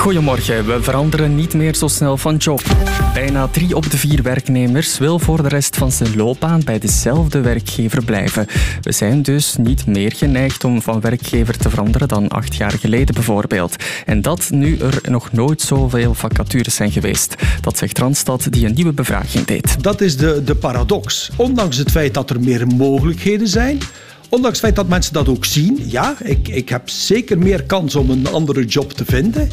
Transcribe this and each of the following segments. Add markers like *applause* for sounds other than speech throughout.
Goedemorgen, we veranderen niet meer zo snel van job. Bijna drie op de vier werknemers wil voor de rest van zijn loopbaan bij dezelfde werkgever blijven. We zijn dus niet meer geneigd om van werkgever te veranderen dan acht jaar geleden bijvoorbeeld. En dat nu er nog nooit zoveel vacatures zijn geweest. Dat zegt Randstad die een nieuwe bevraging deed. Dat is de, de paradox. Ondanks het feit dat er meer mogelijkheden zijn, Ondanks het feit dat mensen dat ook zien, ja, ik, ik heb zeker meer kans om een andere job te vinden,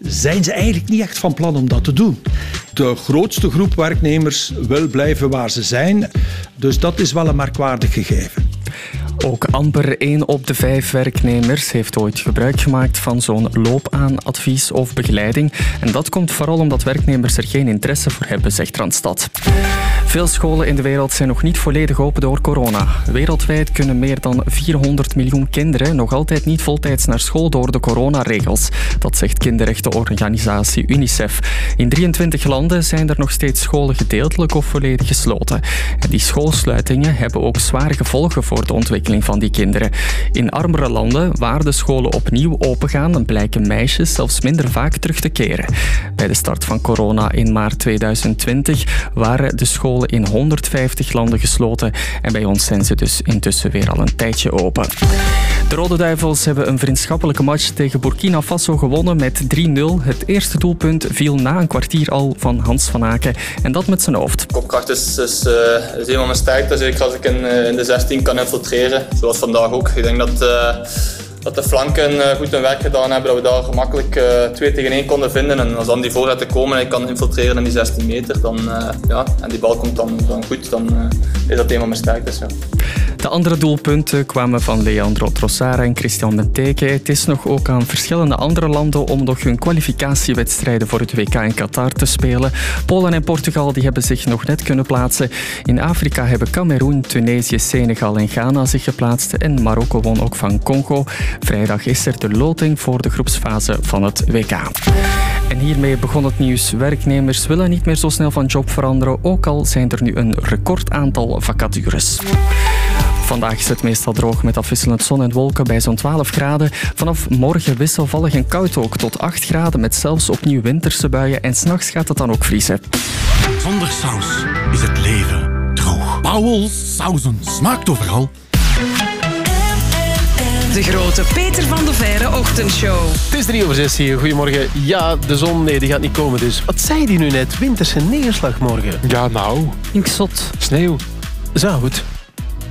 zijn ze eigenlijk niet echt van plan om dat te doen. De grootste groep werknemers wil blijven waar ze zijn, dus dat is wel een merkwaardig gegeven. Ook amper 1 op de 5 werknemers heeft ooit gebruik gemaakt van zo'n loopaanadvies of begeleiding. En dat komt vooral omdat werknemers er geen interesse voor hebben, zegt Randstad. Veel scholen in de wereld zijn nog niet volledig open door corona. Wereldwijd kunnen meer dan 400 miljoen kinderen nog altijd niet voltijds naar school door de coronaregels. Dat zegt kinderrechtenorganisatie UNICEF. In 23 landen zijn er nog steeds scholen gedeeltelijk of volledig gesloten. En die schoolsluitingen hebben ook zware gevolgen voor de ontwikkeling van die kinderen. In armere landen waar de scholen opnieuw opengaan, blijken meisjes zelfs minder vaak terug te keren. Bij de start van corona in maart 2020 waren de scholen in 150 landen gesloten en bij ons zijn ze dus intussen weer al een tijdje open. De Rode Duivels hebben een vriendschappelijke match tegen Burkina Faso gewonnen met 3-0. Het eerste doelpunt viel na een kwartier al van Hans van Aken en dat met zijn hoofd. Kopkracht is, is, uh, is sterkte, zeker als ik in, in de 16 kan infiltreren, zoals vandaag ook. Ik denk dat... Uh, dat de flanken goed hun werk gedaan hebben, dat we daar gemakkelijk uh, 2 tegen 1 konden vinden. En als dan die voorzetten komen en ik kan infiltreren in die 16 meter, dan, ja, en die bal komt dan, dan goed, dan is dat een van mijn sterktes. Ja. De andere doelpunten kwamen van Leandro Trossard en Christian Benteke. Het is nog ook aan verschillende andere landen om nog hun kwalificatiewedstrijden voor het WK in Qatar te spelen. Polen en Portugal die hebben zich nog net kunnen plaatsen. In Afrika hebben Cameroen, Tunesië, Senegal en Ghana zich geplaatst. En Marokko won ook van Congo. Vrijdag is er de loting voor de groepsfase van het WK. En hiermee begon het nieuws. Werknemers willen niet meer zo snel van job veranderen, ook al zijn er nu een recordaantal vacatures. Vandaag is het meestal droog met afwisselend zon en wolken bij zo'n 12 graden. Vanaf morgen wisselvallig en koud ook tot 8 graden met zelfs opnieuw winterse buien en s'nachts gaat het dan ook vriezen. Zonder saus is het leven droog. Pauwels sauzen smaakt overal. De grote Peter van de Verre ochtendshow. Het is drie over zes hier. Goedemorgen. Ja, de zon, nee, die gaat niet komen dus. Wat zei die nu net? Winterse neerslag morgen. Ja, nou. Ik zot. Sneeuw. Zo goed.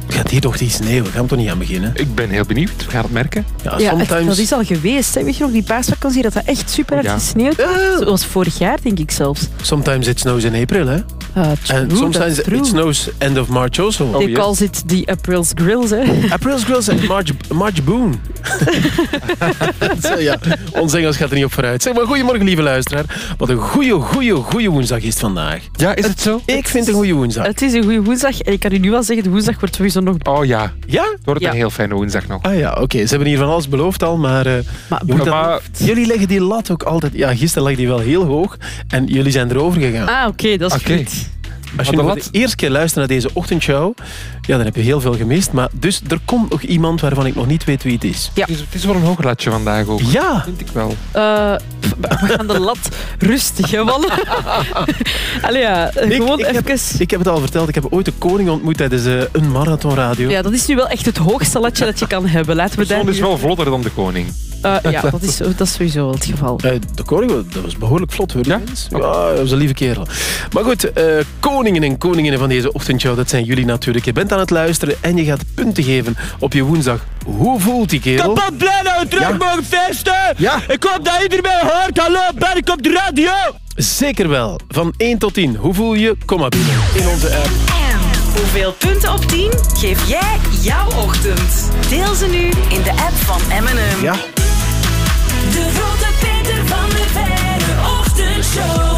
Gaat hier toch die sneeuw? We gaan toch niet aan beginnen? Ik ben heel benieuwd. We gaan het merken. Ja, ja sometimes... dat is al geweest. Hè. Weet je nog, die paasvakantie, dat dat echt super hard ja. gesneeuwd uh, Zoals vorig jaar, denk ik zelfs. Sometimes it snows in April, hè? Uh, true, and sometimes it snows end of March also. They oh, calls it the April's Grills, hè? *laughs* April's Grills en March, March Boone. *laughs* ja, ons Engels gaat er niet op vooruit. Zeg maar, goedemorgen, lieve luisteraar. Wat een goeie, goeie, goeie woensdag is het vandaag. Ja, is het, zo? Ik vind het een goede woensdag. Het is een goede woensdag. En ik kan u nu al zeggen, de woensdag wordt sowieso nog... Oh ja. Ja? Het wordt ja. een heel fijne woensdag nog. Ah ja, oké. Okay. Ze hebben hier van alles beloofd al, maar... Uh, maar, dat... maar jullie leggen die lat ook altijd... Ja, gisteren lag die wel heel hoog. En jullie zijn erover gegaan. Ah, oké. Okay, dat is okay. goed. Als je nog de eerste keer luistert naar deze ochtendshow, ja, dan heb je heel veel gemist. Maar dus er komt nog iemand waarvan ik nog niet weet wie het is. Ja. Het, is het is wel een hoger latje vandaag ook. Ja. Vind ik wel. Uh, *laughs* we gaan de lat rustig, hè, Wallen. *laughs* Allee, ja, nee, gewoon ik, ik, even... heb, ik heb het al verteld, ik heb ooit de koning ontmoet tijdens uh, een marathonradio. Ja, dat is nu wel echt het hoogste latje dat je kan hebben. Laten we de daar is wel vlotter dan de koning. Uh, ja, dat is, dat is sowieso wel het geval. Uh, de koning, dat was behoorlijk vlot, hoor. Ja? ja, dat was een lieve kerel. Maar goed, uh, koningen en koninginnen van deze ochtendshow, dat zijn jullie natuurlijk. Je bent aan het luisteren en je gaat punten geven op je woensdag. Hoe voelt die kerel? Kapot blij dat we terug ja? mogen feesten! Ja. Ik hoop dat iedereen mij hoort. Hallo, ben ik op de radio? Zeker wel. Van 1 tot 10. Hoe voel je? Kom maar binnen in onze app. Hoeveel punten op 10 geef jij jouw ochtend? Deel ze nu in de app van M&M. Ja. De Rode Peter van de Verre Ochtendshow.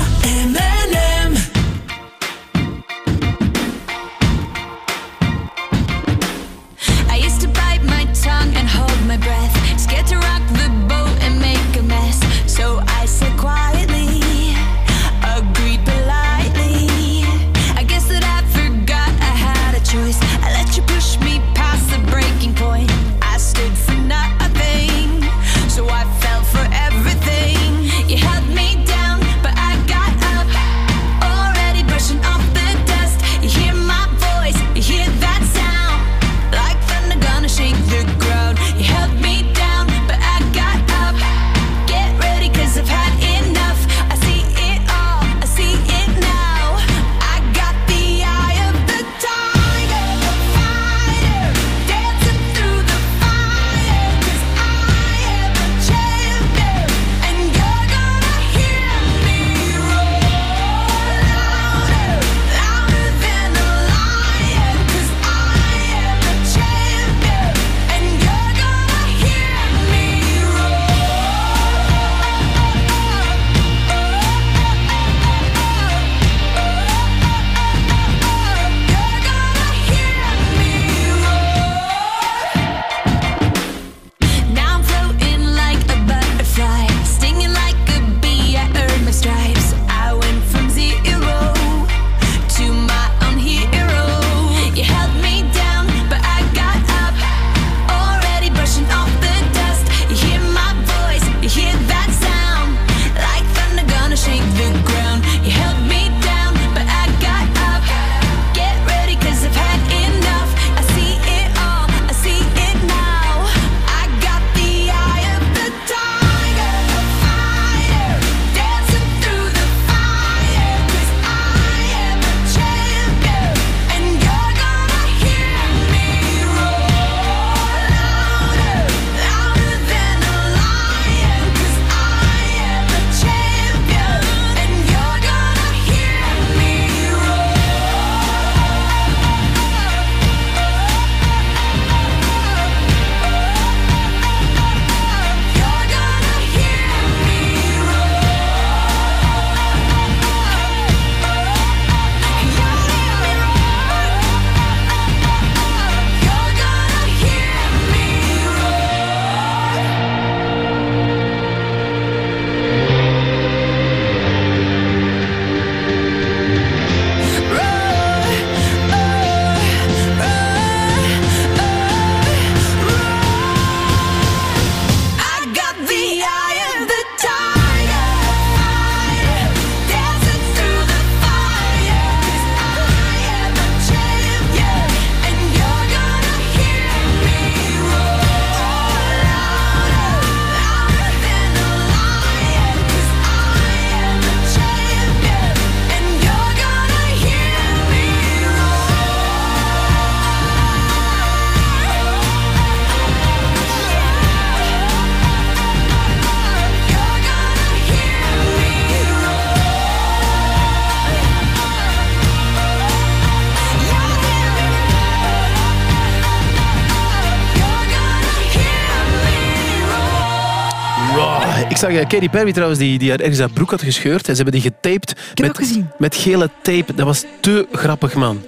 Zag eh, Katy Perry trouwens, die, die haar ergens haar broek had gescheurd. En ze hebben die getaped heb met, gezien. met gele tape. Dat was te grappig, man.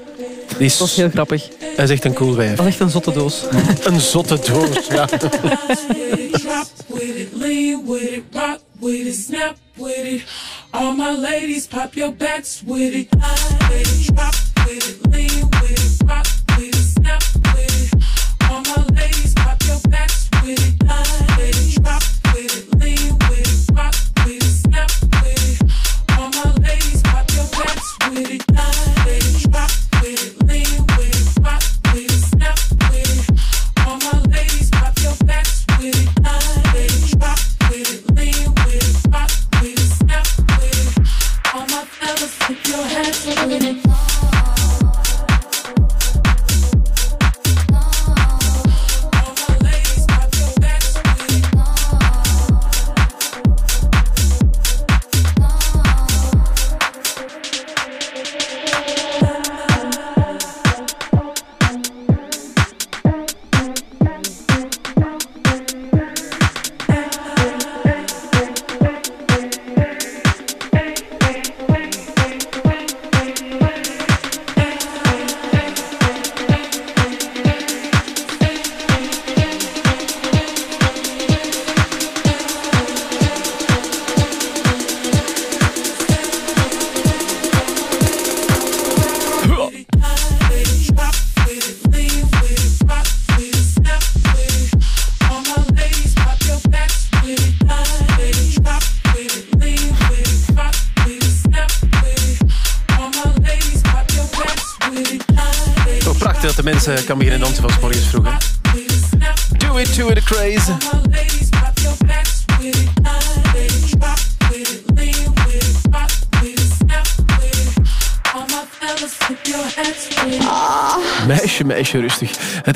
Die is, Dat was heel grappig. Hij is echt een cool wijf. Dat was echt een zotte doos. *laughs* Een zotte doos, ja. Drop with it, lean with it, rock with it, snap with it. All my ladies, pop your backs with it. With it, drop with it,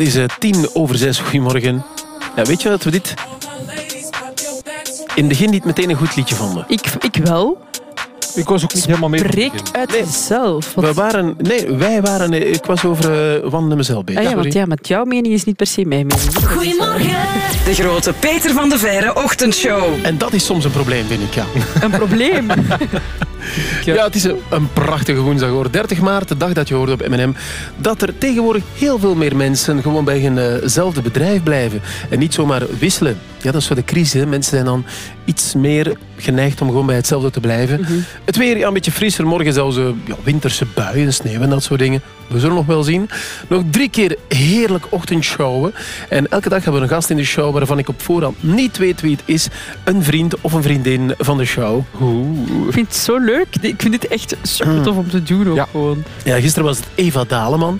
Het is eh, tien over zes. Goedemorgen. Ja, weet je dat we dit in het begin niet meteen een goed liedje vonden? Ik, ik wel. Ik was ook niet helemaal mee. Breek uit jezelf. We waren, nee, wij waren... eh, Ik was over uh, Wandelen mezelf bezig. Ah, ja, want ja, met jouw mening is niet per se mijn mening. Goedemorgen. De grote Peter van de Verre ochtendshow. En dat is soms een probleem, vind ik, ja. Een probleem. *laughs* Ja, het is een, een prachtige woensdag hoor. 30 maart, de dag dat je hoorde op M&M, dat er tegenwoordig heel veel meer mensen gewoon bij hunzelfde bedrijf blijven. En niet zomaar wisselen. Ja, dat is voor de crisis. hè. Mensen zijn dan iets meer geneigd om gewoon bij hetzelfde te blijven. Het weer ja, een beetje frisser. Morgen zelfs eh, ja, winterse buien, sneeuw en dat soort dingen. We zullen nog wel zien. Nog drie keer heerlijk ochtendshowen. En elke dag hebben we een gast in de show waarvan ik op voorhand niet weet wie het is. Een vriend of een vriendin van de show. Ik vind het zo leuk. Ik vind dit echt super tof om te doen ook gewoon. Ja, gisteren was het Eva Daleman.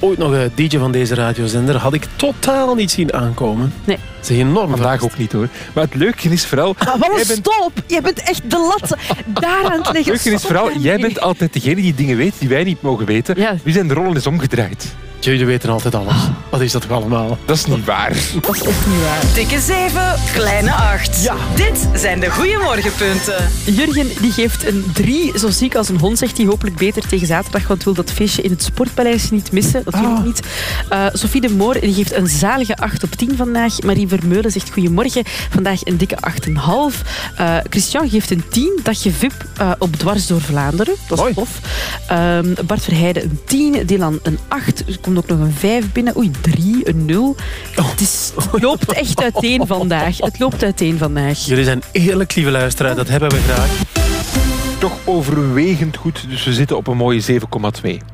Ooit nog een DJ van deze radiozender. Had ik totaal niet zien aankomen. Nee. Ze is enorm Vandaag ook niet hoor. Maar het leuke is vooral... Ah, wat jij een bent- stop! Je bent echt de lat daar aan het Het leggen. leuke is vooral, jij bent altijd degene die dingen weet die wij niet mogen weten. Ja. Wie zijn de rollen is omgedraaid. Jullie weten altijd alles. Wat is dat toch allemaal? Dat is niet waar. Dat is echt niet waar. Dikke 7, kleine 8. Ja. Dit zijn de goeiemorgenpunten. Jurgen die geeft een 3, zo ziek als een hond, zegt hij hopelijk beter tegen zaterdag, want wil dat feestje in het Sportpaleis niet missen. Dat wil ik niet. Eh, Sophie de Moor die geeft een zalige 8 op 10 vandaag. Marie Vermeulen zegt goedemorgen, vandaag een dikke 8,5. Eh Christian geeft een 10, dagje VIP eh, op dwars door Vlaanderen. Dat is Mooi. tof. Ehm, Bart Verheijden een 10, Dylan een 8. Er komt ook nog een 5 binnen. Oei, 3, een 0. Het, is, het loopt echt uiteen vandaag. Het loopt uiteen vandaag. Jullie zijn eerlijk, lieve luisteraar. Dat hebben we graag. Toch overwegend goed, dus we zitten op een mooie 7,2.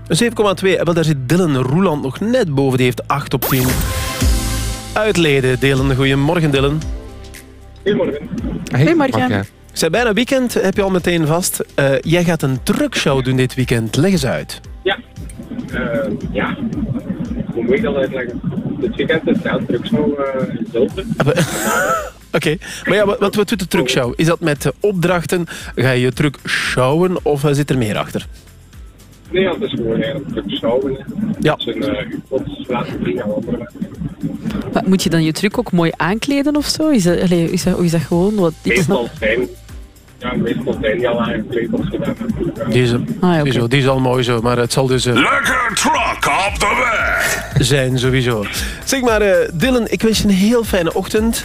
Een 7,2. En wel, daar zit Dylan Roeland nog net boven. Die heeft 8 op 10. Uitleden, Dylan. Goedemorgen, Dylan. Hey, Goedemorgen. Ja. Het is bijna weekend, heb je al meteen vast. Eh, jij gaat een truckshow doen dit weekend. Leg eens uit. Ja. Eh, ja. Hoe moet ik dat uitleggen? Dit weekend is ja, drugshow uh, in Zulte. *laughs* Oké, maar ja, wat, wat doet de truckshow? Is dat met eh, opdrachten? Ga je je truck showen of eh, zit er meer achter? Nee, het is gewoon eigenlijk drugshow. Ja. Het is een uh, laten zien aan andere Maar moet je dan je truc ook mooi aankleden of zo? Is dat, is dat, is dat gewoon wat... Meestal zijn, ja, hebt. Die is, Ah, ja, die, is, al mooi zo, maar het zal dus eh, Lekker truck op de weg. zijn sowieso. Zeg maar, eh, Dylan, ik wens je een heel fijne ochtend.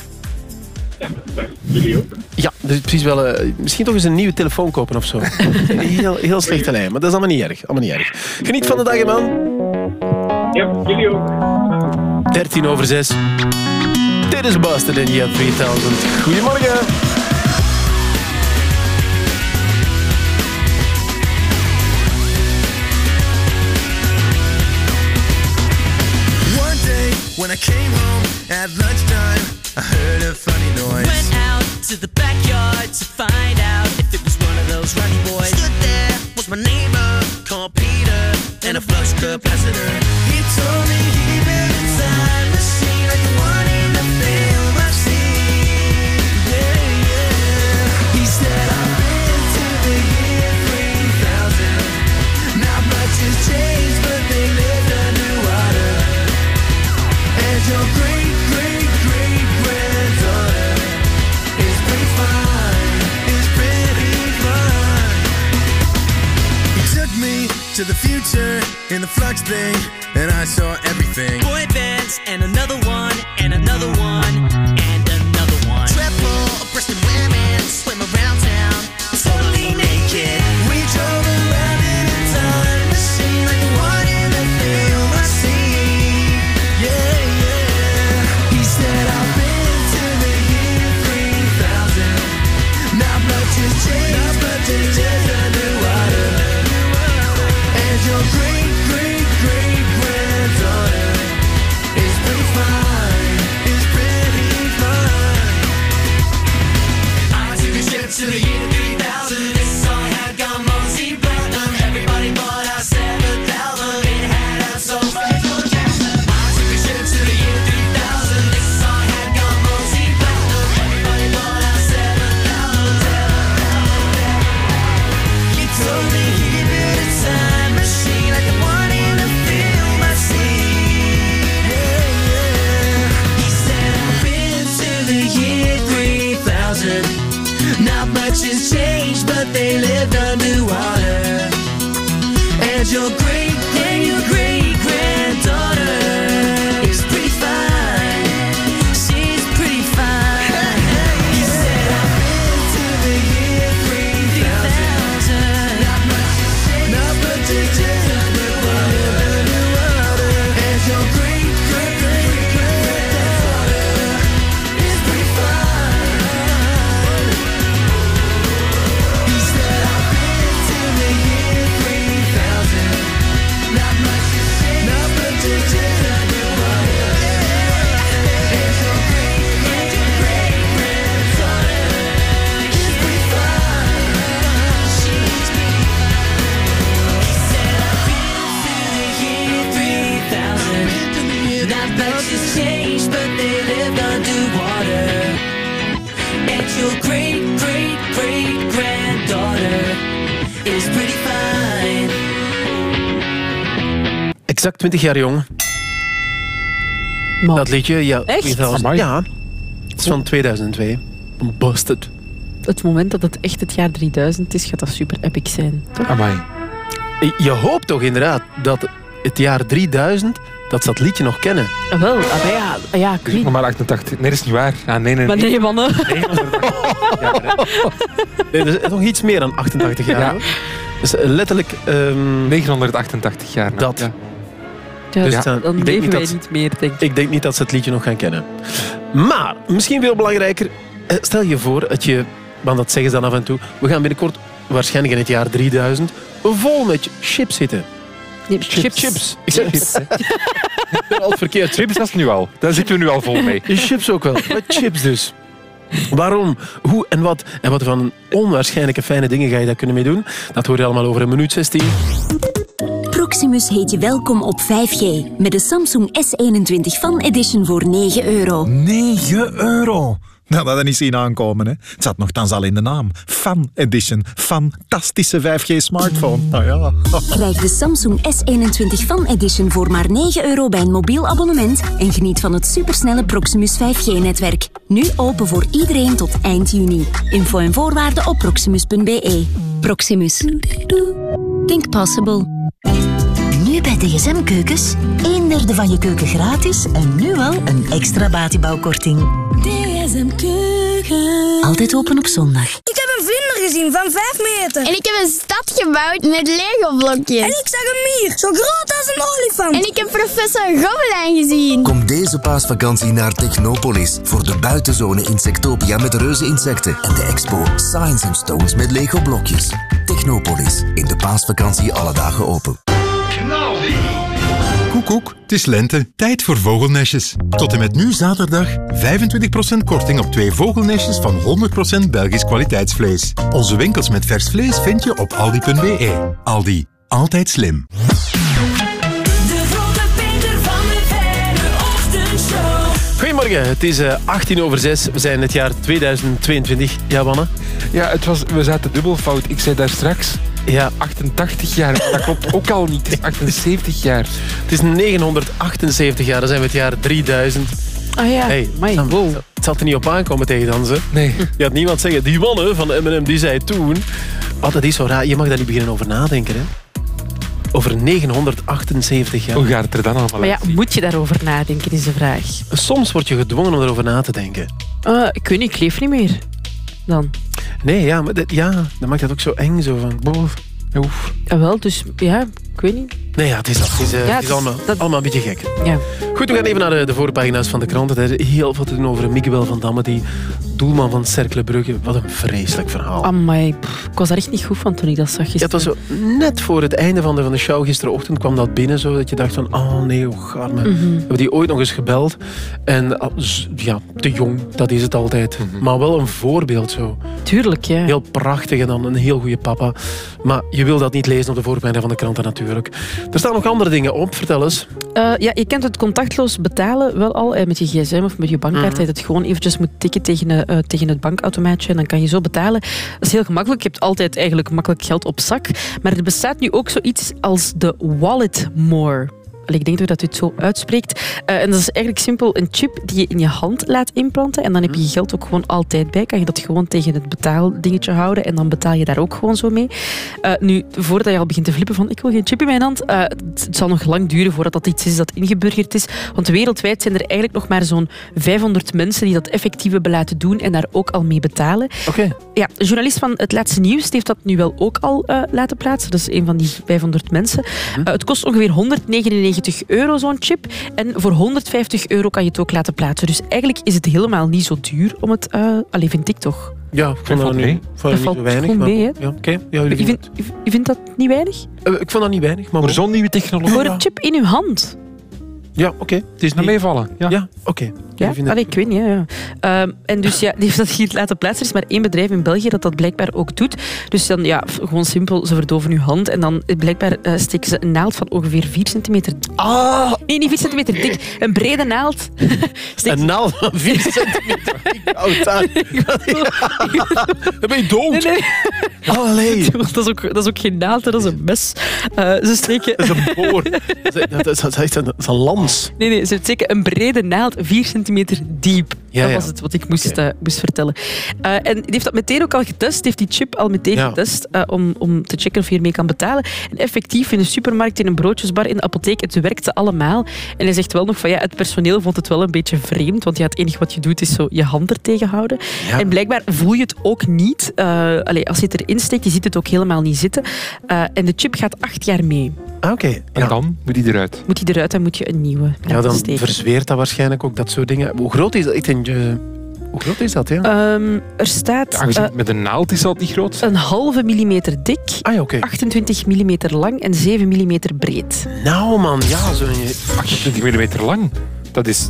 Jullie ook. Ja, dus precies wel... eh, misschien toch eens een nieuwe telefoon kopen of zo. *laughs* Een heel, heel slechte lijn, maar dat is allemaal niet erg. Allemaal niet erg. Geniet van de dag, man. Ja, jullie ook. 13 over 6. Dit is Busted in Year 3000. Goedemorgen. I came home at lunchtime, I heard a funny noise. Went out to the backyard to find out if it was one of those runny boys. Stood there was my neighbor called Peter and a flux capacitor. He told me he to the future in the flux thing, and I saw everything. Boy bands and another one and another one Exact 20 jaar jong. Dat liedje, ja. Echt? 2000. Amai. Ja. Het is van 2002. Busted. Het moment dat het echt het jaar 3000 is, gaat dat super epic zijn. Toch? Amai. Je hoopt toch inderdaad dat het jaar 3000, dat ze dat liedje nog kennen. Ah, wel, ah, ja, ah, ja, ik weet Nog maar 88. Nee, dat is niet waar. Ah, nee, nee, Maar nee, mannen. *laughs* Nee, dat is nog iets meer dan 88 jaar. Ja. hoor. Dus letterlijk... ehm, 988 jaar. nou. Dat. Ja. Ja, Dus, dan ik denk leven niet wij dat- niet meer, denk ik. Ik denk niet dat ze het liedje nog gaan kennen. Maar, misschien veel belangrijker, eh, stel je voor dat je, want dat zeggen ze dan af en toe, we gaan binnenkort, waarschijnlijk in het jaar 3000, vol met chips zitten. Chips. Chips. Chips, hè. *laughs* Ik ben al verkeerd. Chips, dat is nu al. Daar zitten we nu al vol mee. Chips ook wel, maar chips dus. Waarom, hoe en wat? En wat van onwaarschijnlijke fijne dingen ga je daar kunnen mee doen? Dat hoor je allemaal over een minuut 16. Proximus heet je welkom op 5G met de Samsung S21 Fan Edition voor 9 euro. 9 euro. Nou, dat had niet zien aankomen. Hè. Het zat nogthans al in de naam. Fan Edition. Fantastische 5G-smartphone. Nou ja. *laughs* Krijg de Samsung S21 Fan Edition voor maar 9 euro bij een mobiel abonnement en geniet van het supersnelle Proximus 5G-netwerk. Nu open voor iedereen tot eind juni. Info en voorwaarden op proximus.be. Proximus. Think possible. Nu bij DSM Keukens. Een derde van je keuken gratis en nu al een extra batibouwkorting. DSM Keukens. Altijd open op zondag. Ik heb een vlinder gezien van 5 meter. En ik heb een stad gebouwd met Lego-blokjes. En ik zag een mier, zo groot als een olifant. En ik heb professor Gobelijn gezien. Kom deze paasvakantie naar Technopolis voor de buitenzone Insectopia met reuze insecten en de expo Science and Stones met Lego blokjes. Technopolis, in de paasvakantie alle dagen open. Koekoek, het is lente. Tijd voor vogelnestjes. Tot en met nu zaterdag 25% korting op twee vogelnestjes van 100% Belgisch kwaliteitsvlees. Onze winkels met vers vlees vind je op aldi.be. Aldi, altijd slim. De grote Peter van de Verre Ochtendshow. Goedemorgen, het is eh, 18 over 6. We zijn in het jaar 2022. Ja, Wanne? Ja, het was, we zaten dubbel fout. Ik zei daar straks ja. 88 jaar. Dat klopt ook al niet. Het is 78 jaar. Het is 978 jaar, dan zijn we het jaar 3000. Ah ja, Hey, Amai. wow. Het zal er niet op aankomen tegen dan ze. Nee. Je had niemand zeggen, die Wanne van de M&M die zei toen... Oh, dat is zo raar. Je mag daar niet beginnen over nadenken, hè. Over 978 jaar. Hoe gaat het er dan allemaal Maar ja, moet je daarover nadenken, is de vraag. Soms word je gedwongen om erover na te denken. Eh, ik weet niet, ik leef niet meer. Dan. Nee, ja, maar dat, ja, dan maakt dat ook zo eng. Zo van, bof, oef. Jawel, dus ja, ik weet niet. Nee, ja, het is, dat. Het is, eh, Ja, het is allemaal, allemaal een beetje gek. Ja. Goed, we gaan even naar de, de voorpagina's van de kranten. Er is heel veel te doen over Miguel van Damme, die doelman van Cercle Brugge. Wat een vreselijk verhaal. Amai, pff, ik was daar echt niet goed van toen ik dat zag Ja, gisteren. het was zo net voor het einde van de, van de show gisterochtend kwam dat binnen, zo dat je dacht van, oh nee, hoe gaat het? Mhm. We hebben die ooit nog eens gebeld. En ah, ja, te jong, dat is het altijd. Maar wel een voorbeeld zo. Tuurlijk, ja. Heel prachtig en dan een heel goede papa. Maar je wil dat niet lezen op de voorpagina van de kranten natuurlijk. Er staan nog andere dingen op, vertel eens. Eh, ja, je kent het contactloos betalen wel al eh, met je gsm of met je bankkaart. Mhm. Dat je het gewoon eventjes moet tikken tegen, eh, tegen het bankautomaatje en dan kan je zo betalen. Dat is heel gemakkelijk. Je hebt altijd eigenlijk makkelijk geld op zak. Maar er bestaat nu ook zoiets als de Wallet More. Ik denk dat u het zo uitspreekt. Eh, en dat is eigenlijk simpel een chip die je in je hand laat implanten. En dan heb je je geld ook gewoon altijd bij. Kan je dat gewoon tegen het betaaldingetje houden. En dan betaal je daar ook gewoon zo mee. Eh, nu, voordat je al begint te flippen van ik wil geen chip in mijn hand. eh, het, zal nog lang duren voordat dat iets is dat ingeburgerd is. Want wereldwijd zijn er eigenlijk nog maar zo'n 500 mensen die dat effectief hebben laten doen. En daar ook al mee betalen. Oké. Ja, een journalist van Het Laatste Nieuws heeft dat nu wel ook al laten plaatsen. Dat is een van die 500 mensen. Mhm. Het kost ongeveer 199 euro, zo'n chip. En voor 150 euro kan je het ook laten plaatsen. Dus eigenlijk is het helemaal niet zo duur om het... eh alleen vind ik toch. Ja, ik vond dat, vond niet weinig. goed maar- mee, hè? Ja, oké. Ja, Je vindt, je vindt dat niet weinig? Eh, ik vond dat niet weinig, maar... Voor zo'n nieuwe technologie. Voor een chip in uw hand. Ja, oké. Het is Naar niet... meevallen. Ja. Ja, oké. Ja, Jullie vinden Allee, ik weet niet. Ja, ja. Ehm, en dus ja, *laughs* die heeft dat hier laten plaatsen. Er is maar één bedrijf in België dat dat blijkbaar ook doet. Dus dan, ja, gewoon simpel, ze verdoven uw hand en dan eh, blijkbaar eh, steken ze een naald van ongeveer 4 centimeter. Ah! Nee, niet 4 centimeter dik. Een brede naald. *laughs* Steekt- Een naald van 4 *laughs* centimeter. Oud aan. Dan ben je dood. Nee, nee. Allee. Dat is, ook, dat is ook geen naald, dat is een mes. Eh, ze steken... Dat is een boor. Dat is, dat is, dat is echt een, dat is een Nee, nee, ze steken een brede naald, 4 centimeter diep. Ja, dat ja. was het wat ik moest, eh, moest vertellen. Eh, en die heeft dat meteen ook al getest, heeft die chip al meteen Ja. getest, eh, om, om te checken of je ermee kan betalen. En effectief, in de supermarkt, in een broodjesbar, in de apotheek, het werkte allemaal. En hij zegt wel nog van, ja, het personeel vond het wel een beetje vreemd, want ja, het enige wat je doet is zo je hand er tegen houden. Ja. En blijkbaar voel je het ook niet. Eh, allee, als je het erin steekt, je ziet het ook helemaal niet zitten. Eh, en de chip gaat acht jaar mee. Ah, oké. En Ja. dan moet hij eruit. Moet die eruit, dan moet je een nieuwe ja, dan steken. verzweert dat waarschijnlijk ook, dat soort dingen. Hoe groot is dat? Ik denk, hoe groot is dat, ja? Ehm, er staat Aangezien eh, het met een naald is, het niet groot een halve millimeter dik, Ah ja, oké. 28 millimeter lang en 7 millimeter breed. Nou man, ja, zo... 28 mm lang. Dat is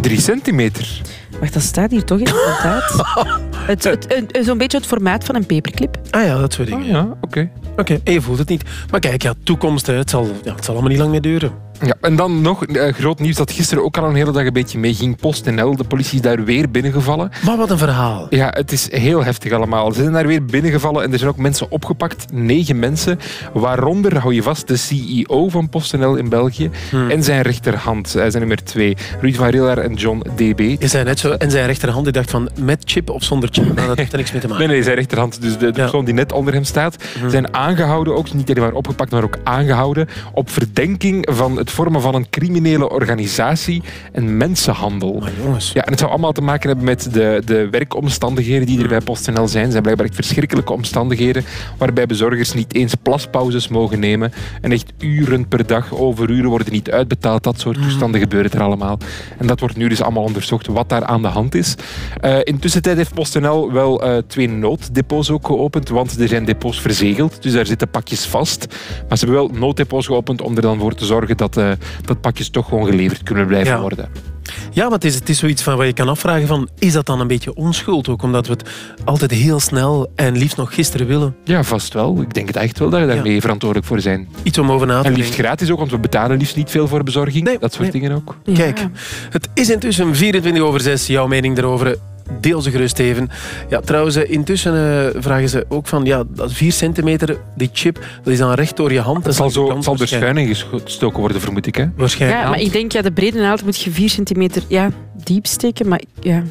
3 centimeter. Wacht, dat staat hier toch inderdaad? *laughs* het, het, een- Zo'n beetje het formaat van een paperclip. Ah ja, dat soort dingen. Oh ja, oké. Oké, en je voelt het niet. Maar kijk, ja, toekomst, hè, het, zal, ja, het zal allemaal niet lang meer duren. Ja, en dan nog eh, groot nieuws dat gisteren ook al een hele dag een beetje meeging. PostNL, de politie is daar weer binnengevallen. Maar wat een verhaal. Ja, het is heel heftig allemaal. Ze zijn daar weer binnengevallen en er zijn ook mensen opgepakt. Negen mensen, waaronder, hou je vast, de CEO van PostNL in België en zijn rechterhand. Hij zijn nummer twee, Ruud van Rillaar en John DB. Je zei net zo, en zijn rechterhand die dacht van met chip of zonder rechtervoetje. Nou, dat heeft er niks mee te maken. Nee, nee, zijn rechterhand. Dus de, de persoon die net onder hem staat, Mhm. zijn aangehouden ook. Niet alleen maar opgepakt, maar ook aangehouden. Op verdenking van het vormen van een criminele organisatie en mensenhandel. jongens. Ja, en het zou allemaal te maken hebben met de, de werkomstandigheden die er bij PostNL zijn. Het zijn blijkbaar echt verschrikkelijke omstandigheden waarbij bezorgers niet eens plaspauzes mogen nemen. En echt uren per dag, overuren worden niet uitbetaald. Dat soort toestanden gebeuren er allemaal. En dat wordt nu dus allemaal onderzocht wat daar aan de hand is. Eh intussen tijd heeft PostNL wel eh, twee nooddepots ook geopend, want er zijn depots verzegeld, dus daar zitten pakjes vast. Maar ze hebben wel nooddepots geopend om er dan voor te zorgen dat, eh, dat pakjes toch gewoon geleverd kunnen blijven Ja. worden. Ja, maar het is, het is zoiets van wat je kan afvragen van, is dat dan een beetje onschuld ook? Omdat we het altijd heel snel en liefst nog gisteren willen. Ja, vast wel. Ik denk het echt wel dat we daarmee verantwoordelijk voor zijn. Iets om over na te En liefst denken. gratis ook, want we betalen liefst niet veel voor bezorging. dat soort dingen ook. Kijk, het is intussen 24 over 6. Jouw mening daarover? Deel ze gerust even. Ja, trouwens, eh, intussen eh, vragen ze ook van... Ja, dat 4 centimeter, die chip, dat is dan recht door je hand. Dat zal, zo, zal er schuin in gestoken worden, vermoed ik. Hè? Waarschijnlijk. Ja, maar ik denk, ja, de brede naald moet je 4 centimeter ja, diep steken. Maar ja.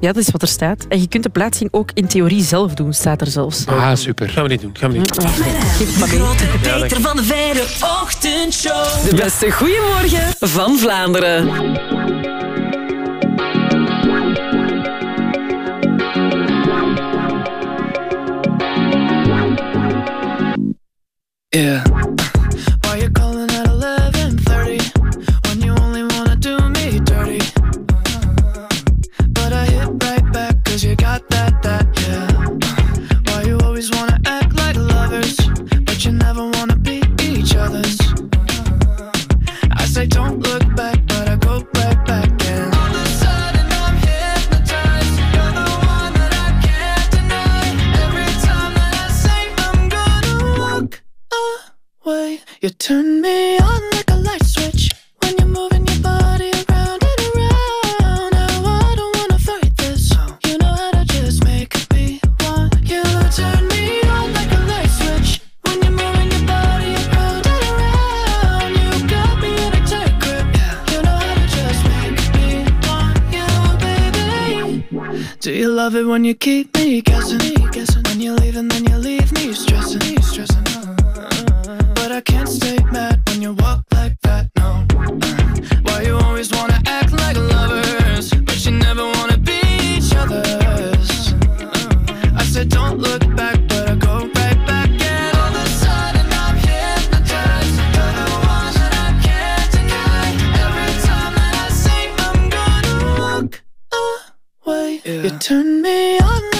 ja, dat is wat er staat. En je kunt de plaatsing ook in theorie zelf doen, staat er zelfs. Ah, super. Gaan we niet doen. Gaan we niet. Grote dank Peter van de Veire ochtendshow. De beste goeiemorgen van Vlaanderen. Yeah. Why you calling at 11:30 when you only wanna do me dirty? But I hit right back 'cause you got that that yeah. Why you always wanna act like lovers, but you never wanna be each other's? I say don't look You turn me on like a light switch when you're moving your body around and around. Now I don't wanna fight this. You know how to just make me want you. Turn me on like a light switch when you're moving your body around and around. You got me in a tight grip. You know how to just make me want you, baby. Do you love it when you keep me guessing? When you leave and then you leave me I can't stay mad when you walk like that, no. Why you always wanna act like lovers, but you never wanna be each other's? I said don't look back, but I go right back and all of a sudden I'm hypnotized. You're the one that I can't deny. Every time that I I'm gonna walk away, you turn me on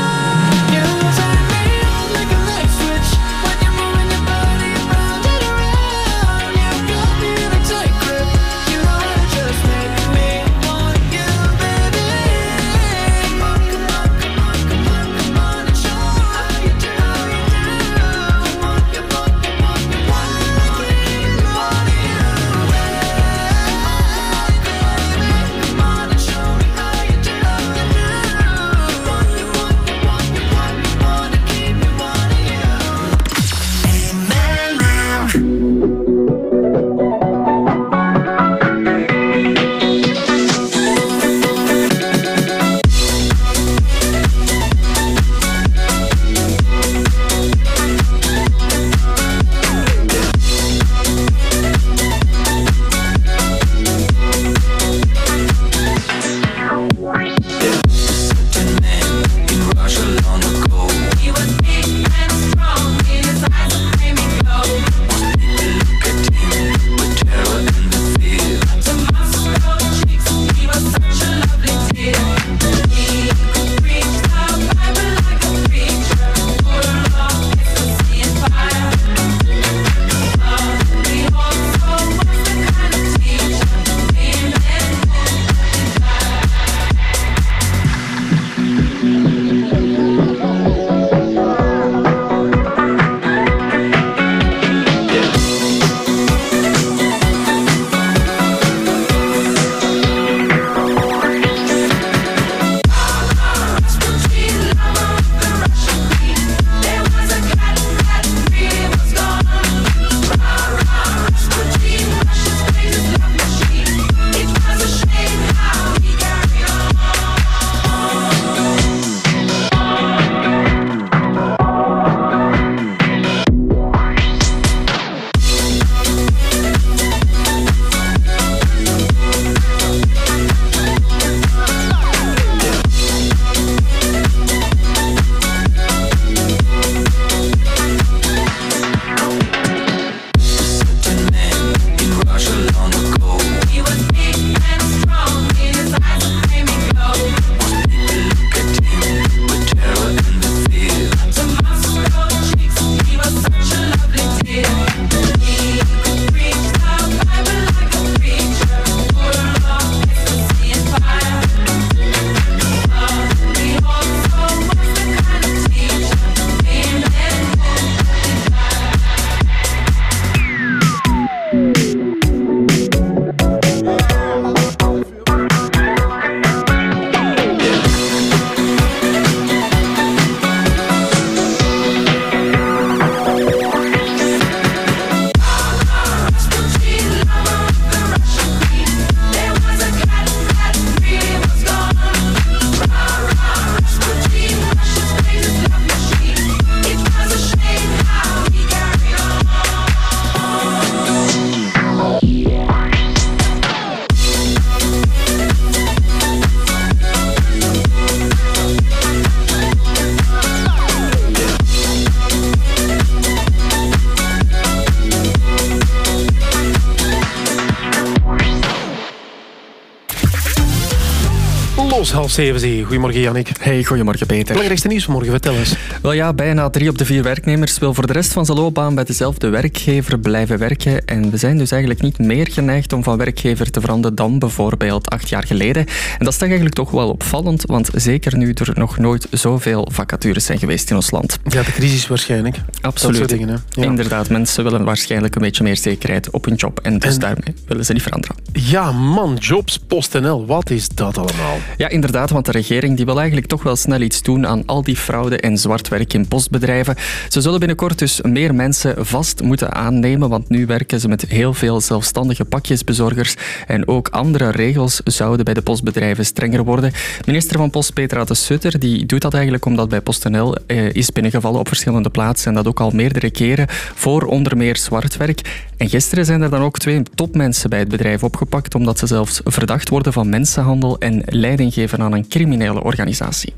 Half zeven zie. Goedemorgen, Jannik. Hey, goedemorgen, Peter. Belangrijkste nieuws vanmorgen, vertel eens. Wel ja, bijna drie op de vier werknemers wil voor de rest van zijn loopbaan bij dezelfde werkgever blijven werken. En we zijn dus eigenlijk niet meer geneigd om van werkgever te veranderen dan bijvoorbeeld acht jaar geleden. En dat is toch eigenlijk toch wel opvallend, want zeker nu er nog nooit zoveel vacatures zijn geweest in ons land. Ja, de crisis waarschijnlijk. Absoluut. Dat soort dingen, hè. Ja. Inderdaad, mensen willen waarschijnlijk een beetje meer zekerheid op hun job. En dus daarmee willen ze niet veranderen. Ja, man, Jobs, PostNL, wat is dat allemaal? Ja, inderdaad, want de regering die wil eigenlijk toch wel snel iets doen aan al die fraude en zwart werk in postbedrijven. Ze zullen binnenkort dus meer mensen vast moeten aannemen, want nu werken ze met heel veel zelfstandige pakjesbezorgers en ook andere regels zouden bij de postbedrijven strenger worden. Minister van Post Petra de Sutter die doet dat eigenlijk omdat bij PostNL eh, is binnengevallen op verschillende plaatsen en dat ook al meerdere keren voor onder meer zwart werk. En gisteren zijn er dan ook twee topmensen bij het bedrijf opgepakt omdat ze zelfs verdacht worden van mensenhandel en leiding geven aan een criminele organisatie.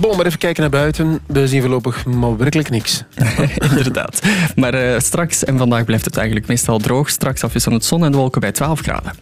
Bon, maar even kijken naar buiten. We zien voorlopig maar werkelijk niks. *laughs* Inderdaad. Maar eh, straks en vandaag blijft het eigenlijk meestal droog. Straks afwisselend zon en wolken bij 12 graden.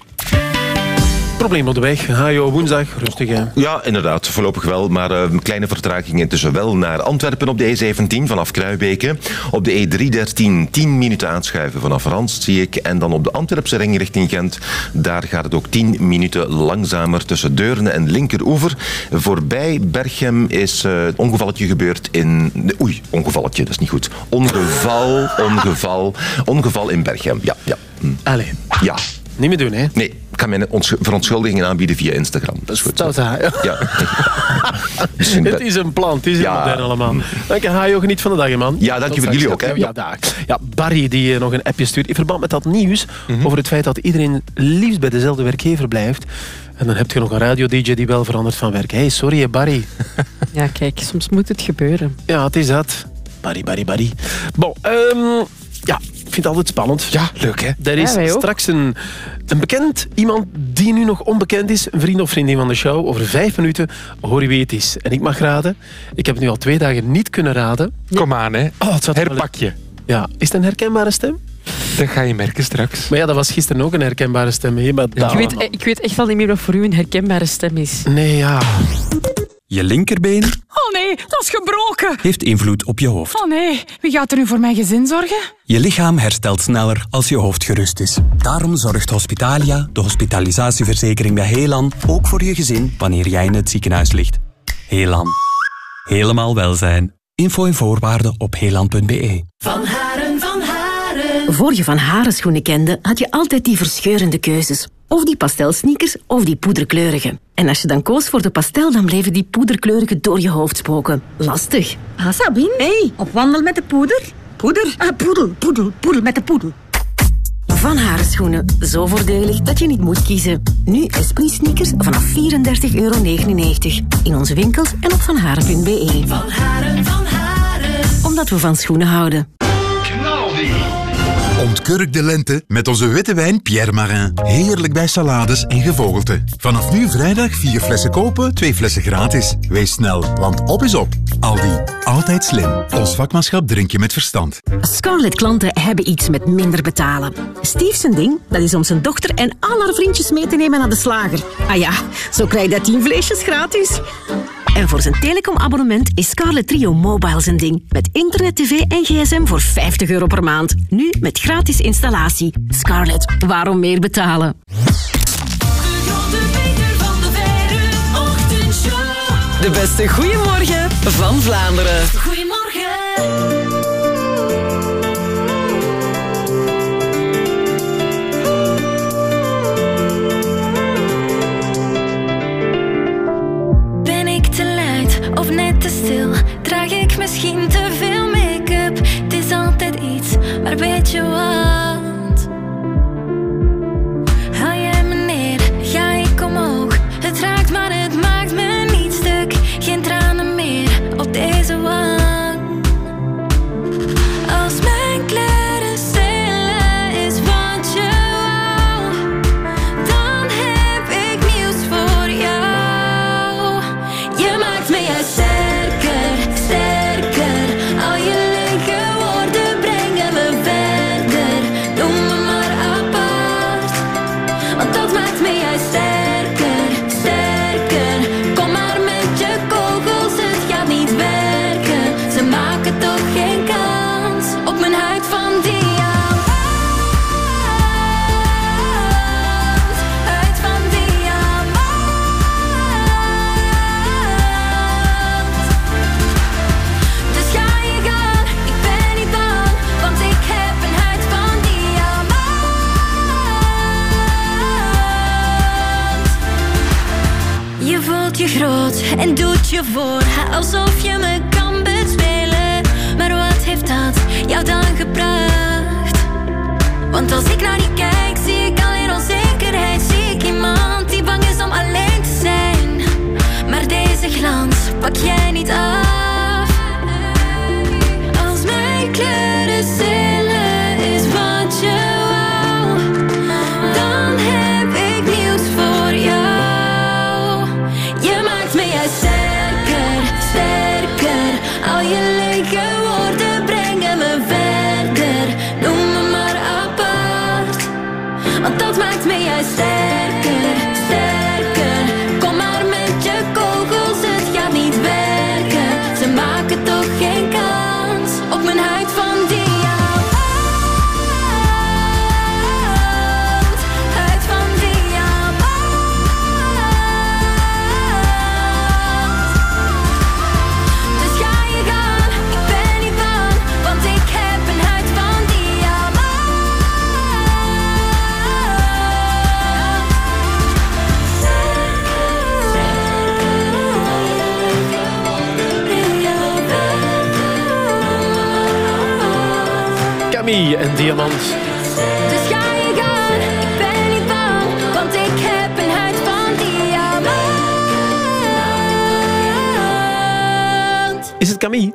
Probleem op de weg. Hajo, woensdag. Rustig, hè. Ja, inderdaad, voorlopig wel. Maar eh, een kleine vertraging intussen wel naar Antwerpen op de E17 vanaf Kruibeke. Op de E313 10 minuten aanschuiven vanaf Rans, zie ik. En dan op de Antwerpse ring richting Gent. Daar gaat het ook 10 minuten langzamer tussen Deurne en Linkeroever. Voorbij Berchem is eh, een ongevalletje gebeurd in... Oei, ongevalletje, dat is niet goed. Ongeval, *laughs* ongeval, ongeval in Berchem. Ja, ja. Hm. Allee. Ja. Niet meer doen, hè? Nee, kan mijn ons- verontschuldigingen aanbieden via Instagram. Dat is goed. *laughs* Dat is hij. Ja. Het is een plan, het is een modern allemaal. Dank je, Hajo. Geniet van de dag, man. Ja, dank je voor jullie ook. Hè. Ja, dag. Ja, Barry die eh, nog een appje stuurt in verband met dat nieuws Mhm. over het feit dat iedereen liefst bij dezelfde werkgever blijft. En dan heb je nog een radio-dj die wel verandert van werk. hey, sorry hè, Barry. *laughs* Ja, kijk, soms moet het gebeuren. Ja, het is dat. Barry, Barry, Barry. Bon, ehm, ja, vind het altijd spannend. Ja, leuk hè? Er is Ja, straks een, een bekend, iemand die nu nog onbekend is, een vriend of vriendin van de show. Over vijf minuten hoor je wie het is. En ik mag raden. Ik heb het nu al twee dagen niet kunnen raden. Kom aan, hè. Oh, het er wel- Herpak je. Ja, is het een herkenbare stem? Dat ga je merken straks. Maar ja, dat was gisteren ook een herkenbare stem. maar dat Ik weet, allemaal. ik weet echt al niet meer wat voor u een herkenbare stem is. Nee, ja. Je linkerbeen Oh nee, dat is gebroken. heeft invloed op je hoofd. Oh nee, wie gaat er nu voor mijn gezin zorgen? Je lichaam herstelt sneller als je hoofd gerust is. Daarom zorgt Hospitalia, de hospitalisatieverzekering bij Helan, ook voor je gezin wanneer jij in het ziekenhuis ligt. Helan. Helemaal welzijn. Info en voorwaarden op helan.be. Van Haren, van Haren. Voor je van Haren schoenen kende, had je altijd die verscheurende keuzes. Of die pastelsneakers, of die poederkleurige. En als je dan koos voor de pastel, dan bleven die poederkleurige door je hoofd spoken. Lastig. Ah, Sabine? hey, op wandel met de poeder? Poeder? Ah, poedel, poedel, poedel met de poedel. Van Haren schoenen. Zo voordelig dat je niet moet kiezen. Nu Esprit sneakers vanaf 34,99 euro. In onze winkels en op vanharen.be. Van Haren, van Haren. Omdat we van schoenen houden. Ontkurk de lente met onze witte wijn Pierre Marin. Heerlijk bij salades en gevogelte. Vanaf nu vrijdag vier flessen kopen, twee flessen gratis. Wees snel, want op is op. Aldi, altijd slim. Ons vakmanschap drink je met verstand. Scarlett klanten hebben iets met minder betalen. Steve zijn ding, dat is om zijn dochter en al haar vriendjes mee te nemen naar de slager. Ah ja, zo krijg je 10 vleesjes gratis. En voor zijn telecomabonnement is Scarlett Trio Mobile zijn ding. Met internet, tv en gsm voor 50 euro per maand. Nu met gratis installatie. Scarlett, waarom meer betalen? De beste goeiemorgen van Vlaanderen. Goedemorgen. Ben ik te luid of net te stil? Draag ik misschien te veel iets, en doet je voor alsof je me kan bespelen. Maar wat heeft dat jou dan gebracht? Want als ik naar die kijk, zie ik alleen onzekerheid. Zie ik iemand die bang is om alleen te zijn. Maar deze glans pak jij niet af. Diamant. Dus ga je gaan, ik ben niet bang, want ik heb een huid van diamant. Is het Camille?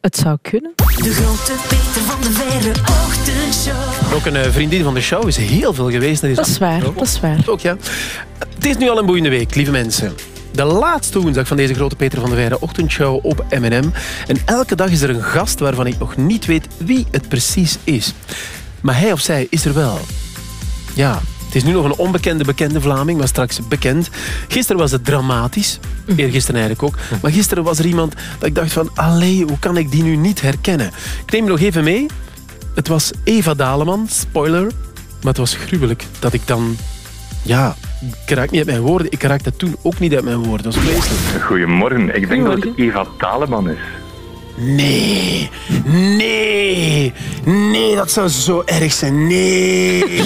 Het zou kunnen. De grote Peter van de Verre Ochtendshow. Ook een eh, vriendin van de show is heel veel geweest. naar deze Dat is waar, aflevering. dat is waar. Ook ja. Het is nu al een boeiende week, lieve mensen. De laatste woensdag van deze grote Peter van der Weijden ochtendshow op M&M. En elke dag is er een gast waarvan ik nog niet weet wie het precies is. Maar hij of zij is er wel. Ja, het is nu nog een onbekende bekende Vlaming, maar straks bekend. Gisteren was het dramatisch. Eergisteren eigenlijk ook. Maar gisteren was er iemand dat ik dacht van... Allee, hoe kan ik die nu niet herkennen? Ik neem nog even mee. Het was Eva Daleman, spoiler. Maar het was gruwelijk dat ik dan... Ja, ik raak niet uit mijn woorden. Ik raakte toen ook niet uit mijn woorden. Dat vreselijk. Goedemorgen. Ik denk dat het Eva Taleman is. Nee, nee, nee, dat zou zo erg zijn. Nee. *laughs*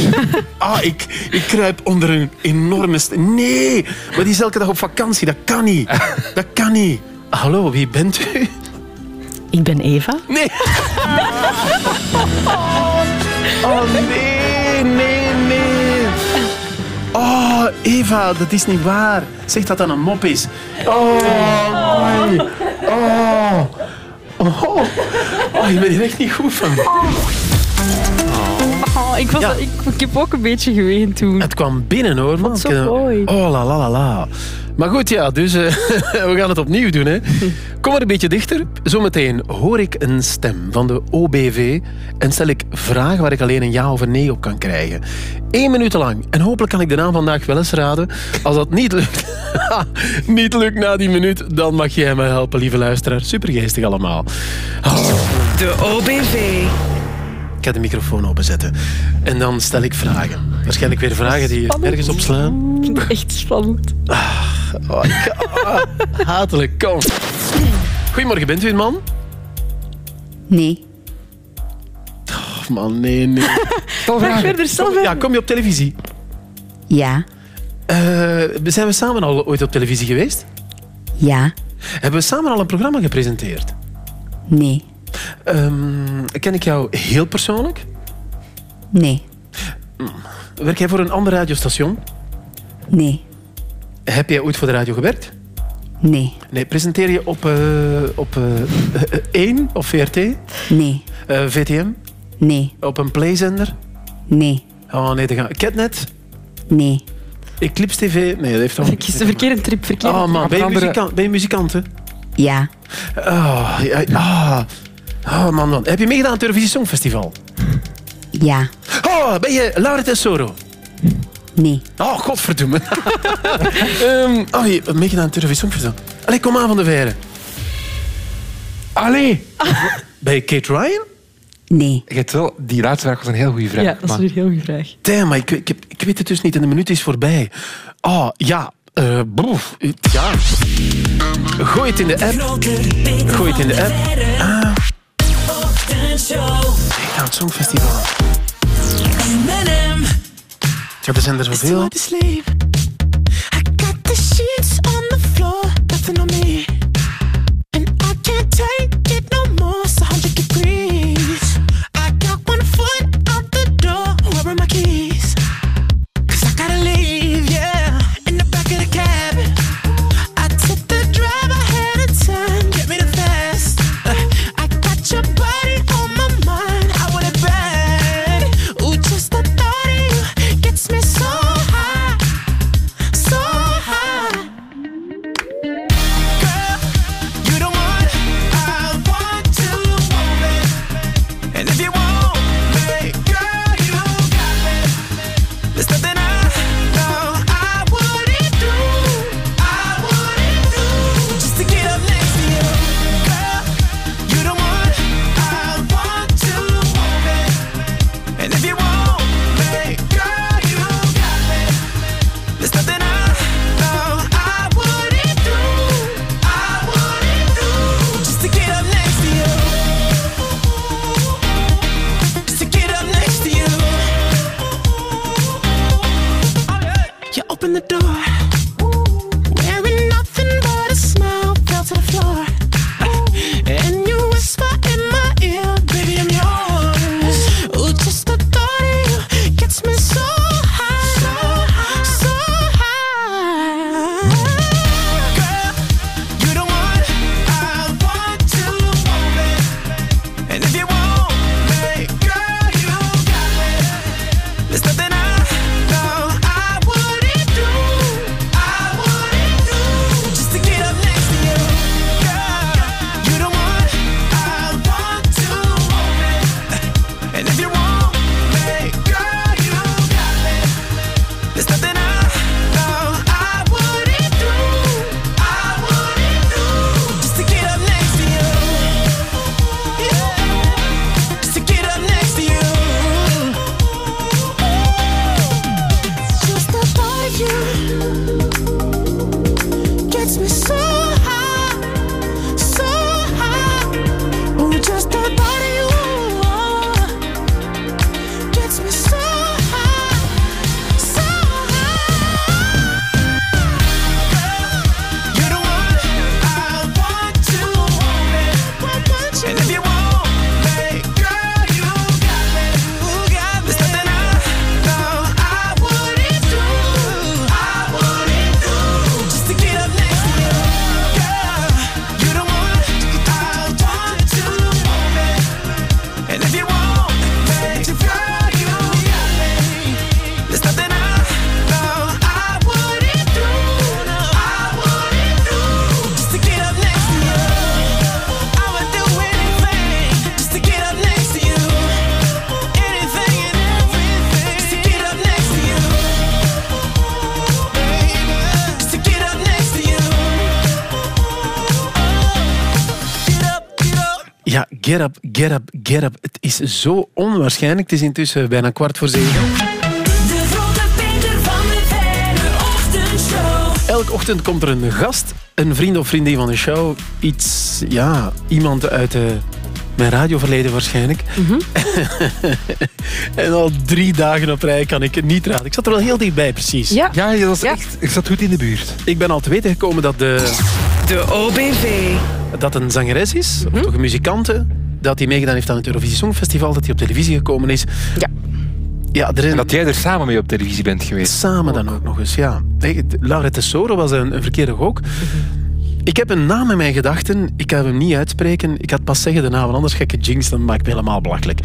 Ah, ik, ik kruip onder een enorme... st- Nee, maar die is elke dag op vakantie. Dat kan niet. *laughs* Dat kan niet. Hallo, wie bent u? Ik ben Eva. Nee. *laughs* Oh, nee, nee. Oh, Eva, dat is niet waar. Zeg dat dat een mop is. Oh, nee. Oh. Oh, oh, je bent hier echt niet goed van. Oh, ik, was, Ja. ik, ik heb ook een beetje geween toen. Het kwam binnen hoor, man. zo Ik heb- mooi. Oh, la la la la. Maar goed, ja, dus eh, *laughs* we gaan het opnieuw doen. Hè. Kom maar een beetje dichter. Zometeen hoor ik een stem van de OBV en stel ik vragen waar ik alleen een ja of een nee op kan krijgen. Eén minuut lang. En hopelijk kan ik de naam vandaag wel eens raden. Als dat niet lukt, *laughs* niet lukt na die minuut, dan mag jij me helpen, lieve luisteraar. Supergeestig allemaal. Oh. De OBV. Ik ga de microfoon openzetten. En dan stel ik vragen. Waarschijnlijk weer vragen die je ergens op slaan. Echt spannend. Oh, *laughs* ik, hatelijk, kom. Goedemorgen, bent u een man? Nee. Oh, man, nee, nee. *laughs* Stel Vraag verder, stel Kom- Ja, kom je op televisie? Ja. Eh, zijn we samen al ooit op televisie geweest? Ja. Hebben we samen al een programma gepresenteerd? Nee. Ehm, ken ik jou heel persoonlijk? Nee. Werk jij voor een ander radiostation? Nee. Heb jij ooit voor de radio gewerkt? Nee. Nee, presenteer je op, eh, op eh, 1 of VRT? Nee. Eh, VTM? Nee. Op een playzender? Nee. Oh nee, dat gaat. Catnet? Nee. Eclipse TV? Nee, dat heeft toch... *laughs* Ik kies de verkeerde trip. Verkeerde Oh man, ben je, muzikant, ben je muzikant, hè? Ja. Oh, ja, ah. oh man, man. Heb je meegedaan aan het Eurovisie Songfestival? Ja. Oh, ben je Laura Tessoro? Nee. Oh, godverdomme. *laughs* Ehm oh, je hebt meegedaan aan het Eurovisie Songfestival. Allee, kom aan van de Veire. Allee. *laughs* Ben je Kate Ryan? Nee. Je hebt wel, die laatste vraag was een heel goede vraag. Ja, dat is een heel goede vraag. Damn, maar ik, ik, heb- ik weet het dus niet en de minuut is voorbij. Oh, ja. eh boef. Ja. Gooi het in de app. Gooi het in de app. Ah, ik ga het Songfestival. M&M. Ja, get up, get up, get up. Het is zo onwaarschijnlijk. Het is intussen bijna kwart voor zeven. De grote Peter van de Verre Ochtendshow. Elke ochtend komt er een gast, een vriend of vriendin van de show. Iets, ja, iemand uit eh, mijn radioverleden waarschijnlijk. *laughs* en al drie dagen op rij kan ik het niet raden. Ik zat er wel heel dichtbij, precies. Ja, ja je was echt, ik zat goed in de buurt. Ik ben al te weten gekomen dat de... De OBV. dat een zangeres is, of toch een muzikante, dat hij meegedaan heeft aan het Eurovisie Songfestival, dat hij op televisie gekomen is. Ja. Ja, er is Dat jij er samen mee op televisie bent geweest. Samen dan ook nog eens, ja. Laura Tesoro was een, een verkeerde gok. Ik heb een naam in mijn gedachten. Ik ga hem niet uitspreken. Ik ga het pas zeggen daarna, want anders gekke jinx, dan maak ik me helemaal belachelijk.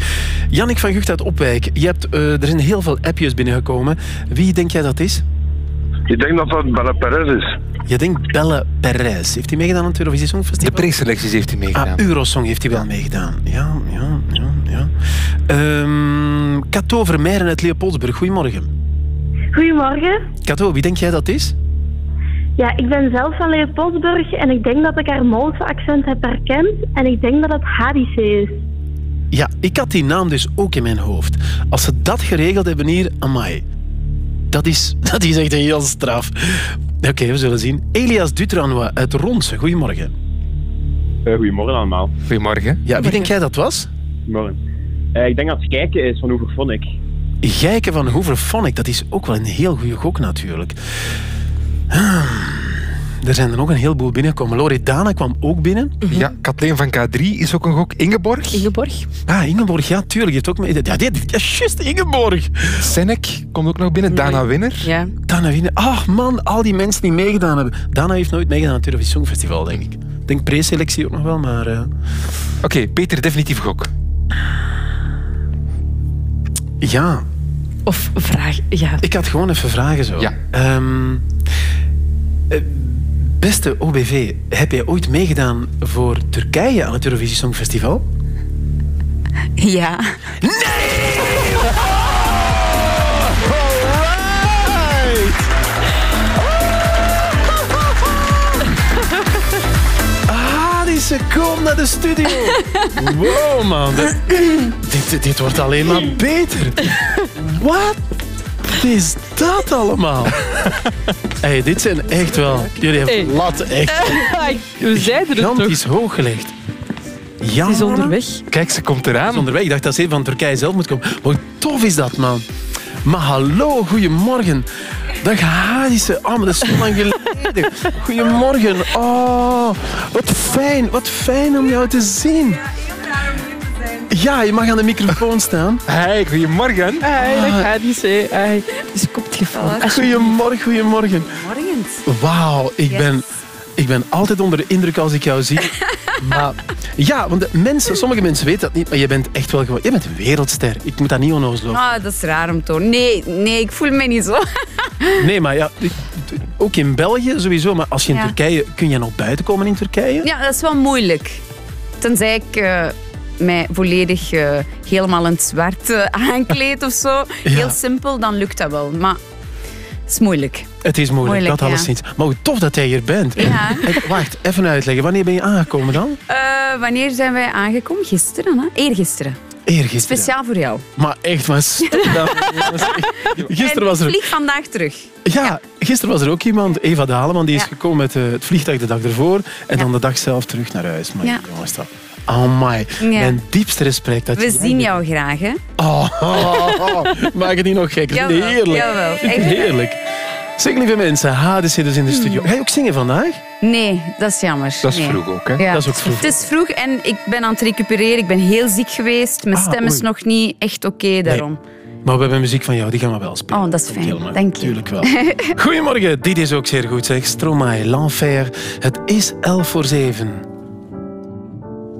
Jannik van Gucht uit Opwijk. Je hebt, eh, er zijn heel veel appjes binnengekomen. Wie denk jij dat is? Ik denk dat dat Belle Perez is. Je denkt Belle Perez. Heeft hij meegedaan aan het Eurovisie Songfestival? De preselecties heeft hij meegedaan. Ah, Eurosong heeft hij wel meegedaan. Ja, ja, ja. ja. Ehm Cato Vermeijren uit Leopoldsburg. Goedemorgen. Goedemorgen. Cato, wie denk jij dat is? Ja, ik ben zelf van Leopoldsburg en ik denk dat ik haar Molse accent heb herkend. En ik denk dat het Hadice is. Ja, ik had die naam dus ook in mijn hoofd. Als ze dat geregeld hebben hier, amai. Dat is, *laughs* dat is echt heel straf. Oké, we zullen zien. Elias Dutranois uit Ronse. Goedemorgen. Eh, goedemorgen allemaal. Goedemorgen. Ja, wie denk jij dat was? Goedemorgen. Eh, ik denk dat het kijken is van Hoeverphonic. Gijke van Hooverphonic, dat is ook wel een heel goede gok natuurlijk. Hmm. Er zijn er nog een heleboel binnengekomen. Loredana kwam ook binnen. Ja, Kathleen van K3 is ook een gok. Ingeborg. Ingeborg. Ah, Ingeborg, ja, tuurlijk. Heeft ook mee. Ja, die, die, ja, juist, Ingeborg. Senek komt ook nog binnen. Dana Winner. Ja. Dana Winner. Ach man, al die mensen die meegedaan hebben. Dana heeft nooit meegedaan aan het Eurovisie Songfestival, denk ik. Ik denk preselectie ook nog wel, maar... eh, Oké, Peter, definitief gok. Ja. Of vraag... Ja. Ik had gewoon even vragen zo. Ja. Ehm, eh, beste OBV, heb jij ooit meegedaan voor Turkije aan het Eurovisie Songfestival? Ja. Ah, die ze komt naar de studio. Wow, man. Dit, dit, dit wordt alleen maar beter. Wat is dat allemaal? *laughs* Hey, dit zijn echt wel... Jullie hebben Hey. lat echt *laughs* We zeiden het toch? gigantisch hoog gelegd. Ja, Het is onderweg. Kijk, ze komt eraan. Is onderweg. Ik dacht dat ze van Turkije zelf moet komen. Hoe tof is dat, man. Maar hallo, goedemorgen. Dag Hadisse. Oh, maar dat is zo lang geleden. *laughs* Goedemorgen. Oh, wat fijn. Wat fijn om jou te zien. Ja, je mag aan de microfoon staan. Hey, goedemorgen. Hey, dag Hadisse. Hey. Dus komt gevallen. Goedemorgen, goedemorgen. Morgens. Wauw, ik, Yes. ben, ik ben altijd onder de indruk als ik jou zie. *laughs* maar ja, want de mensen, sommige mensen weten dat niet, maar je bent echt wel gewoon... Je bent een wereldster. Ik moet dat niet onnozel over. Ah, dat is raar om te horen. Nee, nee, ik voel me niet zo. *laughs* Nee, maar ja, ook in België sowieso. Maar als je in Ja. Turkije... Kun je nog buiten komen in Turkije? Ja, dat is wel moeilijk. Tenzij ik eh, mij volledig eh, helemaal in het zwart eh, *laughs* aankleed of zo. Heel simpel, dan lukt dat wel. Maar het is moeilijk. Het is moeilijk, Moeilijk, dat ja. alleszins. Maar hoe tof dat jij hier bent. Ja. En wacht, even uitleggen. Wanneer ben je aangekomen dan? Eh, wanneer zijn wij aangekomen? Gisteren, hè? Eergisteren. Eergisteren. Speciaal voor jou. Maar echt, maar. *laughs* Gisteren was En er... vlieg vandaag terug. Ja, gisteren was er ook iemand, Eva Daleman, die is Ja. gekomen met het vliegtuig de dag ervoor en dan de dag zelf terug naar huis. Maar Ja. jongens, dat... Amai, Ja. mijn diepste respect. Dat We je- zien jou graag, hè? Oh, oh, *laughs* oh, maak het niet nog gekker. Het Jawel, heerlijk. jawel, heerlijk. Zeg, lieve mensen, HDC dus in de studio. Ga je ook zingen vandaag? Nee, dat is jammer. Dat is Nee. vroeg ook, hè? Ja. Dat is ook vroeg. Het is vroeg en ik ben aan het recupereren. Ik ben heel ziek geweest. Mijn Ah, stem is oei. nog niet echt oké daarom. Maar we hebben muziek van jou, die gaan we wel spelen. Oh, dat is fijn. Dank je. Tuurlijk wel. *laughs* Goedemorgen, dit is ook zeer goed zeg. Stromae, l'enfer. Het is 11 voor 7.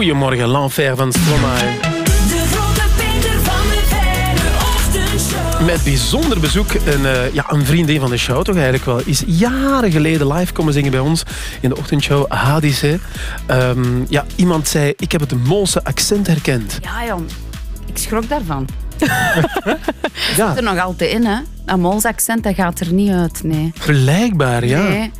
Goedemorgen, l'enfer van Stromae. De grote Peter van de Verre Ochtendshow. Met bijzonder bezoek een, eh, ja, een vriendin van de show, toch eigenlijk wel. Is jaren geleden live komen zingen bij ons in de ochtendshow Hadice. Ehm, ja, iemand zei, ik heb het Moolse accent herkend. Ja, jong. Ik schrok daarvan. *laughs* Ja. zit er nog altijd in, hè. Dat Mols accent, dat gaat er niet uit, nee. Blijkbaar, ja. Nee.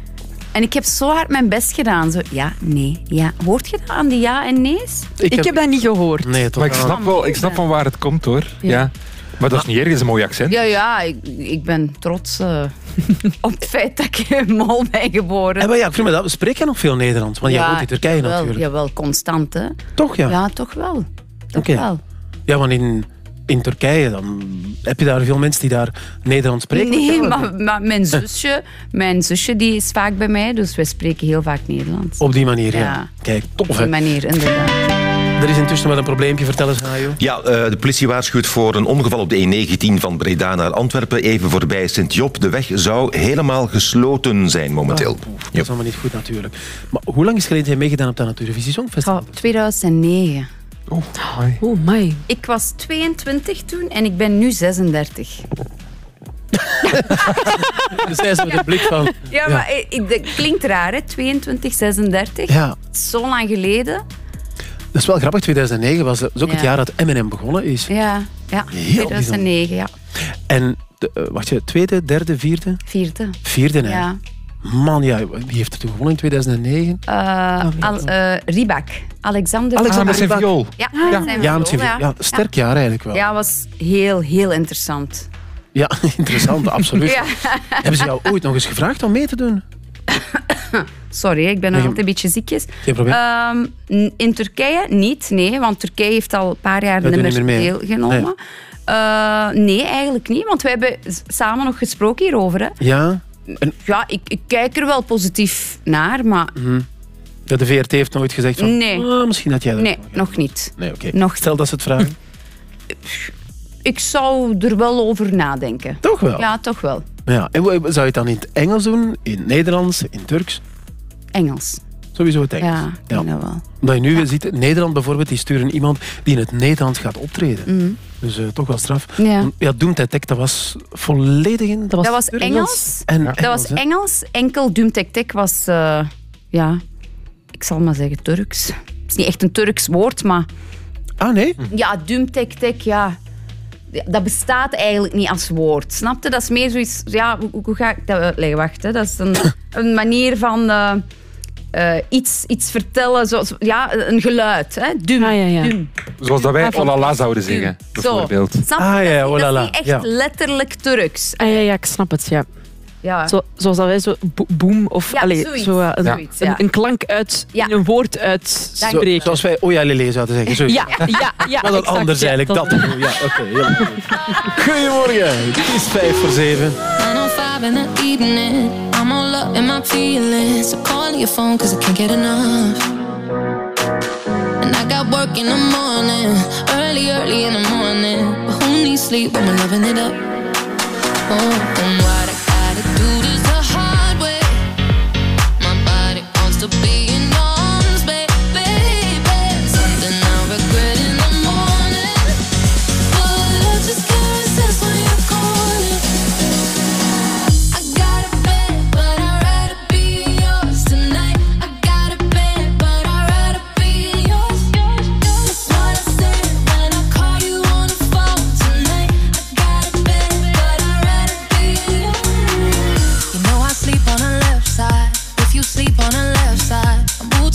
En ik heb zo hard mijn best gedaan. Zo, ja, nee, ja. Hoort je dat aan die ja en nee's? Ik heb dat niet gehoord. Nee, Maar ik snap, wel, ik snap van waar het komt hoor. Ja. Ja. Maar dat is niet erg, dat is een mooi accent. Ja, ja, ik, ik ben trots. eh. *laughs* Op het feit dat ik in Mol ben geboren. Eh, maar ja, ik me dat. Spreek jij nog veel Nederlands? Want jij woont in Turkije wel, natuurlijk. Jawel, constant hè. Toch ja? Ja, toch wel. Toch Oké. wel. Ja, want in, in Turkije dan heb je daar veel mensen die daar Nederlands spreken. Nee, maar, maar mijn, zusje, mijn zusje die is vaak bij mij, dus wij spreken heel vaak Nederlands. Op die manier, ja. Ja. Kijk, tof Op hè. die manier, inderdaad. Er is intussen wel een probleempje, vertel eens Hajo. Ja, eh, de politie waarschuwt voor een ongeval op de E19 van Breda naar Antwerpen, even voorbij Sint-Job. De weg zou helemaal gesloten zijn momenteel. Dat is allemaal niet goed natuurlijk. Maar hoe lang is geleden dat jij meegedaan hebt aan het Eurovisie Songfestival? 2009. Oh, Oh my. Ik was 22 toen en ik ben nu 36. *laughs* Dus zij is met een blik van... Ja, maar eh, ik- dat klinkt raar, hè? 22, 36. Ja. Zo lang geleden. Dat is wel grappig, 2009 was, ook het Ja. jaar dat Eminem begonnen is. Ja, ja. Heel 2009, ja. En, de, eh, wacht je, tweede, derde, vierde? Vierde. Vierde, hè? Ja. Man, ja, wie heeft het toen gewonnen in 2009? Eh, Al, eh, Ribak. Alexander Alexander Rybak. viool. Ja, Ja, zijn ja, met zijn viool, viool. Ja, sterk jaar eigenlijk wel. Ja, was heel, heel interessant. Ja, *laughs* interessant, absoluut. *laughs* Ja. Hebben ze jou ooit nog eens gevraagd om mee te doen? *coughs* Sorry, ik ben nog altijd een beetje ziekjes. Geen probleem. Ehm, in Turkije niet, nee. Want Turkije heeft al een paar jaar mee. deelgenomen. Nee. Eh, nee, eigenlijk niet. Want we hebben samen nog gesproken hierover. Hè. Ja? Ja, ik, ik kijk er wel positief naar, maar Mhm. Ja, de VRT heeft nooit gezegd van... Nee. "Ah, misschien dat jij dat... nee, nog niet. Nee, oké. Stel dat ze het vragen. *laughs* Ik zou er wel over nadenken. Toch wel? Ja, toch wel. Ja. En zou je het dan in het Engels doen? In het Nederlands? In het Turks? Engels. Sowieso het Engels. Ja, dat wel. Omdat je nu ziet, Nederland bijvoorbeeld, die sturen iemand die in het Nederlands gaat optreden. Mhm. Dus eh, toch wel straf. Ja. Ja, Tech, dat was volledig in... Dat was, Engels. En dat was? Engels. Enkel Doom Tek was, eh, ja, ik zal maar zeggen Turks. Het is niet echt een Turks woord, maar Ah, nee? ja, Doom Tek, ja. Dat bestaat eigenlijk niet als woord. Snap je? Dat is meer zoiets. Ja, hoe, hoe ga ik dat uitleggen? Wacht, hè. dat is een, *coughs* een manier van eh, eh, iets, iets vertellen. Zo, zo- ja, een geluid. Hè? Dum, dum. Zoals dat wij Ah, van- olala zouden zingen, Zo. bijvoorbeeld. Snap je? Ah, ja, dat, is, oh dat is niet echt Ja. letterlijk Turks. Ah, ja, ja, ik snap het, ja. Ja. Zo, zoals dat wij zo bo- boom of Ja, allee, zoiets. zo, eh, een, Zoiets, ja. een, een klank uit, in een woord Zo, uitspreken. zoals wij Oja Lele zouden zeggen. Zo. Ja, ja, ja. *laughs* Maar dan exact, anders ja, eigenlijk. Dat. Ja, oké. heel *laughs* goed. Goedemorgen. Het is vijf voor zeven. 905 in the evening. I'm all up in my feelings. So call your phone cause I can't get enough. And I got work in the morning. Early, early in the morning. But who needs sleep when we're loving it up? Oh, and what I gotta do this the hard way. My body wants to be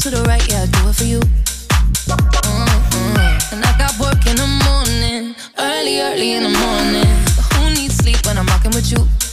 to the right, yeah, I do it for you. Mm-mm. And I got work in the morning, early, early in the morning. But who needs sleep when I'm rocking with you?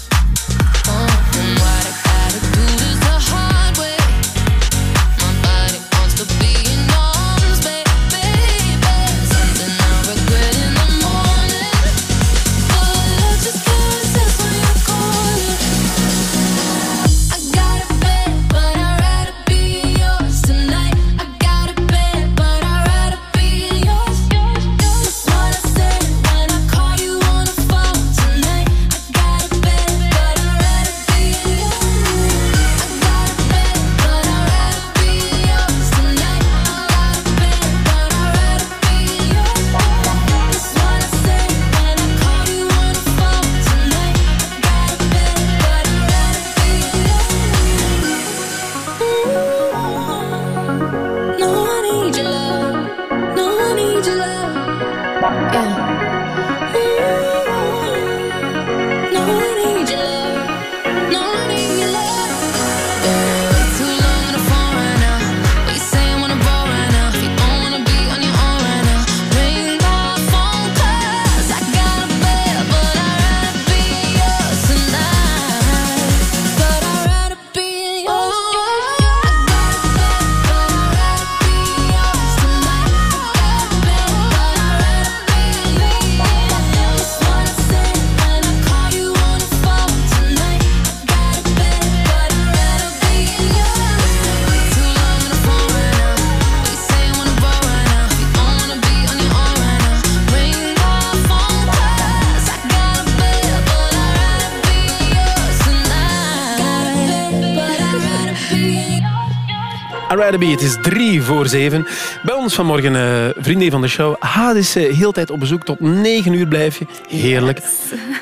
Het is drie voor zeven. Bij ons vanmorgen eh vriendin van de show. Hades, eh, heel tijd op bezoek. Tot negen uur blijf je. Heerlijk.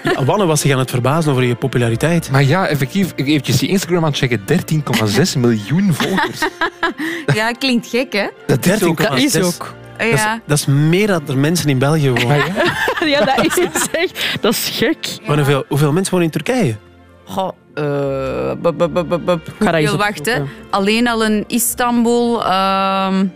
Ja, Wanne was zich aan het verbazen over je populariteit. Maar ja, effectief, ik eventjes die Instagram aan het checken. 13,6 miljoen volgers. Ja, klinkt gek, hè? Dat is ook. Dat is ook. Dat is, Ja. dat is meer dan er mensen in België wonen. *laughs* Ja, dat is het zeg. Dat is gek. Maar hoeveel, hoeveel mensen wonen in Turkije? Goh, eh, wachten? opzoeken. Alleen al in Istanbul. ehm,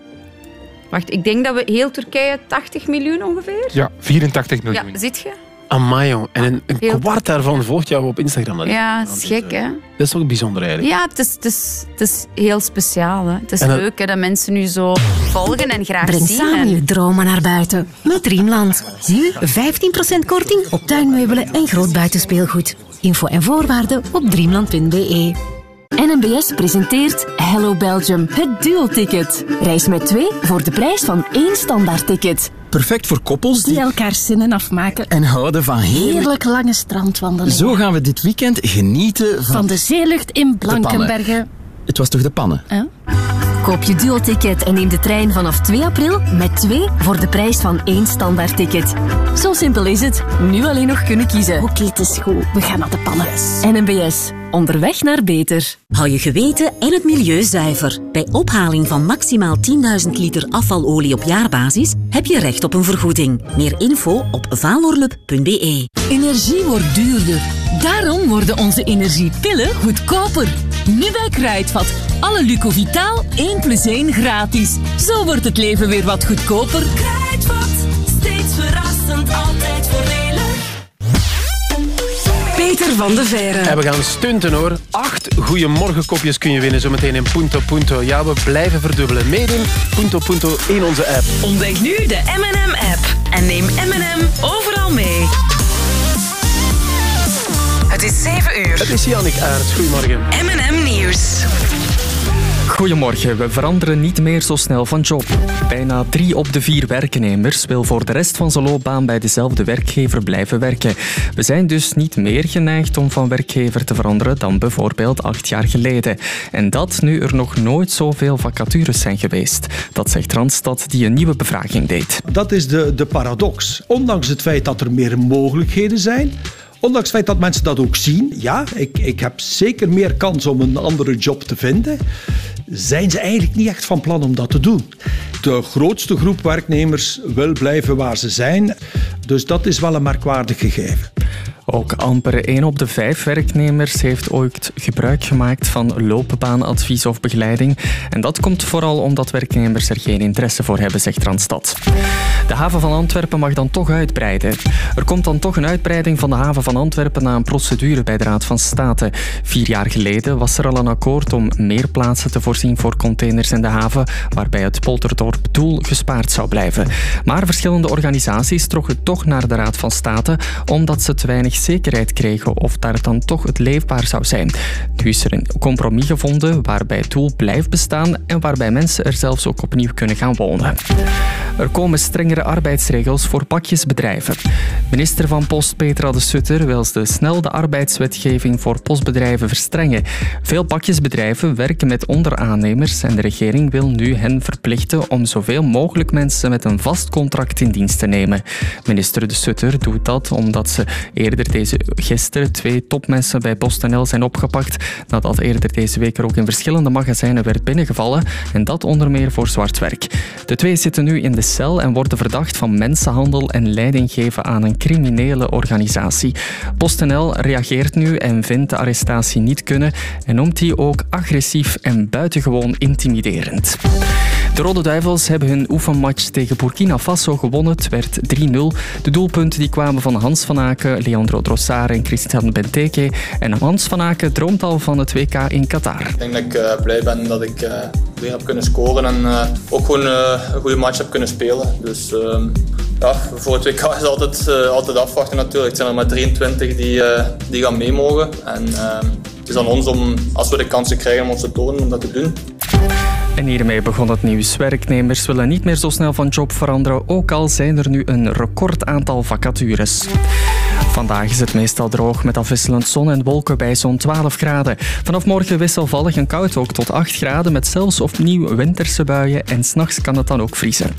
wacht, ik denk dat we heel Turkije 80 miljoen ongeveer. Ja, 84 miljoen. Ja, zit je? Amai, jong. En een, kwart daarvan volgt jou op Instagram. Dat Ja, is gek, hè? dat is toch bijzonder eigenlijk. Ja, het is, het, is, het is heel speciaal. Hè? Het is dat- leuk hè, dat mensen nu zo volgen en graag Breng zien. samen En- je dromen naar buiten met Dreamland. Nu 15% korting op tuinmeubelen en groot buitenspeelgoed. Info en voorwaarden op dreamland.be. NMBS presenteert Hello Belgium, het duo-ticket. Reis met twee voor de prijs van één standaardticket. Perfect voor koppels die... Die elkaar zinnen afmaken. En houden van heerlijk... Heerlijk lange strandwandelingen. Zo gaan we dit weekend genieten van... Van de zeelucht in Blankenbergen. Het was toch de pannen? Koop je duo-ticket en neem de trein vanaf 2 april met twee voor de prijs van één standaardticket. Zo simpel is het. Nu alleen nog kunnen kiezen. Oké, het is goed. We gaan naar de pannen. NMBS. Onderweg naar beter. Hou je geweten en het milieu zuiver. Bij ophaling van maximaal 10.000 liter afvalolie op jaarbasis heb je recht op een vergoeding. Meer info op valorlup.be. Energie wordt duurder. Daarom worden onze energiepillen goedkoper. Nu bij Kruidvat. Alle Lucovitaal 1 plus 1 gratis. Zo wordt het leven weer wat goedkoper. Kruidvat, steeds verrassend, altijd Peter van de Veire. En we gaan stunten hoor. Acht goeiemorgen kopjes kun je winnen zometeen in Punto Punto. Ja, we blijven verdubbelen. Meedoen, Punto Punto in onze app. Ontdek nu de M&M-app en neem M&M overal mee. Het is 7 uur. Het is Jannik Aert. Goedemorgen. M&M Nieuws. Goedemorgen, we veranderen niet meer zo snel van job. Bijna drie op de vier werknemers wil voor de rest van zijn loopbaan bij dezelfde werkgever blijven werken. We zijn dus niet meer geneigd om van werkgever te veranderen dan bijvoorbeeld acht jaar geleden. En dat nu er nog nooit zoveel vacatures zijn geweest. Dat zegt Randstad die een nieuwe bevraging deed. Dat is de, de paradox. Ondanks het feit dat er meer mogelijkheden zijn, ondanks het feit dat mensen dat ook zien, ja, ik, ik heb zeker meer kans om een andere job te vinden, zijn ze eigenlijk niet echt van plan om dat te doen. De grootste groep werknemers wil blijven waar ze zijn, dus dat is wel een merkwaardig gegeven. Ook amper 1 op de 5 werknemers heeft ooit gebruik gemaakt van loopbaanadvies of begeleiding. En dat komt vooral omdat werknemers er geen interesse voor hebben, zegt Randstad. De haven van Antwerpen mag dan toch uitbreiden. Er komt dan toch een uitbreiding van de haven van Antwerpen na een procedure bij de Raad van State. Vier jaar geleden was er al een akkoord om meer plaatsen te voorzien voor containers in de haven, waarbij het Polderdorp Doel gespaard zou blijven. Maar verschillende organisaties trokken toch naar de Raad van State omdat ze te weinig zekerheid kregen of daar dan toch het leefbaar zou zijn. Nu is er een compromis gevonden waarbij het doel blijft bestaan en waarbij mensen er zelfs ook opnieuw kunnen gaan wonen. Er komen strengere arbeidsregels voor pakjesbedrijven. Minister van Post Petra de Sutter wil de snel de arbeidswetgeving voor postbedrijven verstrengen. Veel pakjesbedrijven werken met onderaannemers en de regering wil nu hen verplichten om zoveel mogelijk mensen met een vast contract in dienst te nemen. Minister de Sutter doet dat omdat ze eerder deze gisteren twee topmensen bij PostNL zijn opgepakt nadat eerder deze week er ook in verschillende magazijnen werd binnengevallen en dat onder meer voor zwart werk. De twee zitten nu in de cel en worden verdacht van mensenhandel en leiding geven aan een criminele organisatie. PostNL reageert nu en vindt de arrestatie niet kunnen en noemt die ook agressief en buitengewoon intimiderend. De Rode Duivels hebben hun oefenmatch tegen Burkina Faso gewonnen. Het werd 3-0. De doelpunten die kwamen van Hans van Aken, Leandro Trossard en Christian Benteke. En Hans van Aken droomt al van het WK in Qatar. Ik denk dat ik eh, blij ben dat ik eh, weer heb kunnen scoren en eh, ook gewoon een goede match heb kunnen spelen. Dus ehm, ja, voor het WK is altijd, altijd afwachten natuurlijk. Het zijn er maar 23 die, die gaan mee mogen. En ehm, het is aan ons om, als we de kansen krijgen om ons te tonen, om dat te doen. En hiermee begon het nieuws. Werknemers willen niet meer zo snel van job veranderen, ook al zijn er nu een record aantal vacatures. Vandaag is het meestal droog met afwisselend zon en wolken bij zo'n 12 graden. Vanaf morgen wisselvallig en koud ook tot 8 graden met zelfs opnieuw winterse buien en s'nachts kan het dan ook vriezen.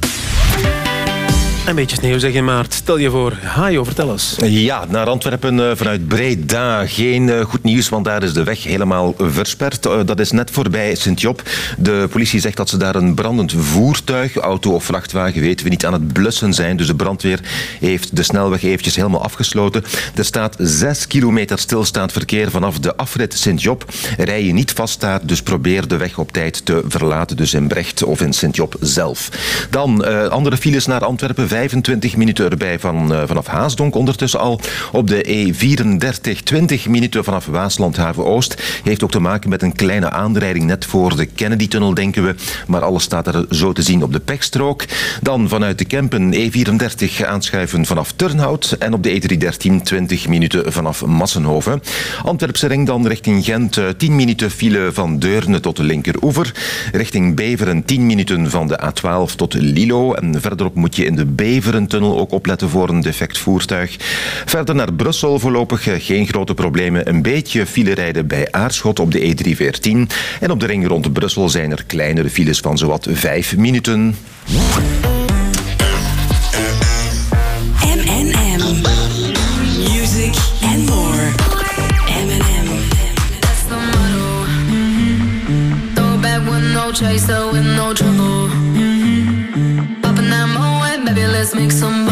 Een beetje sneeuw zeg je maart. Stel je voor. Hajo, vertel eens. Ja, naar Antwerpen eh, vanuit Breda. Geen eh, goed nieuws, want daar is de weg helemaal versperd. Eh, Dat is net voorbij Sint-Job. De politie zegt dat ze daar een brandend voertuig, auto of vrachtwagen, weten we niet, aan het blussen zijn. Dus de brandweer heeft de snelweg eventjes helemaal afgesloten. Er staat 6 kilometer stilstaand verkeer vanaf de afrit Sint-Job. Rij je niet vast daar, dus probeer de weg op tijd te verlaten. Dus in Brecht of in Sint-Job zelf. Dan andere files naar Antwerpen. 25 minuten erbij van, eh, vanaf Haasdonk ondertussen al. Op de E34 20 minuten vanaf Waaslandhaven Oost. Heeft ook te maken met een kleine aanrijding net voor de Kennedy-tunnel, denken we. Maar alles staat er zo te zien op de pechstrook. Dan vanuit de Kempen E34 aanschuiven vanaf Turnhout. En op de E313 20 minuten vanaf Massenhoven. Antwerpse ring dan richting Gent. eh, 10 minuten file van Deurne tot de linkeroever. Richting Beveren 10 minuten van de A12 tot Lilo. En verderop moet je in de Beverentunnel ook opletten voor een defect voertuig. Verder naar Brussel voorlopig eh, geen grote problemen. Een beetje file rijden bij Aarschot op de E314. En op de ring rond Brussel zijn er kleinere files van zowat 5 minuten. Let's make some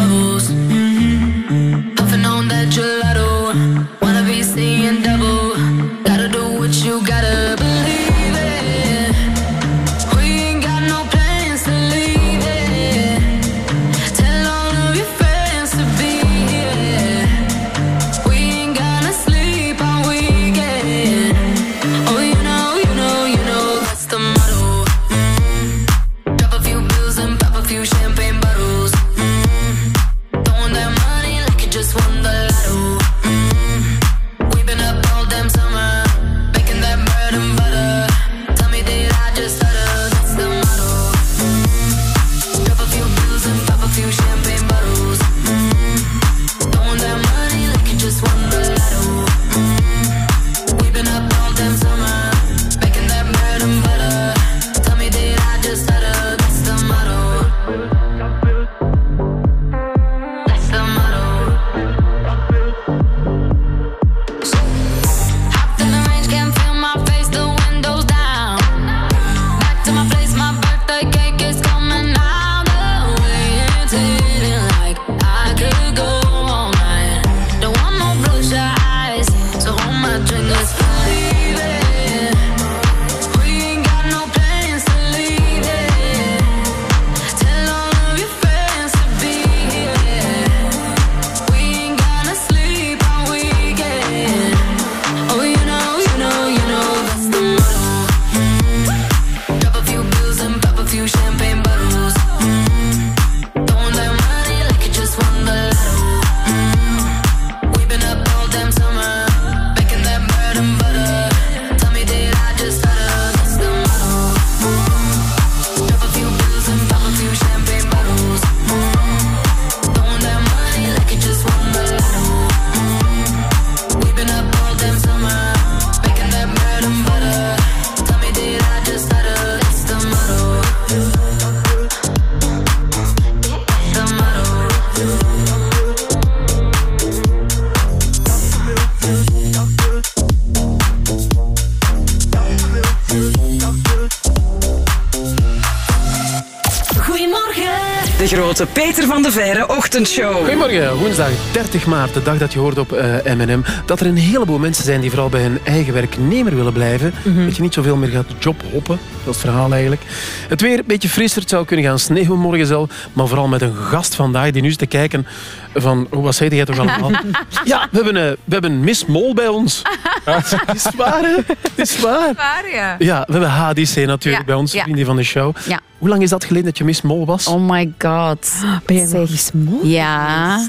ochtendshow. Goedemorgen, woensdag 30 maart, de dag dat je hoort op eh, M&M, dat er een heleboel mensen zijn die vooral bij hun eigen werknemer willen blijven. Dat je niet zoveel meer gaat jobhoppen, dat is het verhaal eigenlijk. Het weer een beetje frisser, het zou kunnen gaan sneeuwen morgen zelf, maar vooral met een gast vandaag die nu is te kijken van, hoe wat zei jij toch allemaal? *laughs* ja, we hebben, eh, we hebben Miss Mol bij ons. *laughs* Het is waar, hè? Het is waar. Waar, ja. Ja, we hebben HDC natuurlijk Ja, bij ons, ja. vriendin van de show. Ja. Hoe lang is dat geleden dat je Miss Mol was? Oh my god. *gasps* Ben je Zeg. Miss Mol Ja.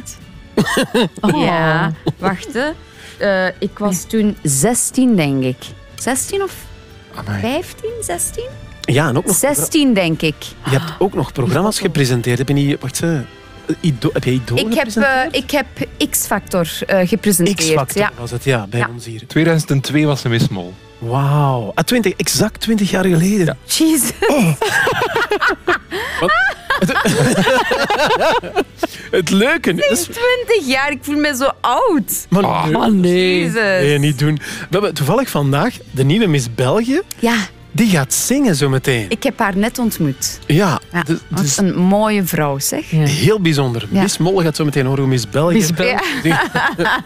*laughs* Oh. Ja. Wacht, hè. Eh, ik was toen 16, denk ik. 16 of 15, 16? Ja, en ook nog... 16, denk ik. Je hebt ook nog programma's gepresenteerd. Heb je niet... Wacht, Ido- heb jij Idool Ik heb, eh, ik heb X-Factor eh, gepresenteerd. X-Factor ja. was het, ja, bij Ja. ons hier. 2002 was ze Miss Mol. Wauw. Ah, 20, exact 20 jaar geleden. Jesus. *laughs* *laughs* Het leuke... is- 20 jaar, ik voel me zo oud. Maar, Ah, nee. nee. Jezus. Nee, niet doen. We hebben toevallig vandaag de nieuwe Miss België. Ja, Die gaat zingen zo meteen. ik heb haar net ontmoet. Ja, Ja, dus- wat dus een mooie vrouw, zeg. heel bijzonder. Ja. Miss Molle gaat zo meteen horen hoe Miss België... Miss België. *laughs*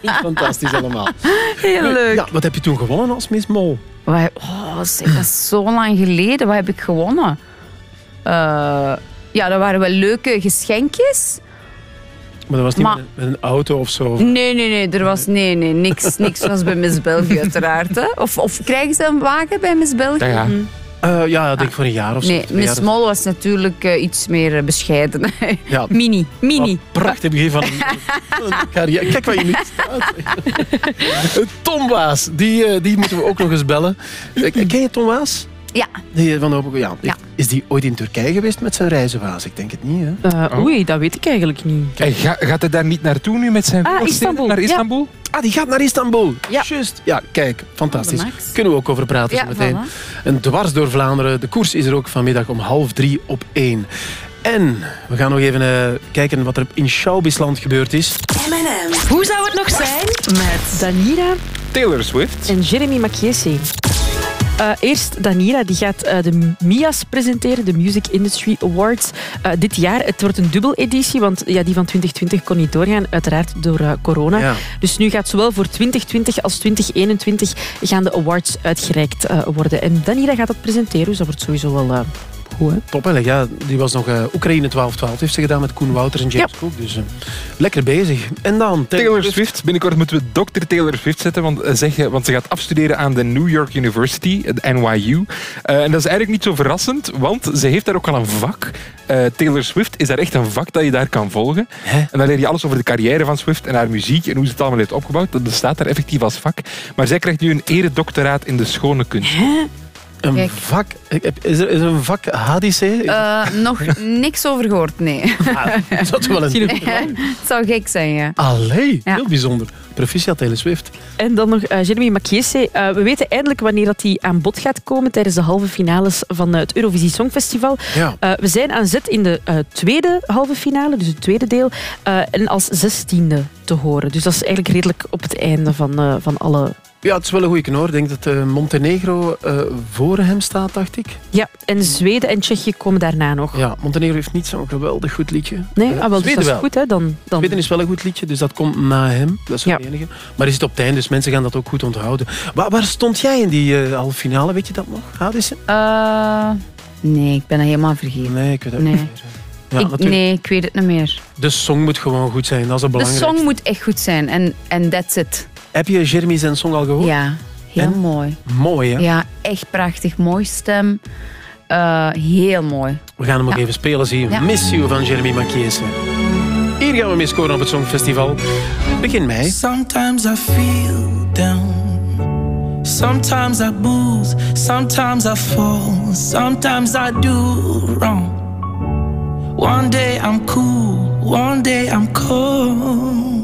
Ja. Fantastisch allemaal. *laughs* Heel leuk. Ja, wat heb je toen gewonnen als Miss Mol? Wat- Oh, zeg, dat is zo lang geleden. Wat heb ik gewonnen? Eh, ja, dat waren wel leuke geschenkjes. Maar dat was niet Maar- met, een, met een auto of zo. Nee, nee, nee. Er was nee, nee, niks, niks was bij Miss België uiteraard. Hè. Of, of krijgen ze een wagen bij Miss België? Ja, ja. Hm. Eh, ja, ik denk voor een jaar of zo. Nee, Miss Mol was natuurlijk eh, iets meer eh, bescheiden. *laughs* Ja. Mini, mini. Prachtig begin *laughs* van een, carrière. Kijk wat je nu staat. *laughs* Tom Waas, die, die moeten we ook nog eens bellen. Ken je Tom Waas? Ja. Die van de Open- ja. Is die ooit in Turkije geweest met zijn reizenwaas? Ik denk het niet, hè? Eh, Oei, dat weet ik eigenlijk niet. Ga- gaat hij daar niet naartoe nu met zijn Ah, Istanbul, Naar ja. Istanbul? Ah, die gaat naar Istanbul. Ja. Juist. Ja, kijk, fantastisch. Kunnen we ook over praten Ja, zo meteen. voilà. En dwars door Vlaanderen. De koers is er ook vanmiddag om half drie op één. En we gaan nog even eh, kijken wat er in Showbizland gebeurd is. M&M. Hoe zou het nog zijn met Danira Taylor Swift. en Jeremy Machiese. Eh, eerst Danira, die gaat eh, de MIA's presenteren, de Music Industry Awards. Eh, dit jaar, het wordt een dubbeleditie, want ja, die van 2020 kon niet doorgaan, uiteraard door corona. Ja. Dus nu gaat zowel voor 2020 als 2021 gaan de awards uitgereikt worden. En Danira gaat dat presenteren, dus dat wordt sowieso wel goed. Hè? Top, hè? Ja, die was nog eh, Oekraïne 12-12 heeft ze gedaan met Koen Wouters en James Cook. Dus eh, lekker bezig. En dan Taylor Swift. Binnenkort moeten we Dr. Taylor Swift zetten, want, eh, zeggen, want ze gaat afstuderen aan de New York University, de NYU. Eh, en dat is eigenlijk niet zo verrassend, want ze heeft daar ook al een vak. Eh, Taylor Swift is daar echt een vak dat je daar kan volgen. En dan leer je alles over de carrière van Swift en haar muziek en hoe ze het allemaal heeft opgebouwd. Dat bestaat daar effectief als vak. Maar zij krijgt nu een eredoctoraat in de schone kunst. Een Kijk. vak... Is er, is er een vak HDC? Eh, nog *laughs* niks over gehoord, nee. Dat zou toch wel een... *laughs* Het zou gek zijn, ja. Allee, Ja. heel bijzonder. Proficiat Taylor Swift. En dan nog eh, Jeremy Machiese. Eh, we weten eindelijk wanneer dat hij aan bod gaat komen tijdens de halve finales van het Eurovisie Songfestival. Ja. Eh, we zijn aan zet in de eh, tweede halve finale, dus het tweede deel. eh, en als zestiende te horen. Dus dat is eigenlijk redelijk op het einde van, eh, van alle... Ja, het is wel een goede knoor. Ik denk dat eh, Montenegro eh, voor hem staat, dacht ik. Ja, en Zweden en Tsjechië komen daarna nog. Ja, Montenegro heeft niet zo'n geweldig goed liedje. Nee, Eh, ah, wel, dus Zweden dat is wel. goed, hè? Dan, dan... Zweden is wel een goed liedje, dus dat komt na hem. Dat is het enige. Maar is het op het einde, dus mensen gaan dat ook goed onthouden. Waar, waar stond jij in die eh, halve finale, weet je dat nog? Hadissen? Eh, nee, ik ben dat helemaal vergeten. Nee, ik weet het Nee. niet meer. Ja, ik, nee, ik weet het niet meer. De song moet gewoon goed zijn, dat is het De belangrijkste. song moet echt goed zijn en en that's it. Heb je Jeremy zijn song al gehoord? Ja, heel En? mooi. Mooi, hè? Ja, echt prachtig. Mooi stem. Eh, heel mooi. We gaan hem nog Ja. even spelen, zie je. Ja. Miss You van Jeremy Machiese. Hier gaan we mee scoren op het Songfestival. Begin mei. Sometimes I feel down. Sometimes I booze. Sometimes I fall. Sometimes I do wrong. One day I'm cool. One day I'm cold.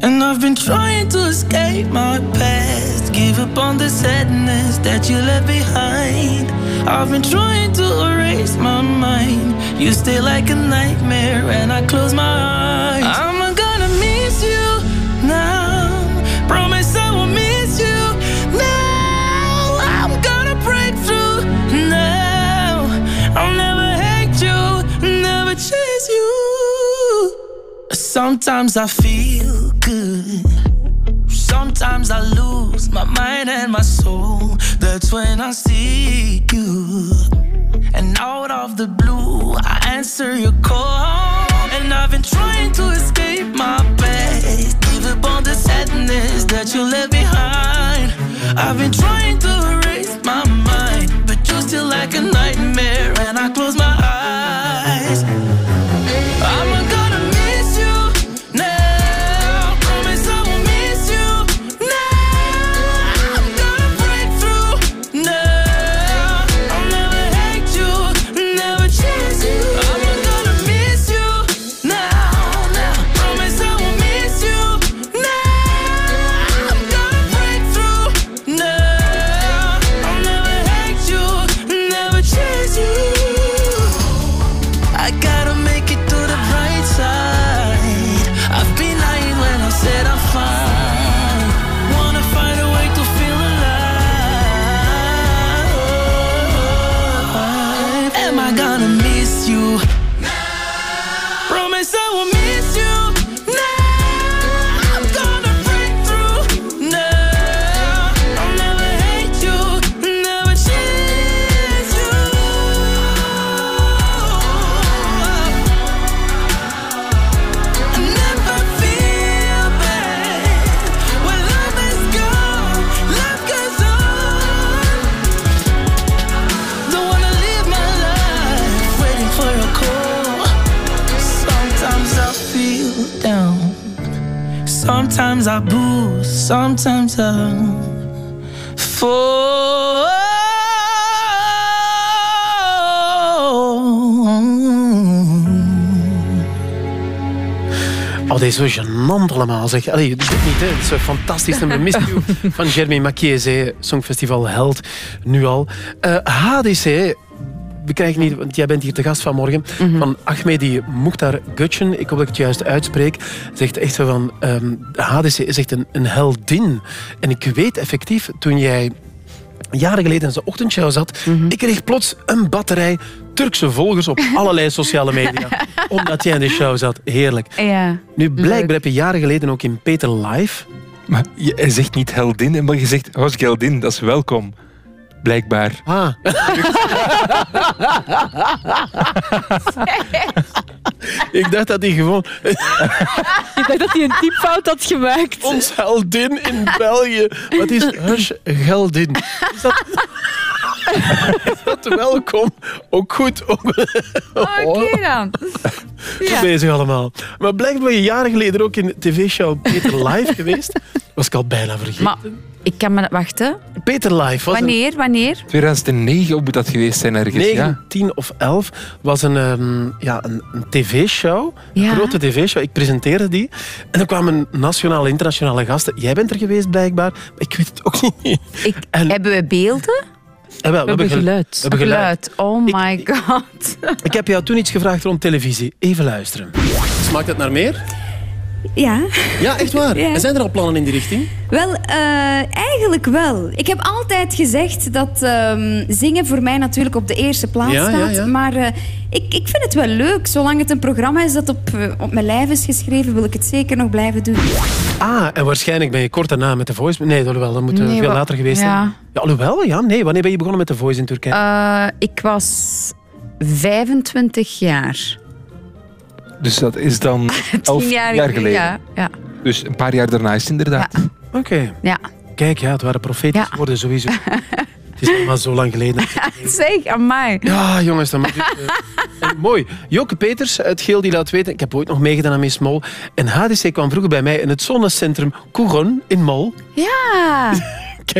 And I've been trying to escape my past. Give up on the sadness that you left behind. I've been trying to erase my mind. You stay like a nightmare when I close my eyes. I'm gonna miss you now. Promise I will miss you now. I'm gonna break through now. I'll never hate you, never chase you. Sometimes I feel good. Sometimes I lose my mind and my soul. That's when I see you. And out of the blue, I answer your call. And I've been trying to escape my past. Give up on the sadness that you left behind. I've been trying to erase my mind. But you're still like a nightmare when I close my eyes. Sometimes I fall. Oh, dit is zo gênant allemaal. Zeg. Allee, dit niet, hè. Het is zo fantastisch. nummer Miss *laughs* van Jeremy Makiese, Songfestival Held, nu al. Eh, HDC, we krijgen niet, want jij bent hier te gast vanmorgen, van Ahmedi Mukhtar Gökçen, ik hoop dat ik het juist uitspreek, zegt echt zo van, ehm, HDC is echt een, een heldin. En ik weet effectief, toen jij jaren geleden in zijn ochtendshow zat, ik kreeg plots een batterij Turkse volgers op *laughs* allerlei sociale media. omdat jij in de show zat. Heerlijk. Ja. Nu, blijkbaar heb je jaren geleden ook in Peter Live... Maar je, hij zegt niet heldin, maar je zegt Hosgeldin, dat is welkom. Blijkbaar. Ah. *laughs* ik dacht dat hij gewoon... Ik dacht dat hij een typfout had gemaakt. Ons heldin in België. Wat is Hush Geldin? Is dat... is *laughs* dat welkom? Ook goed. Ook... Oké dan. *laughs* Goed bezig allemaal. Maar blijkbaar ben je jaren geleden ook in de tv-show Peter Live geweest. *laughs* Was ik al bijna vergeten. Maar ik kan me... Wacht, hè. Peter Live was een- Wanneer? Wanneer? 2009 moet dat geweest zijn ergens. 9, ja. 10 of 11 was een, ehm, ja, een, een tv-show. Ja. Een grote tv-show. Ik presenteerde die. En er kwamen nationale, internationale gasten. Jij bent er geweest, blijkbaar. Ik weet het ook niet. Ik, Hebben we beelden? Eh, wel, we, hebben gel- We hebben geluid. Oh my god. Ik heb jou toen iets gevraagd rond televisie. Even luisteren. Smaakt het naar meer? Ja. Ja, echt waar. Ja. En zijn er al plannen in die richting? Wel, eh, eigenlijk wel. Ik heb altijd gezegd dat ehm, zingen voor mij natuurlijk op de eerste plaats Ja, staat. ja. Maar eh, ik, ik vind het wel leuk. Zolang het een programma is dat op, eh, op mijn lijf is geschreven, wil ik het zeker nog blijven doen. Ah, en waarschijnlijk ben je kort daarna met de Voice... Nee, alhoewel, dat moet Nee, veel later geweest zijn. Ja, alhoewel, ja. Nee, wanneer ben je begonnen met de Voice in Turkije? Eh, ik was 25 jaar. Dus dat is dan *laughs* elf Tien jaar, jaar, geleden. Ja, ja. Dus een paar jaar daarna is het inderdaad. Oké. ja. Kijk, ja, het waren profetisch woorden sowieso. *laughs* het is allemaal zo lang geleden. *laughs* Zeg, amai. Ja, jongens, dan moet ik... eh, en mooi. Joke Peters uit Geel die laat weten... Ik heb ooit nog meegedaan aan Miss Mol. En HDC kwam vroeger bij mij in het zonnecentrum Couron in Mol. Ja.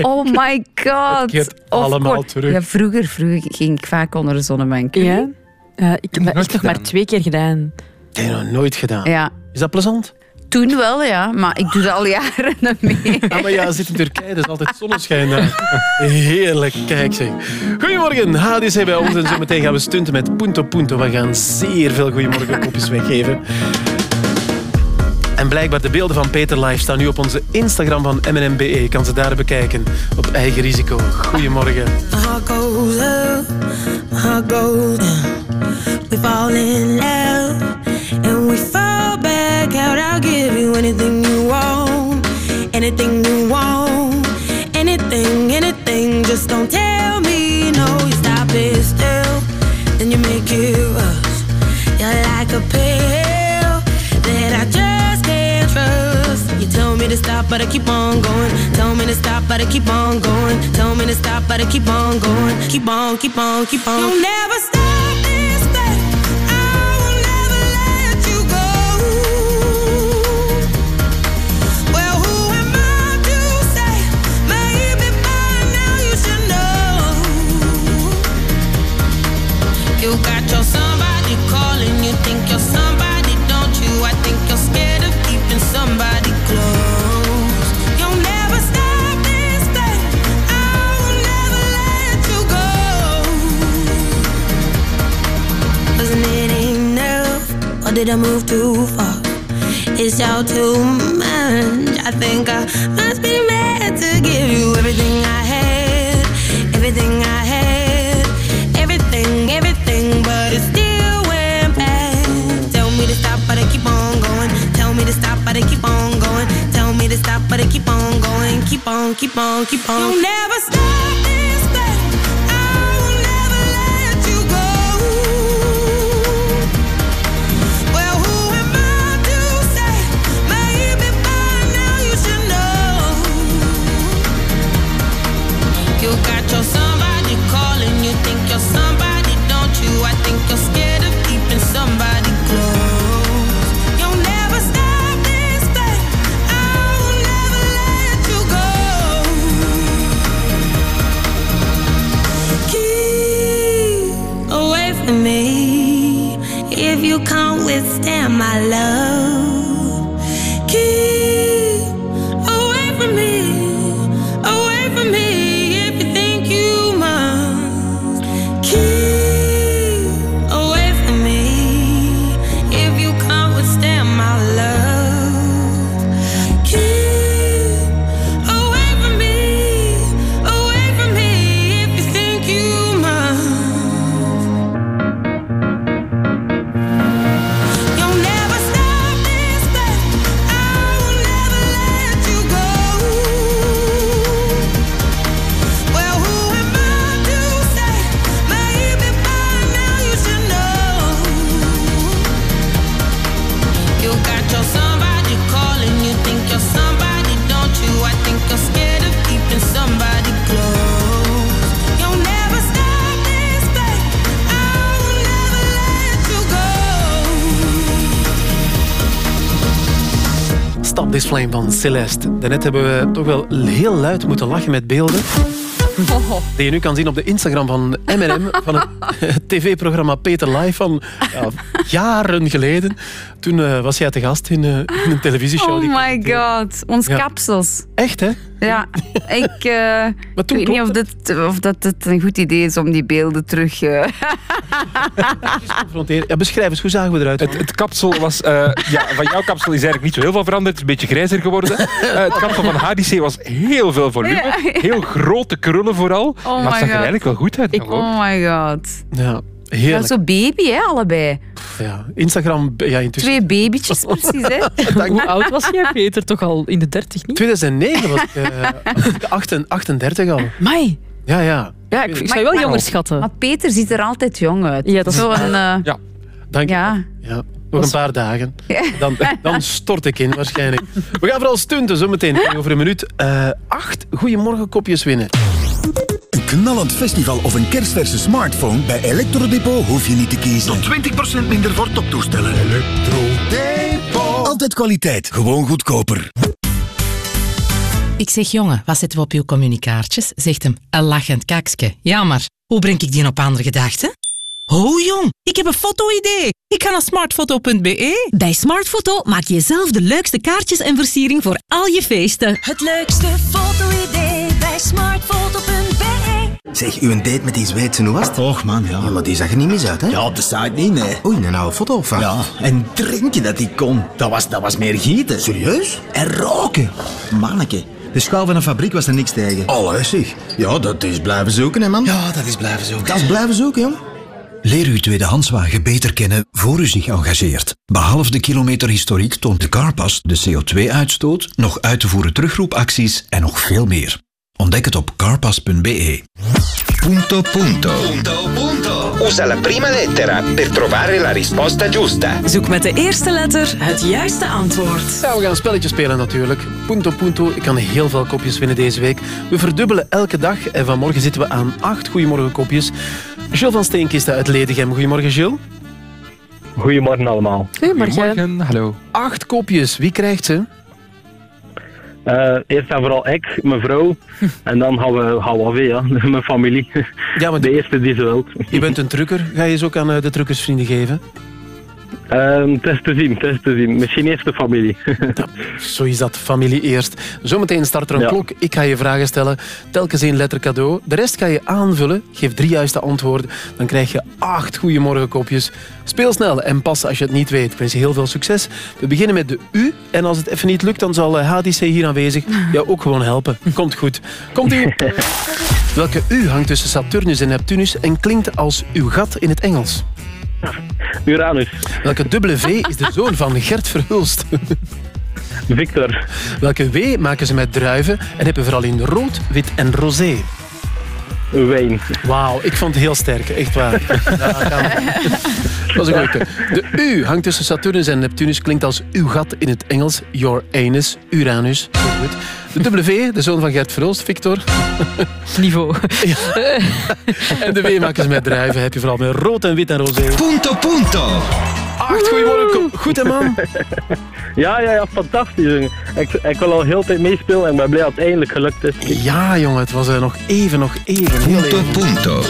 Oh my god. keert Of allemaal terug. Ja, vroeger, vroeger ging ik vaak onder de zonnebank. Ja? Ja, ik heb dat echt nog maar twee keer gedaan. Dat heb je nog nooit gedaan. Ja. Is dat plezant? Toen wel, ja. Maar ik doe dat al jaren meer. Ah, maar ja, zit in Turkije, dat is altijd zonneschijn daar. Heerlijk, kijk zeg. Goedemorgen, HDC bij ons en zometeen gaan we stunten met Punto Punto. We gaan zeer veel goedemorgen kopjes weggeven. En blijkbaar de beelden van Peter Live staan nu op onze Instagram van MNMBE. Je kan ze daar bekijken, op eigen risico. Goedemorgen. My heart goes up, my heart goes down. We fall in love fall back out. I'll give you anything you want, anything you want, anything, anything. Just don't tell me no. You stop it still, then you make it rush. You're like a pill that I just can't trust. You tell me to stop, but I keep on going. Tell me to stop, but I keep on going. Tell me to stop, but I keep on going. Keep on, keep on, keep on. You'll never stop this did I move too far? It's all too much. I think I must be mad to give you everything I had, everything I had, but it keep on going. Tell me to stop, but it keep on going. Keep on, keep on, keep on. You'll never stop this thing. I will never let you go. Well, who am I to say? Maybe by now you should know. You got your somebody calling. You think you're somebody, don't you? I think you're scared. If you can't withstand my love. Keep Celeste. Daarnet hebben we toch wel heel luid moeten lachen met beelden. *laughs* Die je nu kan zien op de Instagram van M&M, van het *laughs* tv-programma Peter Live van ja, jaren geleden. Toen eh, was jij te gast in, eh, in een televisieshow. Oh die- my god, ons Ja. kapsels. Echt, hè? Ja, ik eh, ik weet niet of, dit, of dat het een goed idee is om die beelden terug... eh, *laughs* Confronteren. Ja, beschrijf eens, hoe zagen we eruit? Het, het kapsel was... eh, ja, van jouw kapsel is eigenlijk niet zo heel veel veranderd. Het is een beetje grijzer geworden. Het kapsel van HDC was heel veel volume. Heel grote krullen vooral. Oh maar het zag er eigenlijk wel goed uit. hoor. oh my god. Ja, heerlijk. zo baby, hè, allebei. Ja, Instagram, ja, intussen. Twee babytjes *laughs* precies, hè. Hoe oud was jij, Peter? Toch al in de 30 niet? 2009 was ik eh, *laughs* 38 38 al. Mai. Ja, ja. Ja, ik, ik zou je wel jonger schatten. Maar Peter ziet er altijd jong uit. Ja, dat is Zo waar. een, eh, Ja. Dank je. ja. Ja, nog een paar dagen. Dan, dan stort ik in, waarschijnlijk. We gaan vooral stunten, zometeen over een minuut. Eh, acht goeiemorgen kopjes winnen. Een knallend festival of een kerstverse smartphone? Bij Electrodepot hoef je niet te kiezen. Tot 20% minder voor toptoestellen. Electrodepot. Altijd kwaliteit, gewoon goedkoper. Ik zeg, jongen, wat zetten we op uw communicaartjes? Zegt hem, een lachend kakske. Ja, maar hoe breng ik die op andere gedachten? Oh jong, ik heb een foto-idee. Ik ga naar smartfoto.be. Bij Smartfoto maak je zelf de leukste kaartjes en versiering voor al je feesten. Het leukste foto-idee bij smartfoto.be. Zeg, uw date met die Zweedse, hoe was het? Och man, ja. Ja, maar die zag er niet mis uit, hè? Ja, op de site niet, nee. Oei, een oude foto van. Ja, en drinken dat die kon. Dat was, dat was meer gieten. Serieus? En roken. Manneke. De schaal van een fabriek was er niks tegen. Allee, zeg. Ja, dat is blijven zoeken, hè, man. Ja, dat is blijven zoeken. Dat is blijven zoeken, jong. Leer uw tweedehandswagen beter kennen voor u zich engageert. Behalve de kilometerhistoriek toont de Carpass de CO2-uitstoot, nog uit te voeren terugroepacties en nog veel meer. Ontdek het op carpass.be. Punto punto. Punto punto. Usa la prima lettera per trovare la risposta giusta. Zoek met de eerste letter het juiste antwoord. Ja, we gaan een spelletje spelen natuurlijk. Punto Punto. Ik kan heel veel kopjes winnen deze week. We verdubbelen elke dag en vanmorgen zitten we aan acht goeiemorgen kopjes. Jules van Steenkisten uit Ledegem. Goedemorgen, Jules. Goedemorgen allemaal. Goedemorgen. hallo. Acht kopjes. Wie krijgt ze? Eh, eerst en vooral ik, mijn vrouw. *laughs* en dan gaan we, gaan we af, ja. *laughs* mijn familie. Ja, maar de eerste die ze wilt. Je bent een trucker. Ga je ze ook aan eh, de truckersvrienden geven? Ehm, het is te zien, is te zien. Misschien eerst de familie. *laughs* Zo is dat, familie eerst. Zometeen start er een Ja. klok. Ik ga je vragen stellen. Telkens één letter cadeau. De rest ga je aanvullen. Geef drie juiste antwoorden. Dan krijg je acht goeiemorgen kopjes. Speel snel en pas als je het niet weet. Ik wens je heel veel succes. We beginnen met de U. En als het even niet lukt, dan zal eh, HDC hier aanwezig jou ook gewoon helpen. Komt goed. Komt ie. *laughs* Welke U hangt tussen Saturnus en Neptunus en klinkt als uw gat in het Engels? Uranus. Welke dubbele V is de zoon van Gert Verhulst? Victor. Welke W maken ze met druiven en hebben vooral in rood, wit en rosé? Wijn. Wauw, ik vond het heel sterk, echt waar. *laughs* Dat was een goeie. De U hangt tussen Saturnus en Neptunus, klinkt als uw gat in het Engels. Your anus, Uranus. Goed. De dubbele V, de zoon van Gert Verhoost, Victor. *laughs* Niveau. En de W maken ze met druiven, heb je vooral met rood en wit en rosé. Punto, punto. Acht, goedemorgen. Kom. Goed hè man? *laughs* Ja, ja, ja, fantastisch. jongen. Ik, ik wil al heel tijd meespelen en ben blij dat het eindelijk gelukt is. Ja jongen, het was eh, nog even, nog even. Heel even. Punto.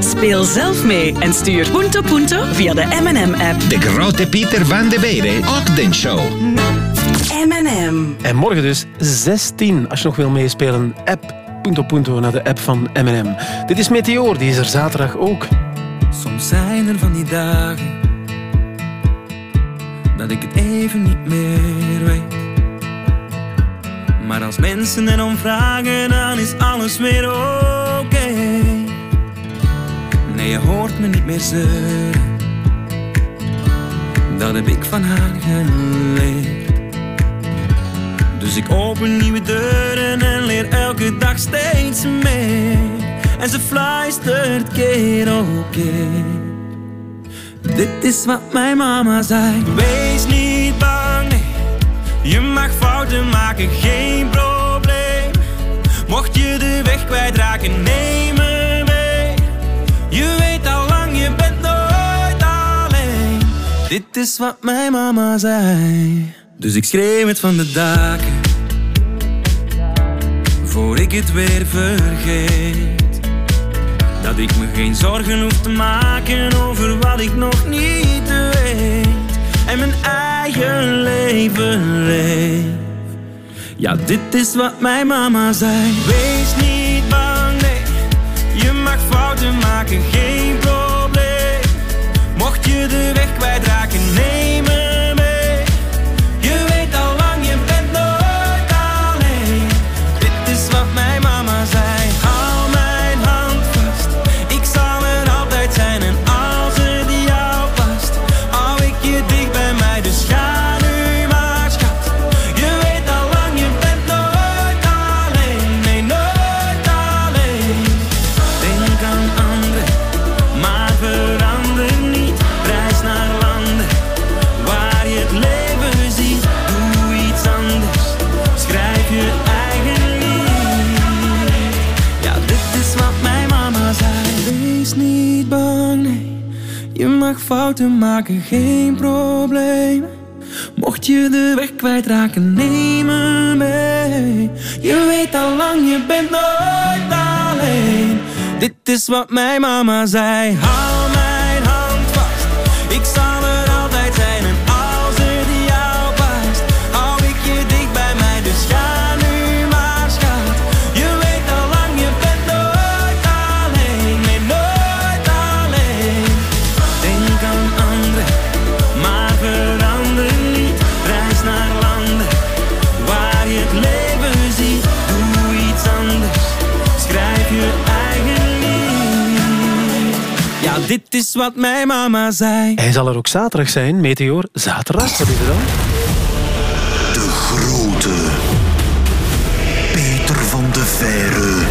Speel zelf mee en stuur Punto Punto via de M&M-app. De grote Pieter van de Beren Ochtendshow. M&M. En morgen dus 16, als je nog wil meespelen. App Punto Punto naar de app van M&M. Dit is Meteor, die is er zaterdag ook. Soms zijn er van die dagen dat ik het even niet meer weet. Maar als mensen erom vragen, dan is alles weer oké. Nee, je hoort me niet meer zeuren. Dat heb ik van haar geleerd. Dus ik open nieuwe deuren en leer elke dag steeds meer. En ze fluistert keer op keer. Dit is wat mijn mama zei. Wees niet bang, nee. Je mag fouten maken, geen probleem. Mocht je de weg kwijtraken, neem me mee. Je weet al lang, je bent nooit alleen. Dit is wat mijn mama zei. Dus ik schreeuw het van de daken. Voor ik het weer vergeet. Dat ik me geen zorgen hoef te maken over wat ik nog niet weet. En mijn eigen leven leef. Ja, dit is wat mijn mama zei. Wees niet bang, nee. Je mag fouten maken, geen probleem. Mocht je de weg kwijtraken, neem fouten maken, geen probleem. Mocht je de weg kwijtraken, neem me mee. Je weet al lang, je bent nooit alleen. Dit is wat mijn mama zei. Hou mijn hand vast. Ik Ja, dit is wat mijn mama zei. Hij zal er ook zaterdag zijn, Meteor. Zaterdag, wat is er dan? De grote Peter van de Verre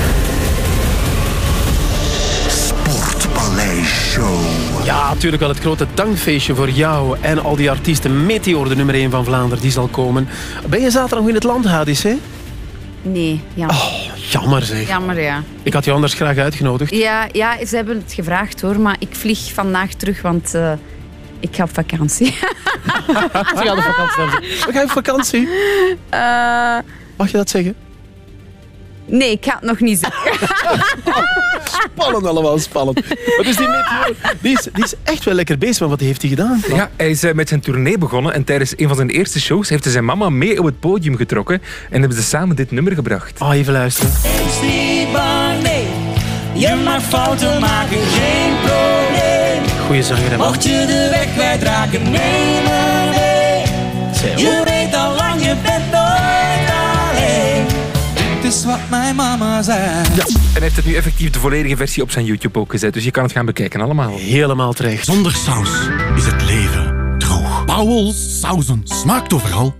Sportpaleis Show. Ja, natuurlijk wel het grote dankfeestje voor jou en al die artiesten. Meteor, de nummer 1 van Vlaanderen, die zal komen. Ben je zaterdag nog in het land, Hadis, hè? Nee, jammer. Oh, jammer zeg. Jammer, ja. Ik had je anders graag uitgenodigd. Ja, ja, ze hebben het gevraagd hoor, maar ik vlieg vandaag terug, want eh, ik ga op vakantie. *laughs* Ze gaat op vakantie. We gaan op vakantie. Eh, Mag je dat zeggen? Nee, ik ga het nog niet zeggen. *laughs* Spannend allemaal, spannend. Maar dus die Meteor, die is, die is echt wel lekker bezig. Maar wat heeft hij gedaan? Ja, hij is eh, met zijn tournee begonnen en tijdens een van zijn eerste shows heeft hij zijn mama mee op het podium getrokken en hebben ze samen dit nummer gebracht. Ah, even luisteren. Wees niet bang, nee. Je mag fouten maken, geen probleem. Goeie zanger. Mocht je de weg kwijtraken, neem me mee. Je is wat mijn mama zei. Ja. En hij heeft het nu effectief de volledige versie op zijn YouTube ook gezet, dus je kan het gaan bekijken allemaal. Helemaal terecht. Zonder saus is het leven droog. Pauwels, sauzen, smaakt overal.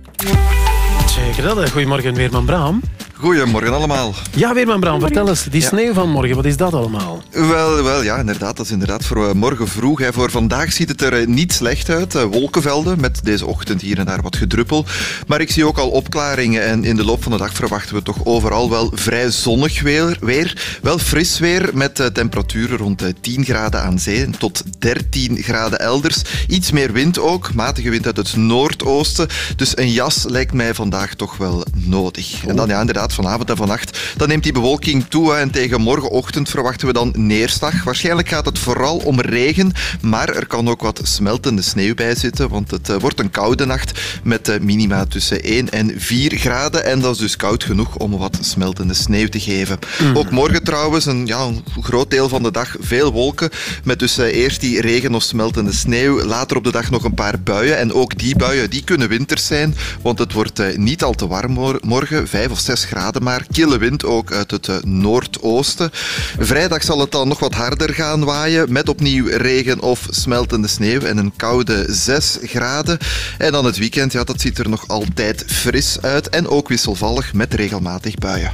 Zeker dat. Goedemorgen, Weerman Braam. Goedemorgen allemaal. Ja, Weerman Braam, vertel eens. Die sneeuw van morgen, wat is dat allemaal? Wel, wel, ja, inderdaad. Dat is inderdaad voor eh, morgen vroeg. Hè. Voor vandaag ziet het er eh, niet slecht uit. Eh, wolkenvelden met deze ochtend hier en daar wat gedruppel. Maar ik zie ook al opklaringen. En in de loop van de dag verwachten we toch overal wel vrij zonnig weer. weer. Wel fris weer met temperaturen rond de 10 graden aan zee en tot 13 graden elders. Iets meer wind ook. Matige wind uit het noordoosten. Dus een jas lijkt mij vandaag toch wel nodig. En dan ja, inderdaad, vanavond en vannacht, dan neemt die bewolking toe. En tegen morgenochtend verwachten we dan neerslag. Waarschijnlijk gaat het vooral om regen, maar er kan ook wat smeltende sneeuw bij zitten, want het eh, wordt een koude nacht met eh, minima tussen 1 en 4 graden. En dat is dus koud genoeg om wat smeltende sneeuw te geven. Ook morgen trouwens, een, ja, een groot deel van de dag veel wolken, met dus eh, eerst die regen of smeltende sneeuw, later op de dag nog een paar buien. En ook die buien die kunnen winters zijn, want het wordt niet al te warm mor- morgen, 5 of 6 graden maar. Kille wind ook uit het eh, noordoosten. Vrijdag zal het dan nog wat harder gaan waaien, met opnieuw regen of smeltende sneeuw en een koude 6 graden. En dan het weekend, ja, dat ziet er nog altijd fris uit en ook wisselvallig met regelmatig buien.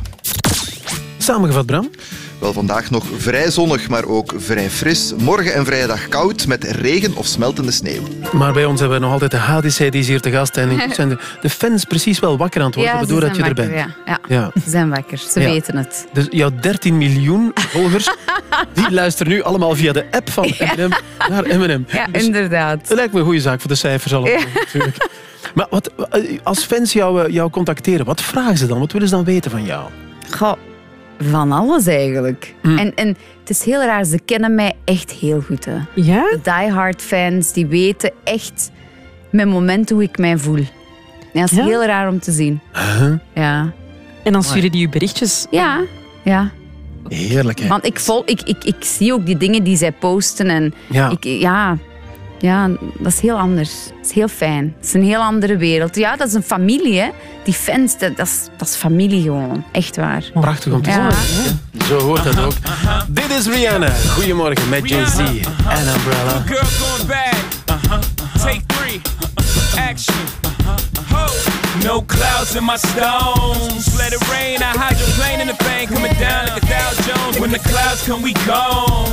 Samengevat, Bram? Wel, vandaag nog vrij zonnig, maar ook vrij fris. Morgen en vrijdag koud met regen of smeltende sneeuw. Maar bij ons hebben we nog altijd de HDC, die is hier te gast. En *laughs* zijn de, de fans precies wel wakker aan het worden, Ja, waardoor dat je er wakker, bent. Ja, ja. Ja. ze zijn wakker. Ze Ja. weten het. Dus jouw 13 miljoen *laughs* volgers, die luisteren nu allemaal via de app van M&M naar M&M. Ja, Dus inderdaad. Dat lijkt me een goede zaak voor de cijfers allemaal, Ja. natuurlijk. Maar wat, als fans jou, eh, jou contacteren, wat vragen ze dan? Wat willen ze dan weten van jou? Goh, van alles eigenlijk. Mm. En, en het is heel raar, ze kennen mij echt heel goed. Hè. Ja? De diehard fans, die weten echt mijn moment hoe ik mij voel. Ja, dat is Ja? heel raar om te zien. Ja. En dan sturen die je berichtjes? Ja, ja. Heerlijk, hè? Want ik, vol, ik, ik, ik zie ook die dingen die zij posten. En Ja. Ik, ja, ja, dat is heel anders. Dat is heel fijn. Het is een heel andere wereld. Ja, dat is een familie, hè. Die fans, dat, dat, is, dat is familie gewoon. Echt waar. Prachtig om te Ja. zien. Zo hoort dat ook. Dit is Rihanna. Goedemorgen met Jay-Z en Umbrella. Girl going bad. Uh-huh. Take three. Action. Ho. No clouds in my stones. Let it rain. I hydroplane in the bank. Coming down like a Dow Jones. When the clouds come, we gone.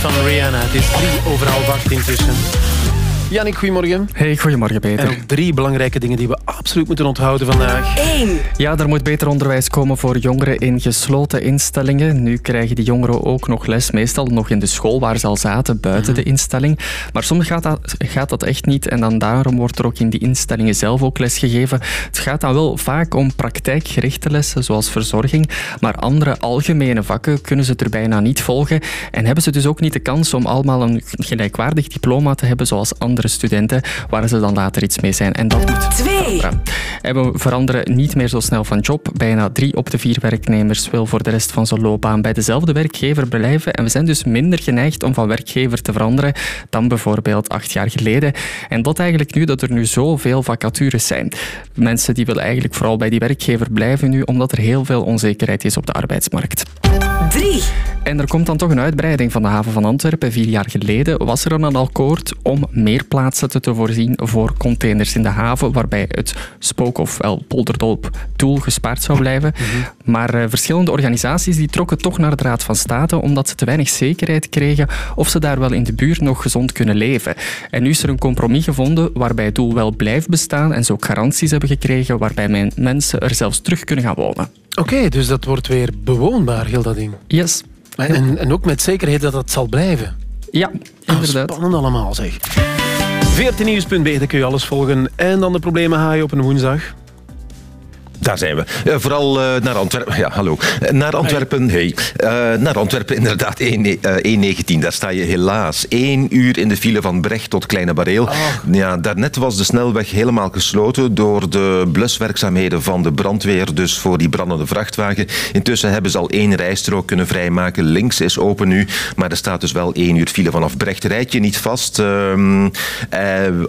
Van Rihanna. Het is drie over half acht intussen. Jannik, goedemorgen. Hey, goedemorgen Peter. En drie belangrijke dingen die we absoluut moeten onthouden vandaag. 1. Ja, er moet beter onderwijs komen voor jongeren in gesloten instellingen. Nu krijgen die jongeren ook nog les, meestal nog in de school waar ze al zaten, buiten de instelling. Maar soms gaat dat, gaat dat echt niet en dan daarom wordt er ook in die instellingen zelf ook les gegeven. Het gaat dan wel vaak om praktijkgerichte lessen, zoals verzorging, maar andere algemene vakken kunnen ze er bijna niet volgen en hebben ze dus ook niet de kans om allemaal een gelijkwaardig diploma te hebben zoals andere studenten, waar ze dan later iets mee zijn. En dat moet 2. veranderen. En we veranderen niet meer zo snel van job. Bijna drie op de vier werknemers wil voor de rest van zijn loopbaan bij dezelfde werkgever blijven. En we zijn dus minder geneigd om van werkgever te veranderen dan bijvoorbeeld acht jaar geleden. En dat eigenlijk nu dat er nu zoveel vacatures zijn. Mensen die willen eigenlijk vooral bij die werkgever blijven nu, omdat er heel veel onzekerheid is op de arbeidsmarkt. 3. En er komt dan toch een uitbreiding van de haven van Antwerpen. Vier jaar geleden was er een akkoord om meer plaatsen te, te voorzien voor containers in de haven, waarbij het spook- ofwel polderdolp-doel gespaard zou blijven. Maar eh, verschillende organisaties die trokken toch naar de Raad van State, omdat ze te weinig zekerheid kregen of ze daar wel in de buurt nog gezond kunnen leven. En nu is er een compromis gevonden waarbij het doel wel blijft bestaan en ze ook garanties hebben gekregen waarbij men- mensen er zelfs terug kunnen gaan wonen. Oké, dus dat wordt weer bewoonbaar, heel dat ding. Yes. En, en ook met zekerheid dat dat zal blijven. Ja, inderdaad. Spannend allemaal, zeg. 14nieuws.be, daar kun je alles volgen. En dan de problemen haaien op een woensdag. Daar zijn we. Eh, vooral eh, naar Antwerpen. Ja, hallo. Eh, naar Antwerpen, hey. Naar Antwerpen, *laughs* inderdaad, 1, eh, 1.19. Daar sta je helaas één uur in de file van Brecht tot Kleine Bareel. Ja, daarnet was de snelweg helemaal gesloten door de bluswerkzaamheden van de brandweer, dus voor die brandende vrachtwagen. Intussen hebben ze al één rijstrook kunnen vrijmaken. Links is open nu, maar er staat dus wel één uur file vanaf Brecht. Rijd je niet vast. Ehm, eh,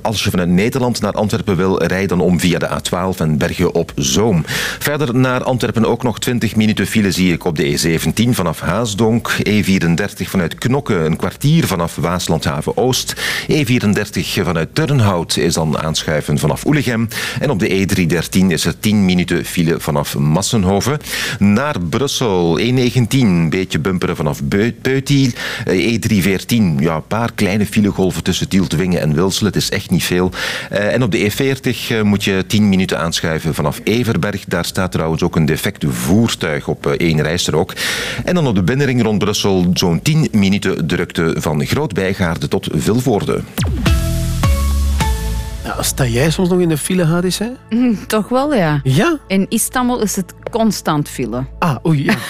als je vanuit Nederland naar Antwerpen wil, rij dan om via de A12 en Bergen op Zoom. Verder naar Antwerpen ook nog 20 minuten file zie ik op de E17 vanaf Haasdonk. E34 vanuit Knokke, een kwartier vanaf Waaslandhaven Oost. E34 vanuit Turnhout is dan aanschuiven vanaf Oelegem. En op de E313 is er 10 minuten file vanaf Massenhoven. Naar Brussel, E19, beetje bumperen vanaf Peutiel. Eh, E314, ja, een paar kleine filegolven tussen Tieltwingen en Wilselen. Het is echt niet veel. Eh, En op de E40 eh, moet je 10 minuten aanschuiven vanaf Everberg. Daar staat trouwens ook een defect voertuig op eh, één rijstrook. En dan op de binnenring rond Brussel zo'n 10 minuten drukte van Groot-Bijgaarde tot Vilvoorde. Ja, sta jij soms nog in de file, Hadis? Hè? Mm, toch wel, ja. Ja? In Istanbul is het constant file. Ah, oei, ja. *laughs*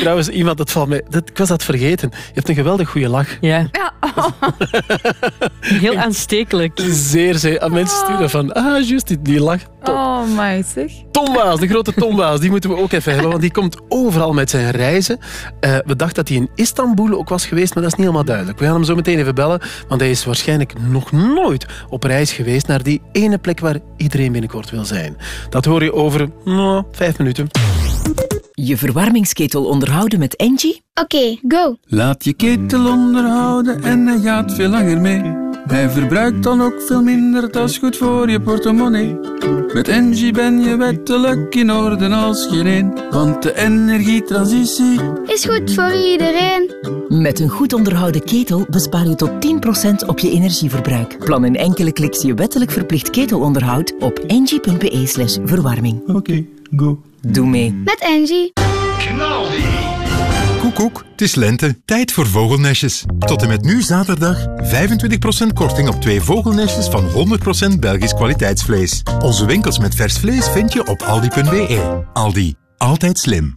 Trouwens, iemand, dat valt mij... Dat, ik was dat vergeten. Je hebt een geweldig goede lach. Ja. Ja. *laughs* Heel aanstekelijk. Zeer, zeer. Aan mensen sturen van... Ah, juist, die, die lach. Oh, my zeg. Tom Waas, de grote Tom Waas, die moeten we ook even hebben, want die komt overal met zijn reizen. Eh, we dachten dat hij in Istanbul ook was geweest, maar dat is niet helemaal duidelijk. We gaan hem zo meteen even bellen, want hij is waarschijnlijk nog nooit op reis geweest naar die ene plek waar iedereen binnenkort wil zijn. Dat hoor je over nou, vijf minuten. Je verwarmingsketel onderhouden met Engie? Oké, go. Laat je ketel onderhouden en hij gaat veel langer mee. Hij verbruikt dan ook veel minder, dat is goed voor je portemonnee. Met Engie ben je wettelijk in orde als geen één. Want de energietransitie Is goed voor iedereen. Met een goed onderhouden ketel bespaar je tot 10% op je energieverbruik. Plan in enkele kliks je wettelijk verplicht ketelonderhoud op engie.be slash verwarming. Oké, go. Doe mee. Met Angie. Koekoek, het is lente. Tijd voor vogelnestjes. Tot en met nu zaterdag 25% korting op twee vogelnestjes van 100% Belgisch kwaliteitsvlees. Onze winkels met vers vlees vind je op aldi.be. Aldi, altijd slim.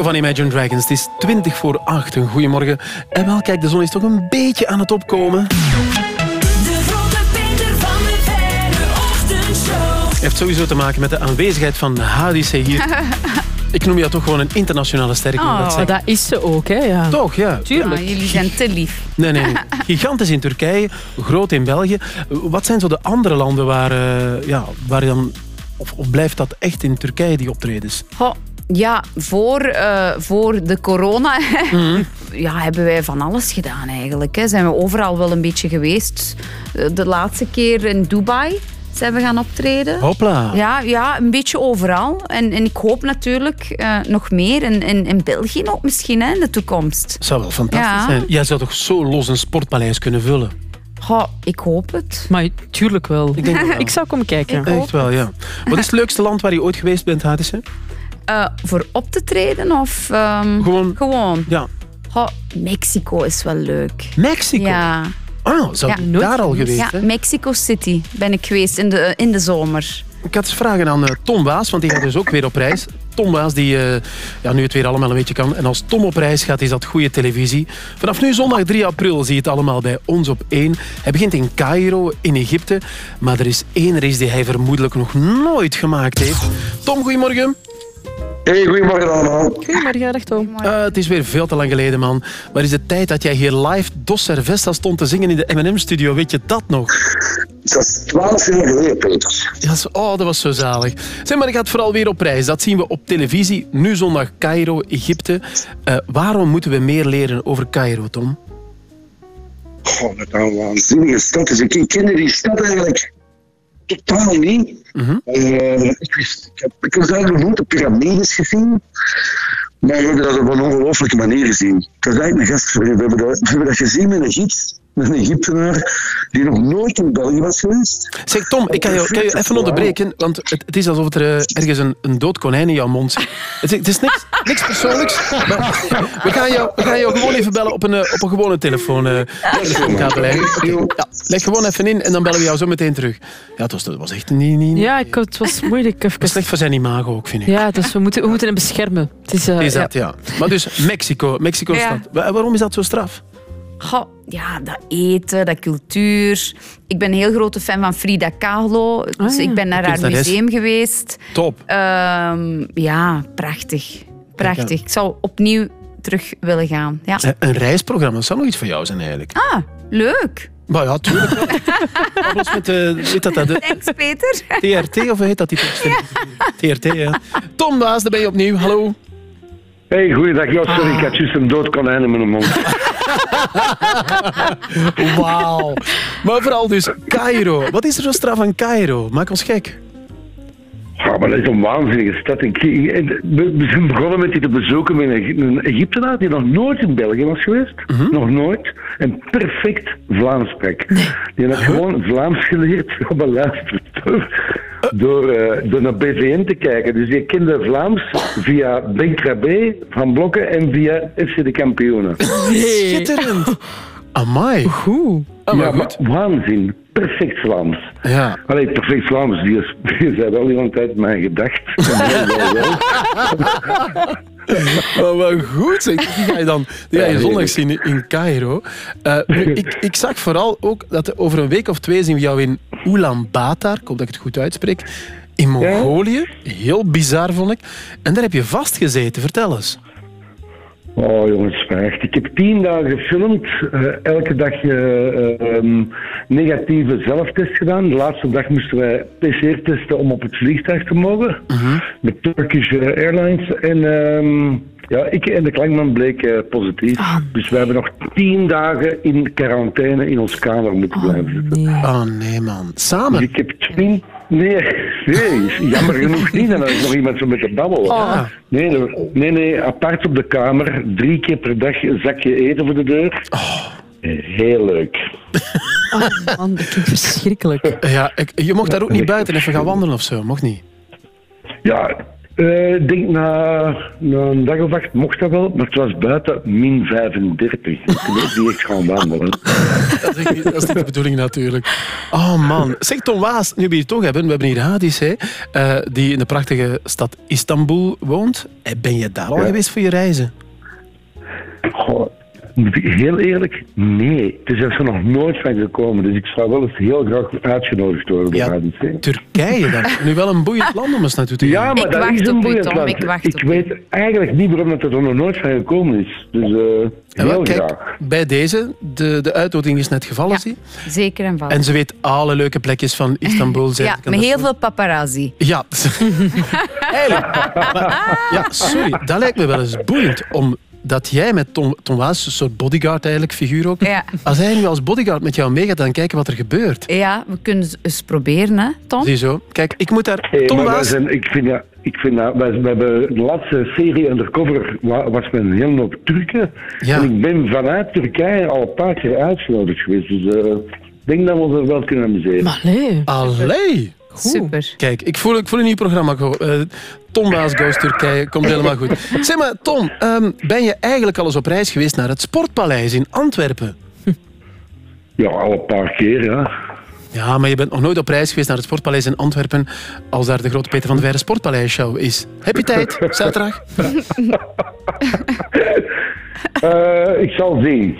Van Imagine Dragons. Het is 20 voor 8. Een goedemorgen. En wel, kijk, de zon is toch een beetje aan het opkomen. De grote Peter van de verre ochtendshow. Heeft sowieso te maken met de aanwezigheid van Hadise hier. *laughs* Ik noem jou toch gewoon een internationale ster. dat Oh, zeggen. dat is ze ook, hè? Ja. Toch, ja. Tuurlijk. Ah, jullie zijn te lief. Nee, nee, nee. *laughs* Gigantisch in Turkije, groot in België. Wat zijn zo de andere landen waar, eh, ja, waar dan... Of, of blijft dat echt in Turkije, die optredens? Goh, ja, voor, eh, voor de corona *laughs* Mhm. ja, hebben wij van alles gedaan eigenlijk. Hè. Zijn we overal wel een beetje geweest. Eh, De laatste keer in Dubai zijn we gaan optreden. Hopla. Ja, ja, een beetje overal. En, en ik hoop natuurlijk eh, nog meer. In, in, in België ook misschien hè, in de toekomst. zou wel fantastisch Ja. zijn. Jij zou toch zo los een sportpaleis kunnen vullen? Goh, ik hoop het. Maar tuurlijk wel. Ik denk *laughs* wel. Ik zou komen kijken. Echt wel, ja. Wat is het leukste land waar je ooit geweest bent, Hadisse? Eh, voor op te treden of... ehm, Gewoon. Gewoon. Ja. Mexico is wel leuk. Mexico? Ja. Ah, zou je daar al geweest Ja? Mexico City ben ik geweest in de, in de zomer. Ik had eens vragen aan eh, Tom Waas, want die gaat dus ook weer op reis. Tom Waas, die eh, ja, nu het weer allemaal een beetje kan. En als Tom op reis gaat, is dat goede televisie. Vanaf nu zondag 3 april zie je het allemaal bij ons op 1. Hij begint in Cairo, in Egypte. Maar er is één race die hij vermoedelijk nog nooit gemaakt heeft. Tom, goedemorgen. Hey, goedemorgen allemaal. Goedemorgen, dag Tom. Eh, het is weer veel te lang geleden, man. Maar is de tijd dat jij hier live Dos Cerveza stond te zingen in de M&M-studio? Weet je dat nog? Dat is 12 jaar geleden, Peter. Ja, zo- oh, dat was zo zalig. Zeg maar, ik gaat vooral weer op reis. Dat zien we op televisie. Nu zondag Cairo, Egypte. Eh, waarom moeten we meer leren over Cairo, Tom? Goh, wat een waanzinnige stad is. Ik, kende die stad eigenlijk totaal niet. Eh, ik, wist, ik, heb, ik was eigenlijk nooit de piramides gezien. Maar we hebben dat op een ongelooflijke manier gezien. Het was eigenlijk een Egyptenaar die nog nooit in België was geweest. Zeg Tom, ik kan je, kan je even onderbreken, want het, het is alsof er eh, ergens een, een dood konijn in jouw mond zit. Het, is- het is niks, niks persoonlijks, maar we gaan, jou, we gaan jou gewoon even bellen op een, eh, op een gewone telefoon. eh ja, leg gewoon even in en dan bellen we jou zo meteen terug. Ja, het was, dat was echt niet, niet Ja, ik, het was moeilijk. Even. dat is slecht voor zijn imago ook, vind ik. Ja, dus we moeten, we moeten hem beschermen. Het is, eh, Is dat, ja. Maar dus Mexico, Mexico Ja. stad. Wa- Waarom is dat zo straf? Goh, ja, dat eten, dat cultuur. Ik ben een heel grote fan van Frida Kahlo. Dus ja. ik ben naar haar Kunstenares. museum geweest. Top. Ehm, ja, prachtig. Prachtig. Ik zou opnieuw terug willen gaan. Ja. Een- Een reisprogramma dat zou nog iets voor jou zijn eigenlijk. Ah, leuk. Maar ja, tuurlijk *laughs* was met, eh weet dat, dat, de Thanks, Peter. TRT of heet dat die tekst? TRT, ja. Tom Baas, daar ben je opnieuw. Hallo. Hey, goeiedag. Ja, sorry, ik had juist een dood konijn in mijn mond. *laughs* Wauw. Maar vooral dus Cairo. Wat is er zo straf aan Cairo? Maak ons gek. Ja, maar dat is een waanzinnige stad. Ik, ik- we zijn begonnen met die te bezoeken met een, een Egyptenaar die nog nooit in België was geweest. Nog nooit. En perfect Vlaams sprak. Die had gewoon Vlaams geleerd, *laughs* ja, beluisterd. Door, eh, door naar BVN te kijken. Dus je kende Vlaams via Ben Krabbe van Blokken en via FC de Kampioenen. Schitterend. Amai. Goed. Ah, ja, maar waanzin. Perfect Vlaams. Ja. Allee, perfect Vlaams, die is, *laughs* die is wel iemand uit mijn gedacht. *laughs* Wel, wel, wel. Maar wat goed zeg. Die ga je dan die ga je zondag zien in Cairo. Eh, ik, ik zag vooral ook dat over een week of twee zien we jou in Ulaanbaatar. Ik hoop dat ik het goed uitspreek. in Mongolië. Heel bizar, vond ik. En daar heb je vastgezeten. Vertel eens. Oh jongens, echt. Ik heb tien dagen gefilmd. eh, elke dag eh, ehm, negatieve zelftest gedaan. De laatste dag moesten wij PCR testen om op het vliegtuig te mogen. Met Turkish Airlines. En ehm, ja, ik en de klankman bleken positief. Dus we hebben nog tien dagen in quarantaine in ons kamer moeten blijven zitten. Oh nee, man. Samen? Dus ik heb twin... Nee, nee, jammer genoeg niet. Dan had ik nog iemand zo met de babbel. Oh. Nee, er- nee, nee, apart op de kamer. Drie keer per dag een zakje eten voor de deur. Heel leuk. *laughs* Oh man, dat klinkt verschrikkelijk. Ja, ik, je mocht daar ook niet buiten even gaan wandelen of zo. Mocht niet. Ja, eh, ik denk na, na een dag of acht mocht dat wel, maar het was buiten min 35. Ik weet niet echt gaan wandelen. *laughs* Dat is, niet- dat is niet de bedoeling natuurlijk. Oh man. Zeg Tom Waas, nu we hier toch hebben. We hebben hier Hadis, hè, eh, die in de prachtige stad Istanbul woont. Eh, Ben je daar al Ja. geweest voor je reizen? Goh, heel eerlijk, nee. Het is er nog nooit van gekomen. Dus ik zou wel eens heel graag uitgenodigd worden door Ja, ADC. Turkije dan. *laughs* Nu wel een boeiend land om eens naartoe te gaan. Ja, maar Ik dat wacht is een boeiend Tom, land. ik wacht Ik weet eigenlijk niet waarom dat er nog nooit van gekomen is. Dus eh, Ja, wel, heel kijk, graag. bij deze, de, de uitnodiging is net gevallen, zie. Zeker en vast. En ze weet alle leuke plekjes van Istanbul. *laughs* ja, met dat heel veel paparazzi. Ja. *laughs* Eigenlijk. Maar- ja, sorry. Dat lijkt me wel eens boeiend. Omdat jij met Tom, Tom Waas, een soort bodyguard eigenlijk, figuur ook. Ja. Als hij nu als bodyguard met jou meegaat, dan kijken wat er gebeurt. Ja, we kunnen het eens proberen, hè, Tom? Zie je zo. Kijk, ik moet daar... Hey, Tom maar Waas... zijn, ik vind dat, ik vind dat we hebben de laatste serie Undercover wa- was met een hele hoop Turken. Ja. En ik ben vanuit Turkije al een paar keer uitgenodigd geweest. Dus eh, ik denk dat we ons er wel kunnen amuseren. Allee. Allee. Goed. Super. Kijk, ik voel, ik voel een nieuw programma. eh, Tom Goes Turkije. Komt helemaal goed. *laughs* Zeg maar, Tom, ehm, ben je eigenlijk al eens op reis geweest naar het Sportpaleis in Antwerpen? *laughs* Ja, al een paar keer, ja. Ja, maar je bent nog nooit op reis geweest naar het Sportpaleis in Antwerpen als daar de grote Peter van der Veire Sportpaleis show is. Heb je tijd, *laughs* zaterdag? Eh, ik zal zien.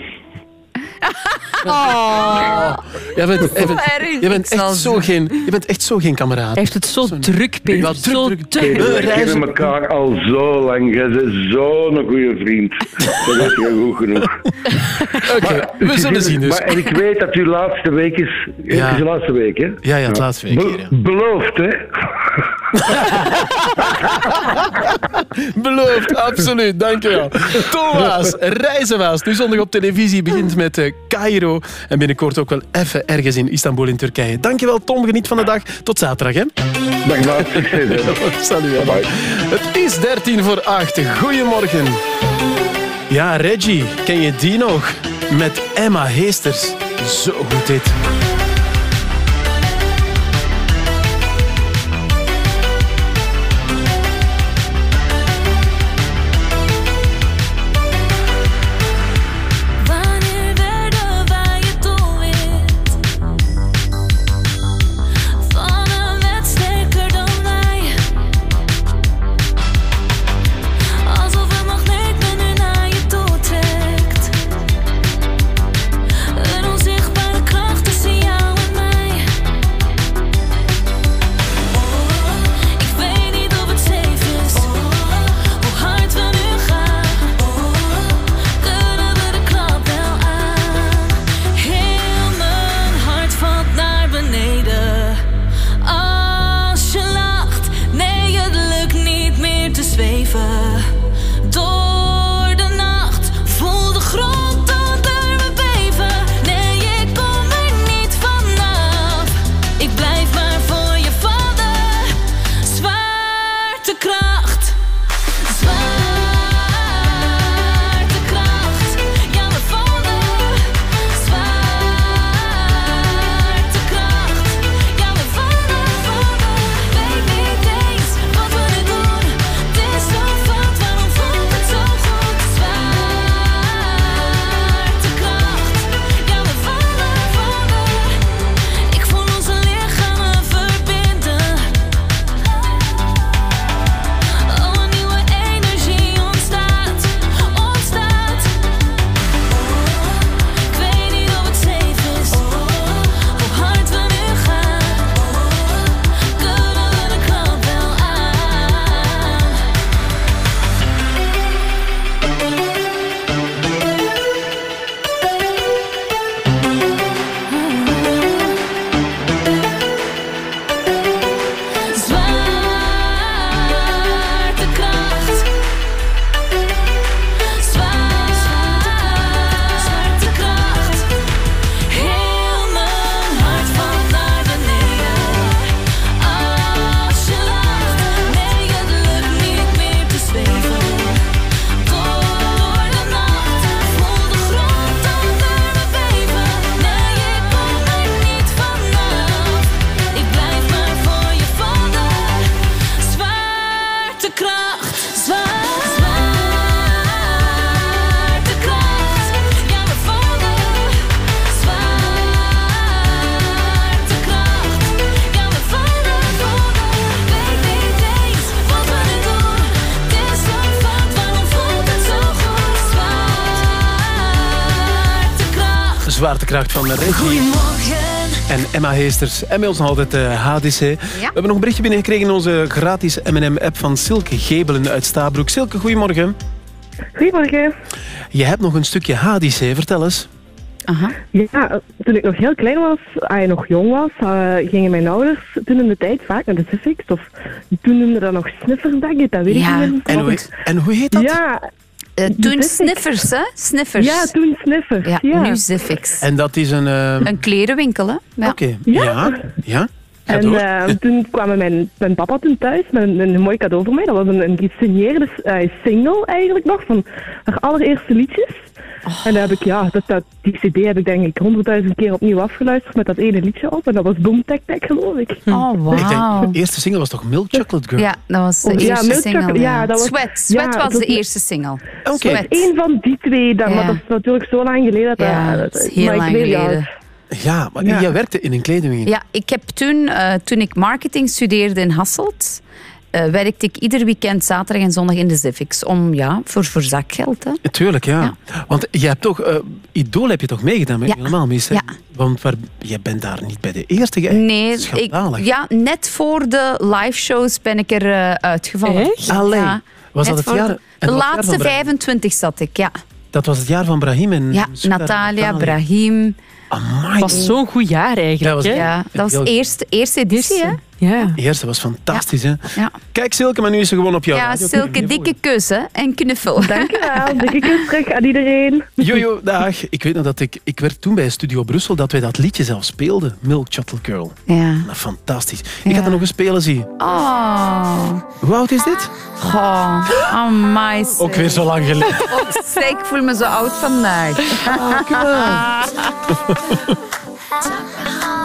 Oh. Jij bent, jij bent, jij bent echt zo geen, je bent echt zo geen kameraad. Hij heeft het zo druk, Peter. Ja, druk, zo druk. druk. We reizen- kennen elkaar al zo lang. Jij bent zo'n goede vriend. Dat je goed genoeg. *laughs* Oké, we zullen zien dus. Maar, en ik weet dat uw laatste week is. Het Ja. is de laatste week, hè? Ja, ja, het laatste week Be- hier, ja. Beloofd, hè? Beloofd, absoluut, dankjewel. Thomas, Reizenwaas, nu zondag op televisie, begint met eh, Cairo. En binnenkort ook wel even ergens in Istanbul in Turkije. Dankjewel Tom, geniet van de dag. Tot zaterdag, hè. Succes. *laughs* hè. Salut. hè. Bye. Het is 13 voor 8. Goedemorgen. Ja, Reggie, ken je die nog? Met Emma Heesters. Zo goed dit. Goedemorgen. En Emma Heesters. En bij ons nog altijd eh, HDC. We hebben nog een berichtje binnengekregen in onze gratis M&M-app van Silke Gebelen uit Stabroek. Silke, goedemorgen. Goedemorgen. Je hebt nog een stukje HDC, vertel eens. Ja, toen ik nog heel klein was, ah, nog jong was, eh, gingen mijn ouders toen in de tijd vaak naar de Civics. Of toen noemden dat nog sniffers, denk ik. Dat weet Ja. ik niet. En hoe, en hoe heet dat? Ja. Eh, toen. Sniffers, hè? Sniffers. Ja, toen Sniffers. Ja, Ja, nu Ziffix. En dat is een... eh, Een klerenwinkel, hè? Ja. Oké, ja. Ja. En door. eh, *laughs* toen kwam mijn, mijn papa toen thuis met een, een mooi cadeau voor mij. Dat was een, een gesigneerde eh, single eigenlijk nog van haar allereerste liedjes. Oh. En daar heb ik, ja, dat, dat, die cd heb ik denk ik honderdduizend keer opnieuw afgeluisterd met dat ene liedje op. En dat was Boom Tech Tech geloof ik. Oh, Ik denk, de eerste single was toch Milk Chocolate Girl? Ja, dat was de Oh, ja, eerste single. Ja, dat was- Sweat. ja, Sweat dat was de eerste single. Oké, Sweat. één van die twee dan, Ja. maar dat is natuurlijk zo lang geleden. Dat, Ja, dat- is heel lang geleden. Ja, maar Ja. jij werkte in een kledingwinkel. Ja, ik heb toen, eh, toen ik marketing studeerde in Hasselt, eh, werkte ik ieder weekend zaterdag en zondag in de Civics. Om, ja, voor, voor zakgeld. Hè. Tuurlijk, ja. Want je hebt toch... eh Idool heb je toch meegedaan met Ja. Helemaal Mis? Ja. Want waar, je bent daar niet bij de eerste geëindigd. Nee, ik, Schandalig. ja, net voor de live shows ben ik er eh, uitgevallen. Echt? Allee. Ja, Was net dat het voor jaar- De, het jaar laatste van Brahim? 25 zat ik, ja. Dat was het jaar van Brahim en... Ja, Natalia, Natalia. Brahim. Amai. was zo'n goed jaar eigenlijk. Dat was-? Ja, dat was de eerste, eerste editie, hè? Ja. De eerste was fantastisch, hè? Ja. Kijk, Silke, maar nu is ze gewoon op jou. Ja, Silke, dikke kus hè, en knuffel. *laughs* Dankjewel. Dikke kus terug aan iedereen. Jojo, dag. Ik weet nog dat ik... Ik werd toen bij Studio Brussel dat wij dat liedje zelf speelden. Milk Chocolate Girl. Ja. Nou, fantastisch. Ik ga dat nog eens spelen, zie. Oh. Hoe oud is dit? Goh, amai. zeg. Ook weer zo lang geleden. *laughs* Oh, ik voel me zo oud vandaag. Every *laughs*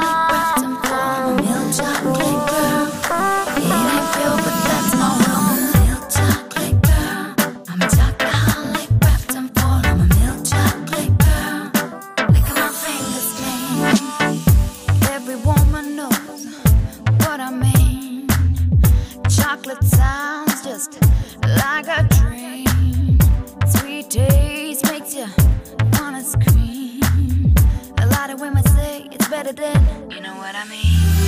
just like a dream. Sweet taste makes you wanna scream. A lot of women say it's better than you know what I mean.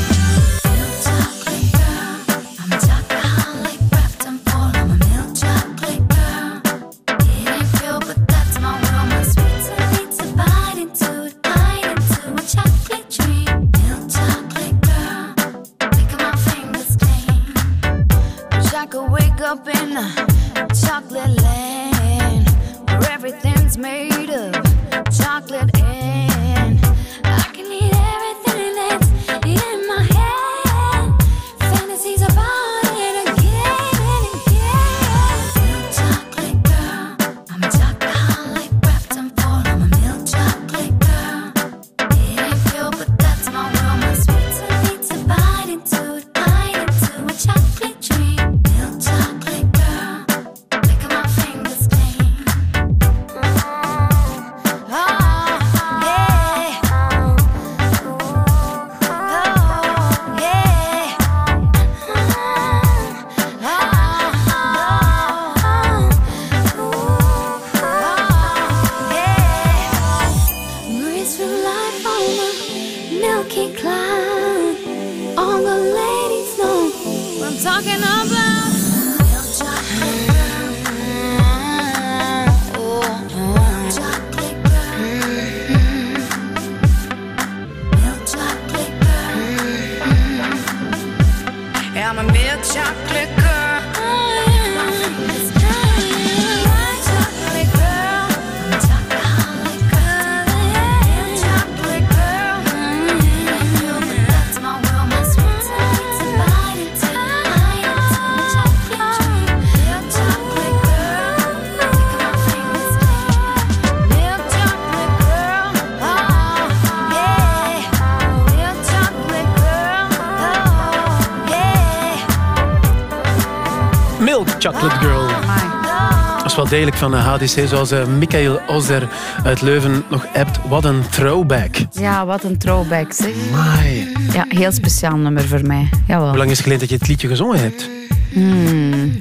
Degelijk van HDC, zoals eh, Michael Ozer uit Leuven nog appt. Wat een throwback. Ja, wat een throwback zeg. Amai. Ja, heel speciaal nummer voor mij. Jawel. Hoe lang is het geleden dat je het liedje gezongen hebt? Hmm. Een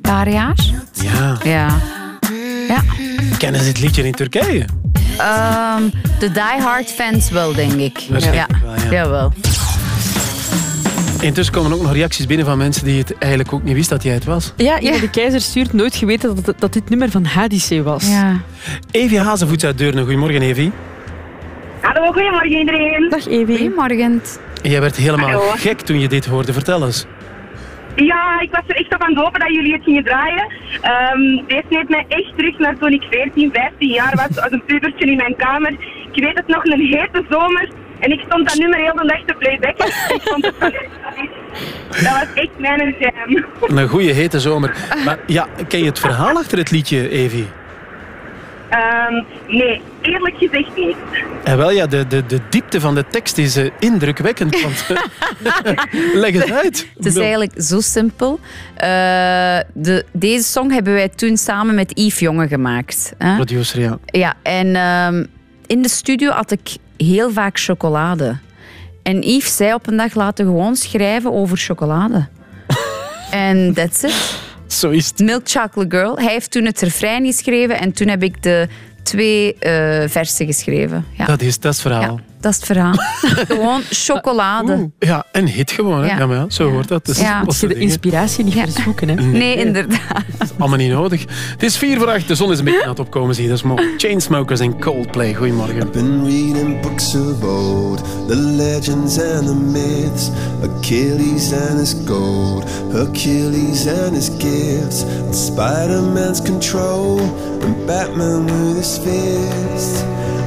paar jaar? Ja. Ja. Ja. Kennen ze dit liedje in Turkije? Ehm, de diehard fans wel, denk ik. Ja. wel, ja. Jawel. Intussen komen ook nog reacties binnen van mensen die het eigenlijk ook niet wisten dat jij het was. Ja, Eva de Keizer stuurt nooit geweten dat, dat dit nummer van HDC was. Ja. Evie Hazenvoets uit Deurne. Goedemorgen, Evie. Hallo, goedemorgen iedereen. Dag Evie. Goedemorgen. Jij werd helemaal Hallo. gek toen je dit hoorde. Vertel eens. Ja, ik was er echt op aan het hopen dat jullie het gingen draaien. Ehm deze neemt mij echt terug naar toen ik 14, 15 jaar was, als een pubertje in mijn kamer. Ik weet het nog, een hete zomer. En ik stond dat nummer heel de dag te playbacken. Ik vond het. Dat was echt mijn jam. Een goede hete zomer. Maar ja, ken je het verhaal achter het liedje, Evie? Ehm, nee, eerlijk gezegd niet. En wel ja, de, de, de diepte van de tekst is eh, indrukwekkend. Want, *laughs* leg het uit. Het is eigenlijk zo simpel. Eh, de, deze song hebben wij toen samen met Yves Jonge gemaakt. Hè? Producer, ja. Ja, en ehm, in de studio had ik heel vaak chocolade. En Yves zei op een dag, laten we gewoon schrijven over chocolade. *laughs* En that's it. Zo is het. Milk Chocolate Girl. Hij heeft toen het refrein geschreven en toen heb ik de twee eh, versen geschreven. Ja. Dat is dat is het verhaal. Dat is het verhaal. *laughs* Gewoon chocolade. Ja, een hit gewoon. Hè? Ja. Ja. maar ja, zo hoort dat. Dus Ja. Als soort De inspiratie niet meer zoeken, hè? Nee, inderdaad. *laughs* Allemaal niet nodig. Het is vier voor acht. De zon is een beetje aan het opkomen, zie je. Dat is mooi. Chainsmokers en Coldplay. Goedemorgen. Been reading books of old, the legends and the myths, Achilles and his gold, Achilles and his gifts, Spider-Man's control, and Batman with his fist.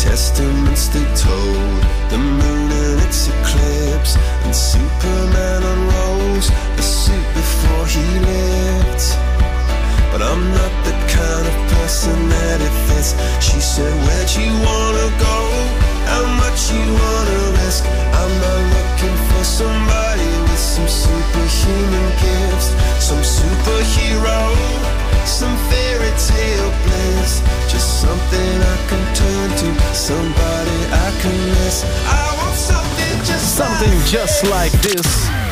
Testaments they told, the moon and its eclipse, and Superman unrolls the suit before he lived. But I'm not the kind of person that it fits. She said, Where'd you wanna just like this.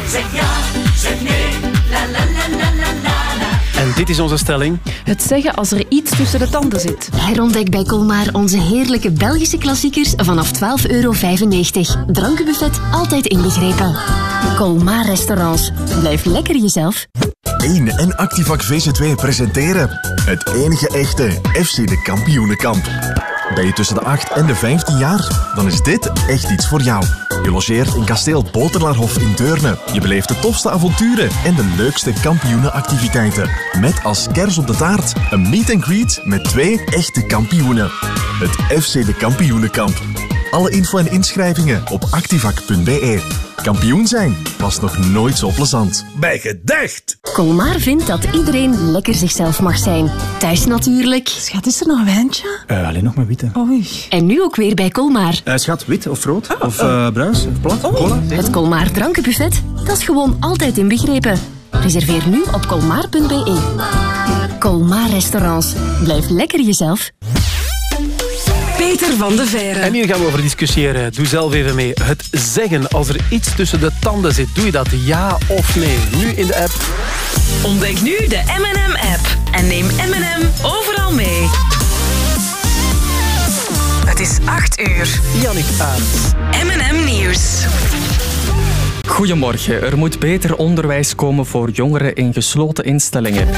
Zeg ja, zeg nee, la la la la la la la. En dit is onze stelling. Het zeggen als er iets tussen de tanden zit. Herontdek bij Colmar onze heerlijke Belgische klassiekers vanaf 12,95 euro. Drankenbuffet altijd inbegrepen. Colmar Restaurants. Blijf lekker jezelf. 1 en Activac VZ2 presenteren het enige echte FC de Kampioenenkamp. Ben je tussen de 8 en de 15 jaar? Dan is dit echt iets voor jou. Je logeert in kasteel Boterlaarhof in Deurne. Je beleeft de tofste avonturen en de leukste kampioenenactiviteiten. Met als kers op de taart een meet and greet met twee echte kampioenen. Het FC de Kampioenenkamp. Alle info en inschrijvingen op activac.be. Kampioen zijn was nog nooit zo plezant. Bij gedacht! Colmar vindt dat iedereen lekker zichzelf mag zijn. Thuis natuurlijk. Schat, is er nog een wijntje? Eh, alleen nog maar witte. Oei. En nu ook weer bij Colmar. Eh, schat, wit of rood? of eh, bruis? Of plat? Cola? Het Colmar drankenbuffet, dat is gewoon altijd inbegrepen. Reserveer nu op colmar.be. Colmar Restaurants. Blijf lekker jezelf. Peter van de Veire. En hier gaan we over discussiëren. Doe zelf even mee. Het zeggen als er iets tussen de tanden zit. Doe je dat ja of nee? Nu in de app. Ontdek nu de M&M-app en neem M&M overal mee. Het is 8 uur. Jannik Aarts. M&M Nieuws. Goedemorgen. Er moet beter onderwijs komen voor jongeren in gesloten instellingen.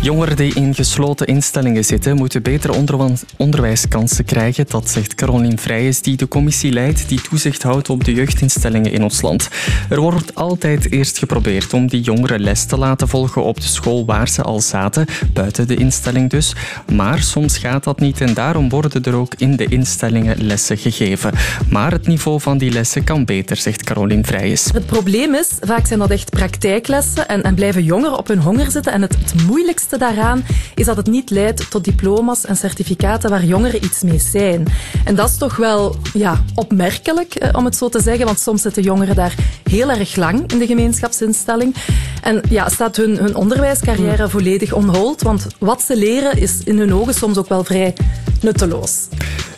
Jongeren die in gesloten instellingen zitten, moeten onderwa- onderwijskansen krijgen. Dat zegt Caroline Vrijens, die de commissie leidt die toezicht houdt op de jeugdinstellingen in ons land. Er wordt altijd eerst geprobeerd om die jongeren les te laten volgen op de school waar ze al zaten, buiten de instelling dus. Maar soms gaat dat niet en daarom worden er ook in de instellingen lessen gegeven. Maar het niveau van die lessen kan beter, zegt Caroline Vrijens. Probleem is, vaak zijn dat echt praktijklessen en, en blijven jongeren op hun honger zitten. En het, het moeilijkste daaraan is dat het niet leidt tot diploma's en certificaten waar jongeren iets mee zijn. En dat is toch wel ja, opmerkelijk, eh, om het zo te zeggen, want soms zitten jongeren daar heel erg lang in de gemeenschapsinstelling. En ja, staat hun, hun onderwijscarrière volledig on hold, want wat ze leren is in hun ogen soms ook wel vrij nutteloos.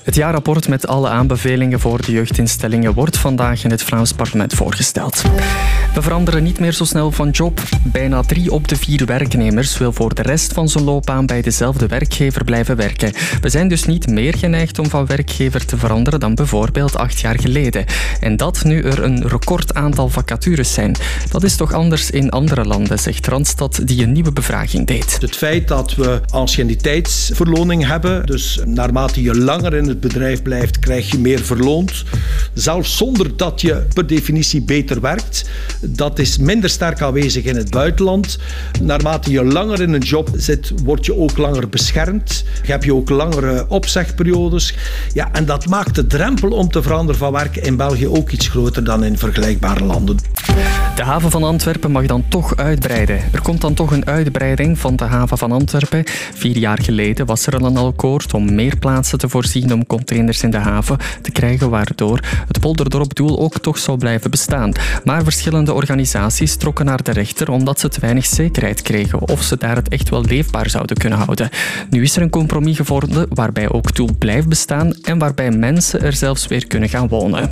Het jaarrapport met alle aanbevelingen voor de jeugdinstellingen wordt vandaag in het Vlaams parlement voorgesteld. We veranderen niet meer zo snel van job. Bijna drie op de vier werknemers wil voor de rest van zijn loopbaan bij dezelfde werkgever blijven werken. We zijn dus niet meer geneigd om van werkgever te veranderen dan bijvoorbeeld acht jaar geleden. En dat nu er een record aantal vacatures zijn. Dat is toch anders in andere landen, zegt Randstad, die een nieuwe bevraging deed. Het feit dat we anciëniteitsverloning hebben, dus naarmate je langer in het bedrijf blijft, krijg je meer verloond. Zelfs zonder dat je per definitie beter werkt. Dat is minder sterk aanwezig in het buitenland. Naarmate je langer in een job zit, word je ook langer beschermd. Heb je ook langere opzegperiodes. Ja, en dat maakt de drempel om te veranderen van werk in België ook iets groter dan in vergelijkbare landen. De haven van Antwerpen mag dan toch uitbreiden. Er komt dan toch een uitbreiding van de haven van Antwerpen. Vier jaar geleden was er al een akkoord om meer plaatsen te voorzien om containers in de haven te krijgen, waardoor het Polderdorp-doel ook toch zou blijven bestaan. Maar verschillende organisaties trokken naar de rechter omdat ze te weinig zekerheid kregen of ze daar het echt wel leefbaar zouden kunnen houden. Nu is er een compromis gevonden waarbij ook doel blijft bestaan en waarbij mensen er zelfs weer kunnen gaan wonen.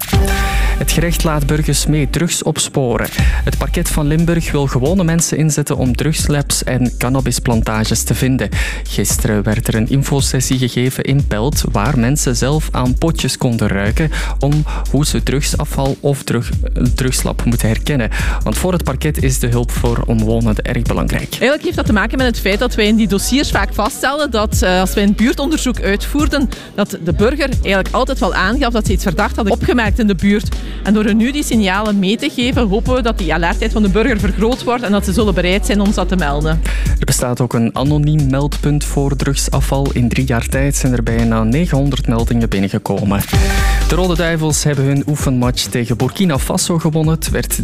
Het gerecht laat burgers mee drugs opsporen. Het parket van Limburg wil gewone mensen inzetten om drugslabs en cannabisplantages te vinden. Gisteren werd er een infosessie gegeven in Pelt waar mensen zelf aan potjes konden ruiken om hoe ze drugsafval of drug, drugslab moeten herkennen. Want voor het parket is de hulp voor omwonenden erg belangrijk. Eigenlijk heeft dat te maken met het feit dat wij in die dossiers vaak vaststellen dat eh, als wij een buurtonderzoek uitvoerden, dat de burger eigenlijk altijd wel aangaf dat ze iets verdacht hadden opgemerkt in de buurt. En door hun nu die signalen mee te geven, hopen we dat die alertheid van de burger vergroot wordt en dat ze zullen bereid zijn ons dat te melden. Er bestaat ook een anoniem meldpunt voor drugsafval. In drie jaar tijd zijn er bijna 900 meldingen binnengekomen. De Rode Duivels hebben hun oefenmatch tegen Burkina Faso gewonnen. Het werd 3-0.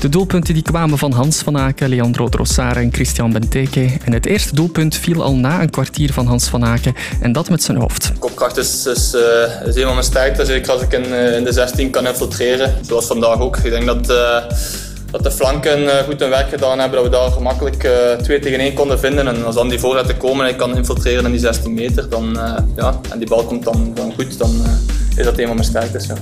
De doelpunten die kwamen van Hans van Aken, Leandro Trossard en Christian Benteke. En het eerste doelpunt viel al na een kwartier van Hans van Aken. En dat met zijn hoofd. Kopkracht is, is, eh, is een van mijn als ik in, eh, in de 16 kan infiltreren. Zoals vandaag ook. Ik denk dat, eh, dat de flanken eh, goed hun werk gedaan hebben, dat we daar gemakkelijk eh 2 tegen 1 konden vinden. En als dan die voorzetten komen en ik kan infiltreren in die 16 meter, dan, ja, en die bal komt dan, dan goed, dan is dat een van mijn sterktes. Ja.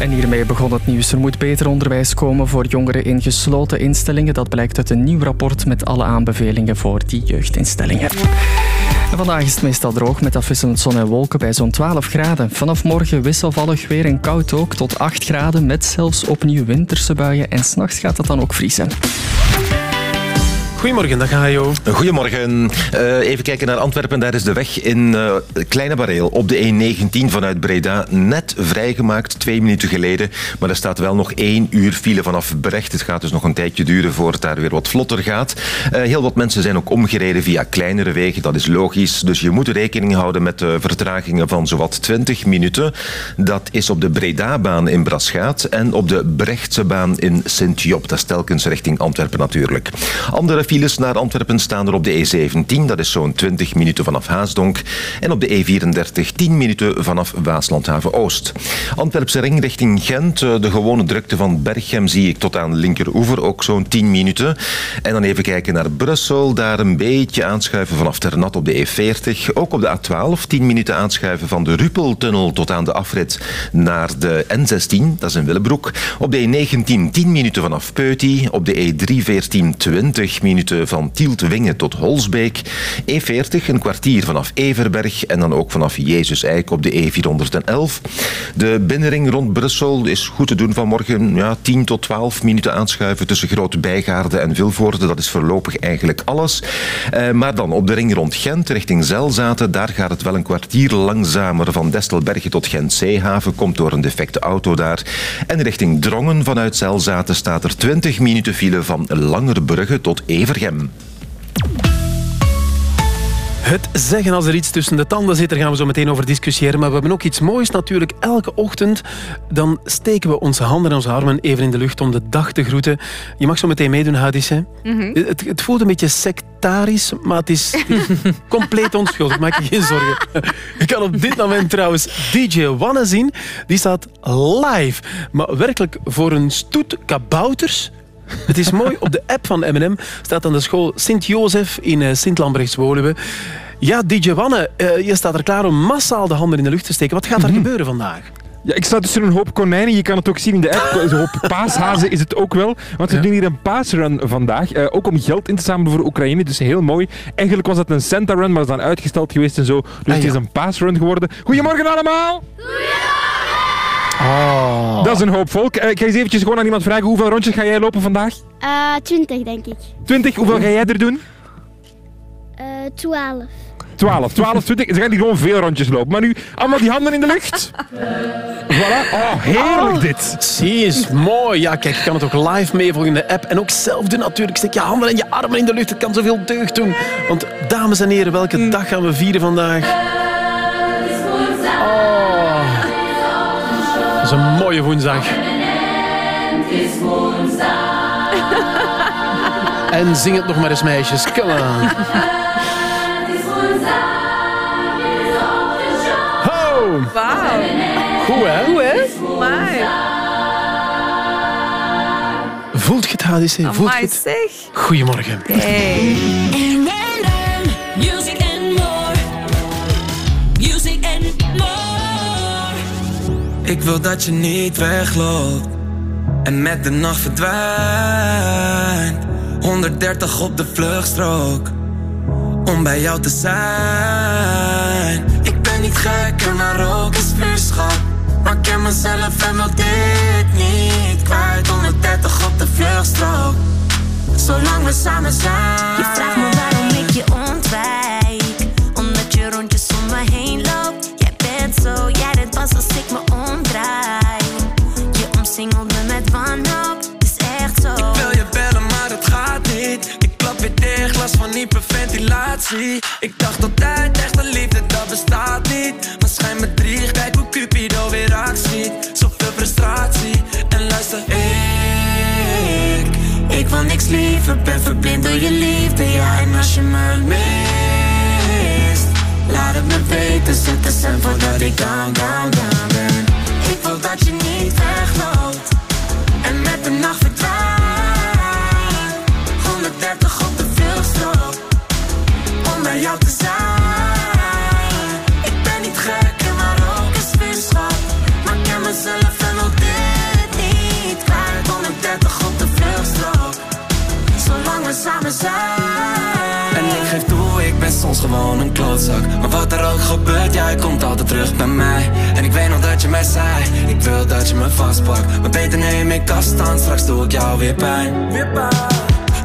En hiermee begon het nieuws. Er moet beter onderwijs komen voor jongeren in gesloten instellingen. Dat blijkt uit een nieuw rapport met alle aanbevelingen voor die jeugdinstellingen. Vandaag is het meestal droog met afwisselend zon en wolken bij zo'n 12 graden. Vanaf morgen wisselvallig weer en koud ook tot 8 graden met zelfs opnieuw winterse buien. En s'nachts gaat het dan ook vriezen. Goedemorgen, dag Hajo. Goedemorgen. Eh, even kijken naar Antwerpen. Daar is de weg in eh, Kleine Bareel op de E19 vanuit Breda net vrijgemaakt, twee minuten geleden. Maar er staat wel nog één uur file vanaf Brecht. Het gaat dus nog een tijdje duren voor het daar weer wat vlotter gaat. Eh, heel wat mensen zijn ook omgereden via kleinere wegen. Dat is logisch. Dus je moet rekening houden met vertragingen van zowat 20 minuten. Dat is op de Breda-baan in Braschaat en op de Brechtse baan in Sint-Job. Dat is telkens richting Antwerpen natuurlijk. Andere files naar Antwerpen staan er op de E17. Dat is zo'n 20 minuten vanaf Haasdonk. En op de E34 10 minuten vanaf Waaslandhaven Oost. Antwerpse ring richting Gent. eh, De gewone drukte van Berchem zie ik tot aan linkeroever. Ook zo'n 10 minuten. En dan even kijken naar Brussel. Daar een beetje aanschuiven vanaf Ternat op de E40. Ook op de A12 10 minuten aanschuiven van de Ruppeltunnel tot aan de afrit naar de N16. Dat is in Willebroek. Op de E19 10 minuten vanaf Peuty. Op de E314 20 minuten van Tieltwingen tot Holsbeek. E40 een kwartier vanaf Everberg. En dan ook vanaf Jezus Eik op de E411. De binnenring rond Brussel is goed te doen vanmorgen. Ja, 10 tot 12 minuten aanschuiven tussen Grote Bijgaarde en Vilvoorde. Dat is voorlopig eigenlijk alles. Eh, maar dan op de ring rond Gent richting Zelzaten. Daar gaat het wel een kwartier langzamer van Destelbergen tot Gent-Zeehaven. Komt door een defecte auto daar. En richting Drongen vanuit Zelzaten staat er 20 minuten file van Langerbrugge tot Evergem. Het zeggen als er iets tussen de tanden zit, daar gaan we zo meteen over discussiëren. Maar we hebben ook iets moois natuurlijk. Elke ochtend dan steken we onze handen en onze armen even in de lucht om de dag te groeten. Je mag zo meteen meedoen, Hadis. hè? Mhm. het, het voelt een beetje sectarisch, maar het is, het is *laughs* compleet onschuldig. Maak je geen zorgen. Je kan op dit moment trouwens DJ Wanne zien. Die staat live. Maar werkelijk voor een stoet kabouters... Het is mooi, op de app van M&M staat aan de school Sint-Jozef in eh, Sint-Lambrechts-Woluwe. Ja, DJ Wanne, eh, je staat er klaar om massaal de handen in de lucht te steken. Wat gaat er gebeuren vandaag? Ja, ik sta tussen een hoop konijnen. Je kan het ook zien in de app. Een hoop *laughs* paashazen is het ook wel. Want we doen hier een paasrun vandaag. Eh, ook om geld in te zamelen voor Oekraïne. Dus heel mooi. Eigenlijk was het een Santa run, maar is dan uitgesteld geweest en zo. Dus het is een paasrun geworden. Goedemorgen allemaal! Oh. Dat is een hoop volk. Eh, ik ga eens eventjes gewoon aan iemand vragen. Hoeveel rondjes ga jij lopen vandaag? Eh 20 denk ik. 20. Hoeveel ga jij er doen? Eh 12. 12. 12, 20. Ze gaan hier gewoon veel rondjes lopen. Maar nu, allemaal die handen in de lucht. *laughs* Voilà. Oh, heerlijk dit. Zie eens, mooi. Ja, kijk, je kan het ook live meevolgen in de app. En ook zelf doen natuurlijk. Steek je handen en je armen in de lucht. Het kan zoveel deugd doen. Want, dames en heren, welke dag gaan we vieren vandaag? Oh. Een mooie woensdag. *laughs* En zing het nog maar eens, meisjes. Come on. Ho! Wauw. Goed, hè? Goed, hè? Amai. Voelt je het, HDC? Voelt je het? Goedemorgen. Hey. Ik wil dat je niet wegloopt en met de nacht verdwijnt. 130 op de vluchtstrook om bij jou te zijn. Ik ben niet gek en maar ook is vuurschap. Maar ik ken mezelf en wil dit niet kwijt. 130 op de vluchtstrook, zolang we samen zijn. Je vraagt me waarom ik je ontwijk hyperventilatie. Ik dacht altijd, echte liefde, dat bestaat niet. Maar schijn me drie, kijk hoe Cupido weer actie. Zoveel frustratie. En luister, ik, ik wil niks liever. Ben verblind door je liefde, ja. En als je me mist, laat het me weten. Zet de voordat ik down, down, down ben. Ik wil dat je niet wegloopt. En met de nacht bij jou te zijn. Ik ben niet gek en maar ook is vuurschap Maar ik ken mezelf en wil dit niet kwijt. 130 op de vluchtstrook. Zolang we samen zijn. En ik geef toe, ik ben soms gewoon een klootzak. Maar wat er ook gebeurt, jij komt altijd terug bij mij. En ik weet nog dat je mij zei Ik wil dat je me vastpakt. Maar beter neem ik afstand, straks doe ik jou weer pijn. Weer pijn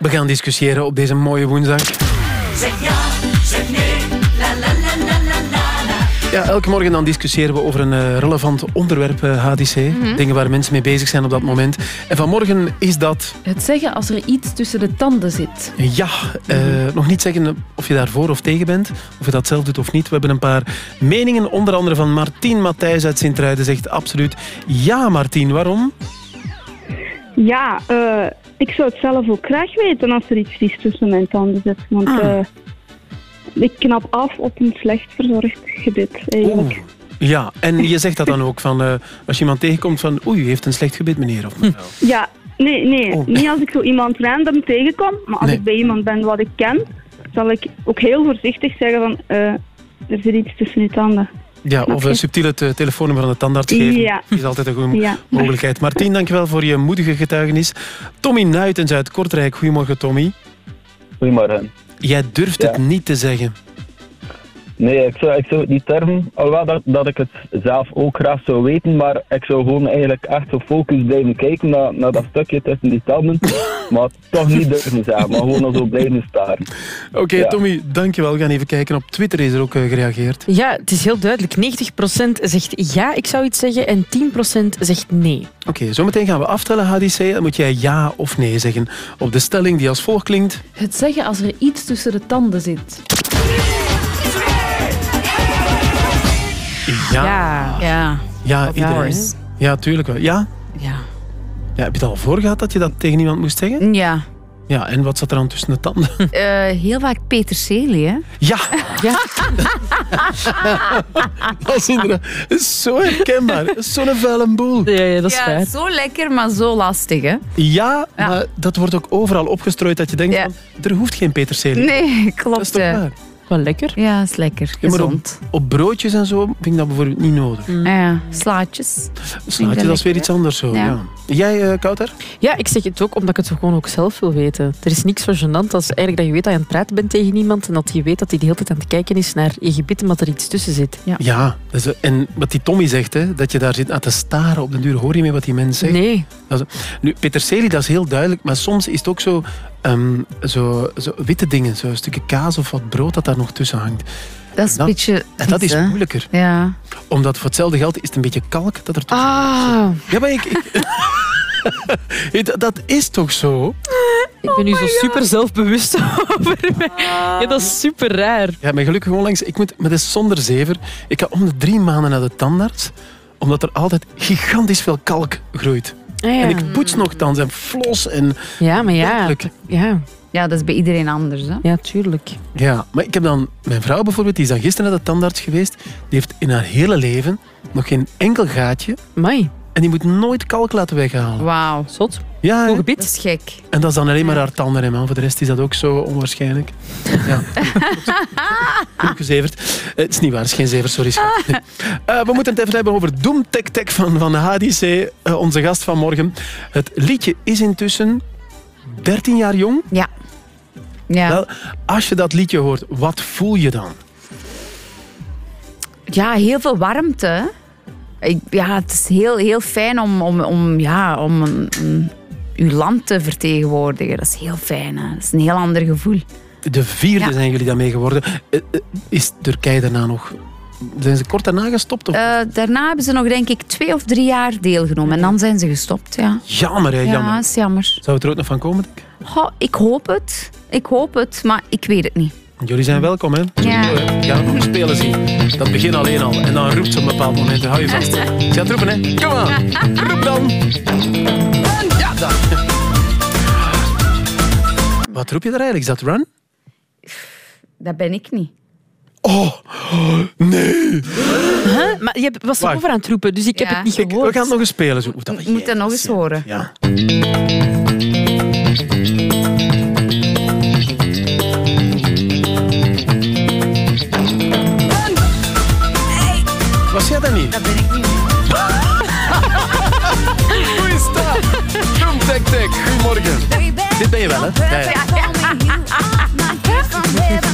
We gaan discussiëren op deze mooie woensdag. Zeg ja, zeg nee, la la la la la la la. Ja, elke morgen dan discussiëren we over een eh, relevant onderwerp, eh, HDC. Mhm. Dingen waar mensen mee bezig zijn op dat moment. En vanmorgen is dat... Het zeggen als er iets tussen de tanden zit. Ja, eh, nog niet zeggen of je daarvoor of tegen bent. Of je dat zelf doet of niet. We hebben een paar meningen. Onder andere van Martien Matthijs uit Sint-Truiden zegt absoluut ja, Martien. Waarom? Ja, eh, ik zou het zelf ook graag weten als er iets vies tussen mijn tanden zit. Want Ah. eh, ik knap af op een slecht verzorgd gebit, eigenlijk. Ja, en je zegt dat dan ook van... eh, als je iemand tegenkomt van... Oei, u heeft een slecht gebit, meneer. Of mevrouw. Ja, nee, nee. Oh. Niet als ik zo iemand random tegenkom, maar als Nee. ik bij iemand ben wat ik ken, zal ik ook heel voorzichtig zeggen van... eh, er zit iets tussen je tanden. Ja, of een subtiele te- telefoonnummer aan de tandarts geven. Ja. is altijd een goede Ja. mogelijkheid. Martien, dankjewel voor je moedige getuigenis. Tommy Nuitens uit Kortrijk. Goedemorgen, Tommy. Goedemorgen. Jij durft het niet te zeggen. Nee, ik zou, ik zou het niet durven. Alhoewel dat, dat ik het zelf ook graag zou weten, maar ik zou gewoon eigenlijk echt zo focus blijven kijken naar, naar dat stukje tussen die tanden. *laughs* maar toch niet durven zeggen, maar gewoon al zo blijven staren. Oké, Ja. Tommy, dankjewel. We gaan even kijken. Op Twitter is er ook eh, gereageerd. Ja, het is heel duidelijk. 90% zegt ja, ik zou iets zeggen, en 10% zegt nee. Oké, zometeen gaan we aftellen, HDC. Dan moet jij ja of nee zeggen. Op de stelling die als volgt klinkt. Het zeggen als er iets tussen de tanden zit. Ja. Ja. Ja. Ja, iedereen. Ja, tuurlijk wel. Ja? Ja. ja? Heb je het al voor gehad dat je dat tegen iemand moest zeggen? Ja. Ja, en wat zat er dan tussen de tanden? *laughs* Eh, heel vaak peterselie, hè? Ja. *laughs* dat is inderdaad dat is zo herkenbaar. Dat is zo'n vuile boel. Ja, ja, ja, zo lekker, maar zo lastig, hè? Ja, maar dat wordt ook overal opgestrooid dat je denkt van, er hoeft geen peterselie. Nee, klopt. *laughs* Dat is toch waar? Wel lekker. Ja, is lekker. Ja, maar op, Gezond. op broodjes en zo vind ik dat bijvoorbeeld niet nodig. Ah ja, slaatjes. Slaatje, dat is weer iets anders zo. Ja. Ja. Jij, eh Kouter? Ja, ik zeg het ook omdat ik het gewoon ook zelf wil weten. Er is niks zo gênant als eigenlijk dat je weet dat je aan het praten bent tegen iemand en dat je weet dat hij de hele tijd aan het kijken is naar je gebit omdat er iets tussen zit. Ja. Ja, dat is- en wat die Tommy zegt, hè, dat je daar zit aan te staren op de duur, hoor je mee wat die mens zegt? Nee. Is- nu, peterselie, dat is heel duidelijk, maar soms is het ook zo, ehm, zo, zo witte dingen, zo'n stukje kaas of wat brood dat daar nog tussen hangt. Dat is een Dat- beetje... En dat is hè? moeilijker. Ja. Omdat voor hetzelfde geld is het een beetje kalk dat er tussen Ah. Ja, maar ik... ik- *laughs* dat, is toch zo? Ik ben nu zo super zelfbewust *laughs* over mij. Ja, dat is super raar. Ja, maar gelukkig onlangs, ik moet, maar dat is zonder zever. Ik ga om de drie maanden naar de tandarts, omdat er altijd gigantisch veel kalk groeit. Ah, ja. En ik poets nogthans en flos en... Ja, maar ja. Ja. ja, dat is bij iedereen anders, hè? Ja, tuurlijk. Ja, maar ik heb dan... Mijn vrouw bijvoorbeeld, die is dan gisteren naar de tandarts geweest. Die heeft in haar hele leven nog geen enkel gaatje. Mai. En die moet nooit kalk laten weghalen. Wauw. Zot. Ja, hè? Dat is gek. En dat is dan alleen maar haar tanden, hè, man. Voor de rest is dat ook zo onwaarschijnlijk. Ja. *laughs* Genoeg gezeverd. Eh, het is niet waar, het is geen zever, sorry. schat. Nee. *laughs* Eh, we moeten het even hebben over Doom Tech Tech van, van HDC, eh, onze gast van morgen. Het liedje is intussen 13 jaar jong. Ja. Ja. Wel, als je dat liedje hoort, wat voel je dan? Ja, heel veel warmte. Ik, ja, het is heel, heel fijn om, om, om, ja, om een, een- uw land te vertegenwoordigen. Dat is heel fijn. Hè. Dat is een heel ander gevoel. De vierde Ja. zijn jullie daarmee geworden. Eh, eh, Is Turkije daarna nog... Zijn ze kort daarna gestopt? Of? Eh, daarna hebben ze nog, denk ik, twee of drie jaar deelgenomen. En dan zijn ze gestopt, ja. Jammer, hè, Ja, jammer. is jammer. Zou het er ook nog van komen, denk ik? Goh, ik hoop het. Ik hoop het, maar ik weet het niet. Jullie zijn welkom, hè? Ja. Gaat nog spelen zien. Dat begin alleen al. En dan roept ze op een bepaald moment. Hou je vast. *laughs* Ze gaat roepen, hè? Kom aan. Roep dan. *laughs* Wat roep je daar eigenlijk? Is dat run? Dat ben ik niet. Oh, nee. Huh? Maar je was erover aan het roepen, dus ik heb Ja. het niet gehoord. we gaan het nog eens spelen. Zo. Dat Ik moet dat nog eens horen. Ja. Goedemorgen. Dit ben je wel, hè? Ja, ja. *laughs*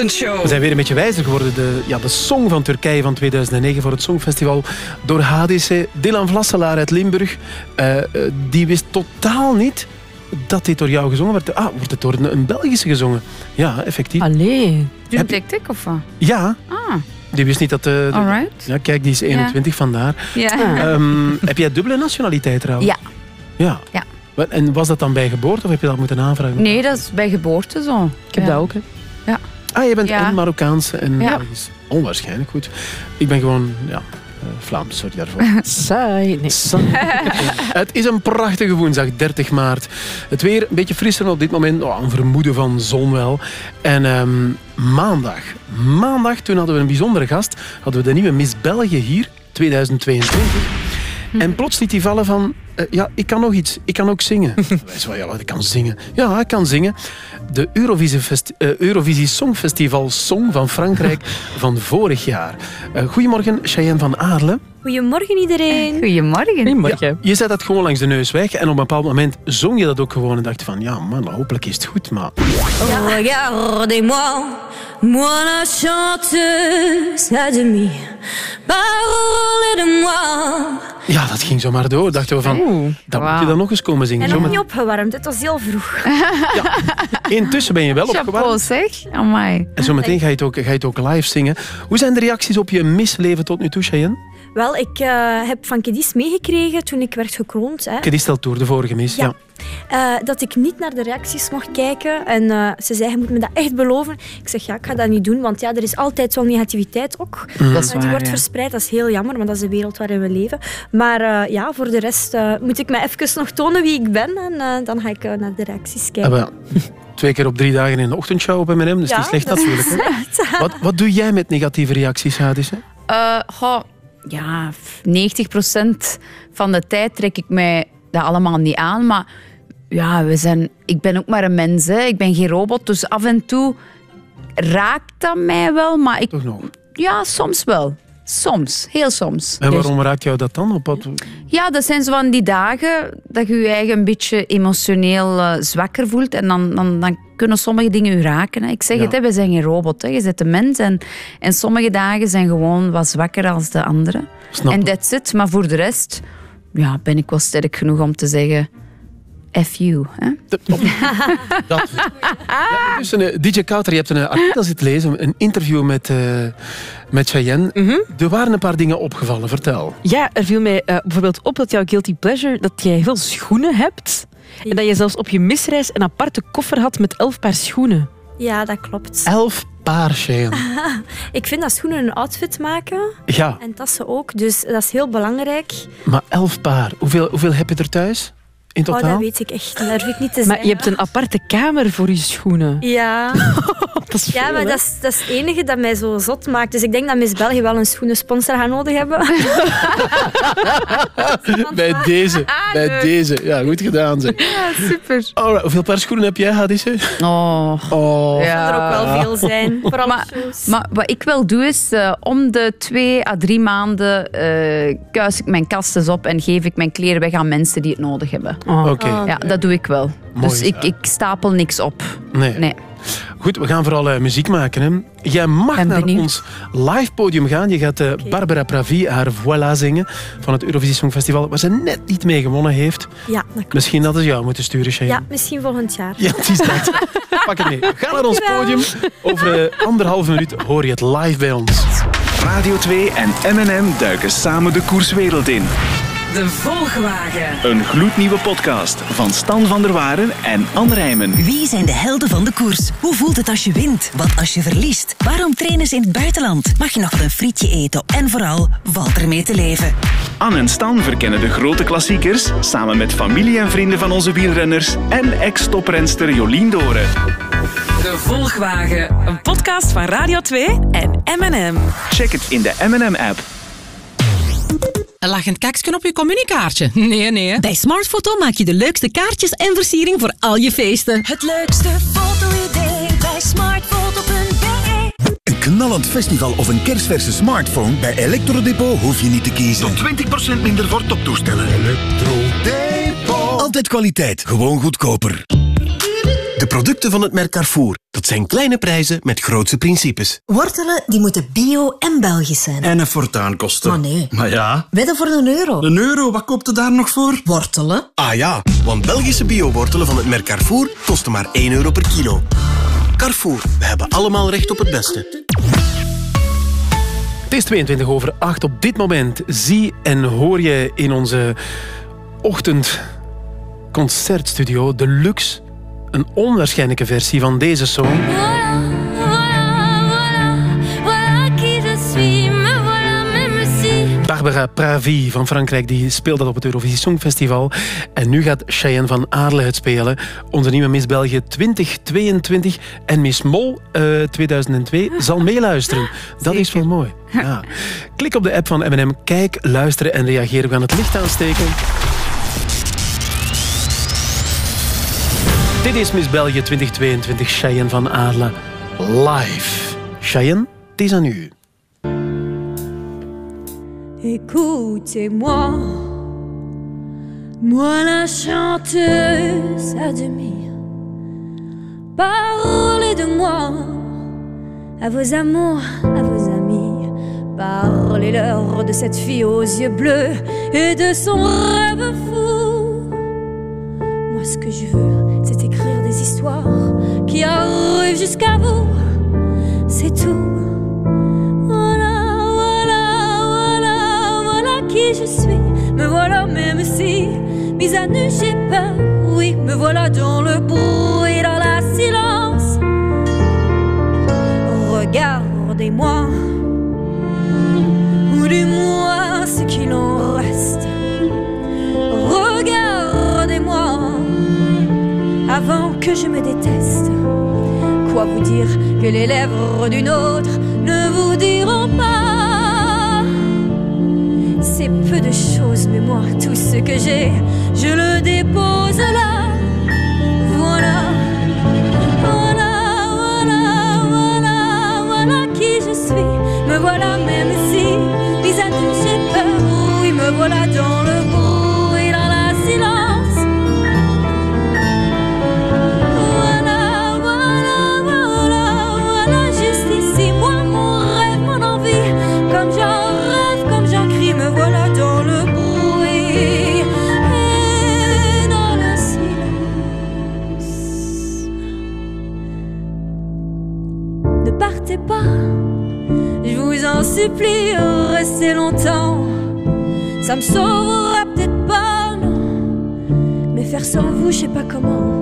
ochtendshow. We zijn weer een beetje wijzer geworden. De, ja, de song van Turkije van 2009 voor het Songfestival door HDC. Dylan Vlasselaar uit Limburg. eh, eh, die wist totaal niet dat dit door jou gezongen werd. Ah, wordt het door een, een Belgische gezongen? Ja, effectief. Allee. Doe tik tik of wat? Ja. Ah. Die wist niet dat... eh, de- Alright. Ja, kijk, die is 21 vandaar. Ja. Ehm, *laughs* heb jij dubbele nationaliteit trouwens? Ja. Ja. Ja. En was dat dan bij geboorte of heb je dat moeten aanvragen? Nee, dat is bij geboorte zo. Ik heb Ja. dat ook. Hè. Ah, je bent Ja. en Marokkaans en Ja. Onwaarschijnlijk goed. Ik ben gewoon ja, eh, Vlaams, sorry daarvoor. *laughs* Saai. Nee. *laughs* Het is een prachtige woensdag, 30 maart. Het weer een beetje frisser op dit moment. Oh, een vermoeden van zon wel. En ehm, maandag. Maandag, toen hadden we een bijzondere gast. Hadden we de nieuwe Miss België hier, 2022. En plots liet hij vallen van... eh, ja, ik kan nog iets. Ik kan ook zingen. *laughs* Wij zo, ja, ik kan zingen. Ja, ik kan zingen. De Eurovisie, eh, Eurovisie Songfestival Song van Frankrijk *laughs* van vorig jaar. Eh, goedemorgen, Cheyenne van Aarle. Goedemorgen iedereen. Goedemorgen. Ja, je zet dat gewoon langs de neus weg en op een bepaald moment zong je dat ook gewoon en dacht van ja man, hopelijk is het goed, maar... Regardez-moi, moi la chanteuse à demi. Parlez-de-moi. Ja, dat ging zomaar door. Dachten we van, dan moet je dan nog eens komen zingen. En Zo nog niet opgewarmd, het was heel vroeg. *laughs* Intussen ben je wel Chapeau opgewarmd. zeg. Amai. En zometeen ga je, het ook, ga je het ook live zingen. Hoe zijn de reacties op je misleven tot nu toe, Cheyenne? Wel, ik eh, heb van Kedis meegekregen toen ik werd gekroond. Hè. Die stelt door, de vorige mis. Ja. Ja. Eh, dat ik niet naar de reacties mocht kijken. En eh, ze zei, je moet me dat echt beloven. Ik zeg, ja, ik ga dat niet doen, want ja, er is altijd wel negativiteit ook. Mm. Dat is Eh, die waar, wordt ja. verspreid, dat is heel jammer, maar dat is de wereld waarin we leven. Maar eh, ja, voor de rest eh, moet ik me even nog tonen wie ik ben en eh, dan ga ik eh, naar de reacties Ah, kijken. wel. *laughs* Twee keer op drie dagen in de ochtendshow op M&M, dus Ja, niet slecht dat is natuurlijk. hè. *laughs* Wat, wat doe jij met negatieve reacties, Hadis? hè? Eh, goh, ja, 90% van de tijd trek ik mij dat allemaal niet aan. Maar ja, we zijn, ik ben ook maar een mens. Hè. Ik ben geen robot. Dus af en toe raakt dat mij wel. Maar ik, Toch nog? ja, soms wel. Soms. Heel soms. En waarom raakt jou dat dan op? Ja, dat zijn zo van die dagen dat je je eigen een beetje emotioneel eh, zwakker voelt. En dan, dan, dan kunnen sommige dingen u raken. Hè. Ik zeg Ja. het, hè, we zijn geen robot. Hè. Je bent een mens. En, en sommige dagen zijn gewoon wat zwakker als de andere. Snap En that's it. Maar voor de rest ja, ben ik wel sterk genoeg om te zeggen... F you. Hè? *laughs* Dat. Dus een, eh, DJ Kouter, je hebt een eh, artikel zitten lezen, een interview met, eh met Cheyenne. Er waren een paar dingen opgevallen, vertel. Ja, er viel mij eh, bijvoorbeeld op dat jouw guilty pleasure, dat jij veel schoenen hebt. En dat je zelfs op je misreis een aparte koffer had met elf paar schoenen. Ja, dat klopt. Elf paar, *laughs* ik vind dat schoenen een outfit maken. Ja. En tassen ook, dus dat is heel belangrijk. Maar elf paar, hoeveel, hoeveel heb je er thuis? In Oh, totaal? dat weet ik echt niet. Dat durf ik niet te Maar zeggen. je hebt een aparte kamer voor je schoenen. Ja. *laughs* dat is ja, maar dat is, dat is het enige dat mij zo zot maakt. Dus ik denk dat Miss België wel een schoenensponsor gaat nodig hebben. *laughs* bij deze, bij leuk. deze. Ja, goed gedaan zeg. Ja, super. Alright, hoeveel paar schoenen heb jij, Hadisse? Oh. oh. Ja. er ook wel veel zijn. Vooral *laughs* maar, maar wat ik wel doe is, eh, om de twee à drie maanden eh kuis ik mijn kast eens op en geef ik mijn kleren weg aan mensen die het nodig hebben. Oké. Ja, dat doe ik wel. Mooi dus ik, ik stapel niks op. Nee. Nee. Goed, we gaan vooral eh, muziek maken. Hè. Jij mag naar ons live podium gaan. Je gaat eh, Barbara Pravi haar Voilà zingen van het Eurovisie Songfestival, waar ze net niet mee gewonnen heeft. Ja, dat klopt. Misschien dat ze jou moeten sturen, Cheyenne. Ja, misschien volgend jaar. Ja, het is dat. *laughs* Pak het mee. Ga naar ons podium. Over eh, anderhalve minuut hoor je het live bij ons. Radio 2 en M&M duiken samen de koerswereld in. De Volgwagen. Een gloednieuwe podcast van Stan van der Waren en Anne Rijmen. Wie zijn de helden van de koers? Hoe voelt het als je wint? Wat als je verliest? Waarom trainen ze in het buitenland? Mag je nog wel een frietje eten? En vooral, valt er mee te leven? Anne en Stan verkennen de grote klassiekers samen met familie en vrienden van onze wielrenners en ex-toprenster Jolien Doren. De Volgwagen. Een podcast van Radio 2 en M&M. Check het in de M&M app. Een lachend kaksken op je communicaartje. Nee, nee. Bij Smartfoto maak je de leukste kaartjes en versiering voor al je feesten. Het leukste foto-idee bij smartfoto.be Een knallend festival of een kerstverse smartphone? Bij Electrodepot hoef je niet te kiezen. Tot 20% minder voor toptoestellen. Electrodepot. Altijd kwaliteit, gewoon goedkoper. De De producten van het merk Carrefour. Dat zijn kleine prijzen met grootse principes. Wortelen die moeten bio en Belgisch zijn. En een fortuin kosten. Maar nee. Maar ja. Wedden voor een euro. Een euro, wat koopt u daar nog voor? Wortelen. Ah ja, want Belgische bio-wortelen van het merk Carrefour kosten maar 1 euro per kilo. Carrefour, we hebben allemaal recht op het beste. Het is 22 over 8 op dit moment. Zie en hoor je in onze ochtendconcertstudio Deluxe een onwaarschijnlijke versie van deze song. Voilà qui suis, me. Barbara Pravi van Frankrijk die speelt dat op het Eurovisie Songfestival. En nu gaat Cheyenne van Aarle het spelen. Onze nieuwe Miss België 2022. En Miss Mol eh, 2002 zal meeluisteren. *laughs* Dat is wel mooi. Ja. Klik op de app van M&M, kijk, luisteren en reageer. We gaan het licht aansteken. Dit is Miss België 2022, Cheyenne van Aarle. Live. Cheyenne, het is aan u. Écoutez-moi, moi la chanteuse à demi. Parlez de moi à vos amours, à vos amis. Parlez-leur de cette fille aux yeux bleus et de son rêve fou. Moi, ce que je veux, c'est écrire des histoires qui arrivent jusqu'à vous. C'est tout. Voilà, voilà, voilà, voilà qui je suis. Me voilà, même si, mise à nu, j'ai peur. Oui, me voilà dans le bruit, dans la silence. Regardez-moi, ou du moins ce qu'il en avant que je me déteste. Quoi vous dire que les lèvres d'une autre ne vous diront pas? C'est peu de choses, mais moi, tout ce que j'ai, je le dépose là. Voilà, voilà, voilà, voilà, voilà qui je suis. Me voilà, même si, vis à tout, j'ai peur. Oui, me voilà dans je vous en supplie, restez longtemps. Ça me sauvera peut-être pas, non. Mais faire sans vous, je sais pas comment.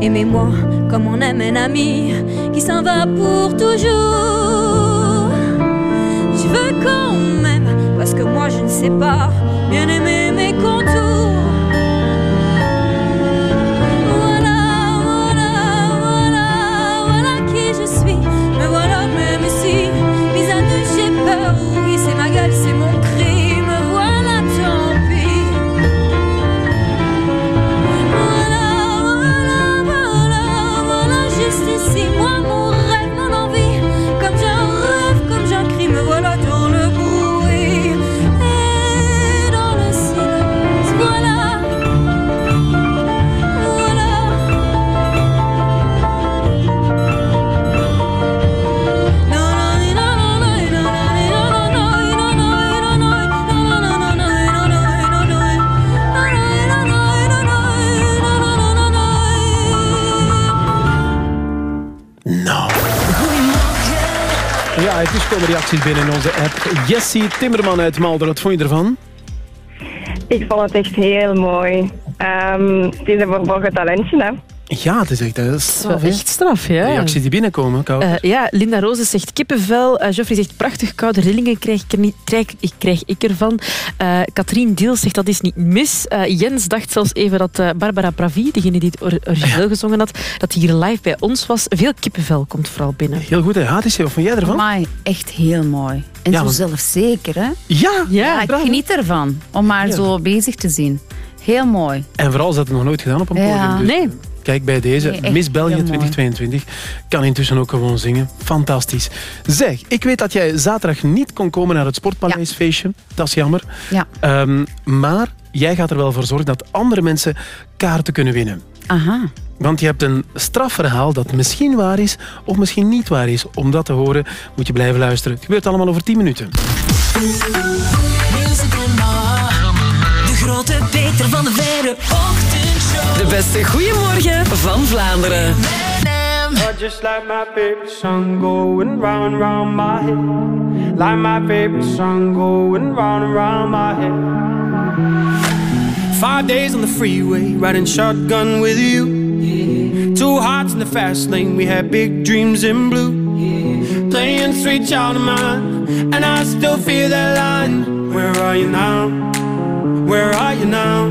Aimez-moi comme on aime un ami qui s'en va pour toujours. Je veux quand même, parce que moi je ne sais pas bien aimer komen reacties binnen in onze app. Jessie Timmerman uit Malder, wat vond je ervan? Ik vond het echt heel mooi. Ehm, het is een verborgen talentje, hè. Ja, het is echt, dat is wel echt straf, ja. Reacties die binnenkomen, Koud. Eh, ja, Linda Roze zegt kippenvel. Eh Geoffrey zegt prachtig koude rillingen krijg ik, er niet, krijg, ik, krijg ik ervan. Eh Katrien Diels zegt dat is niet mis. Eh, Jens dacht zelfs even dat eh, Barbara Pravi, degene die het or- origineel gezongen had, dat die hier live bij ons was. Veel kippenvel komt vooral binnen. Heel goed, hè? Hadisje, wat vond jij ervan? Amai, echt heel mooi. En Ja, zo want- zelfzeker, hè? Ja, Ja, ik geniet ervan om haar Ja. zo bezig te zien. Heel mooi. En vooral, ze had het nog nooit gedaan op een podium. Ja. dus, Nee. Kijk bij deze, Nee, Miss België heel mooi. 2022. Kan intussen ook gewoon zingen. Fantastisch. Zeg, ik weet dat jij zaterdag niet kon komen naar het Sportpaleisfeestje. Dat is jammer. Ja. Ehm, maar jij gaat er wel voor zorgen dat andere mensen kaarten kunnen winnen. Aha. Want je hebt een strafverhaal dat misschien waar is of misschien niet waar is. Om dat te horen moet je blijven luisteren. Het gebeurt allemaal over 10 minuten. De grote Peter van de Verre ochtendshow. De beste goeiemorgen van Vlaanderen. I just like my favorite song going round and round my head. Like my favorite song going round and round my head. Five days on the freeway, riding shotgun with you. Two hearts in the fast lane, we had big dreams in blue. Playing sweet child of mine, and I still feel that line. Where are you now? Where are you now?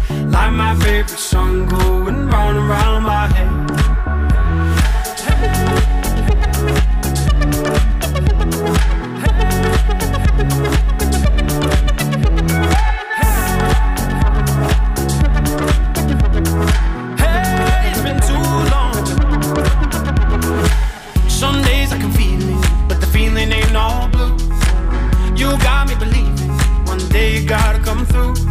Like my favorite song going round and round my head. Hey, it's been too long. Some days I can feel it, but the feeling ain't all blue. You got me believing one day you gotta come through.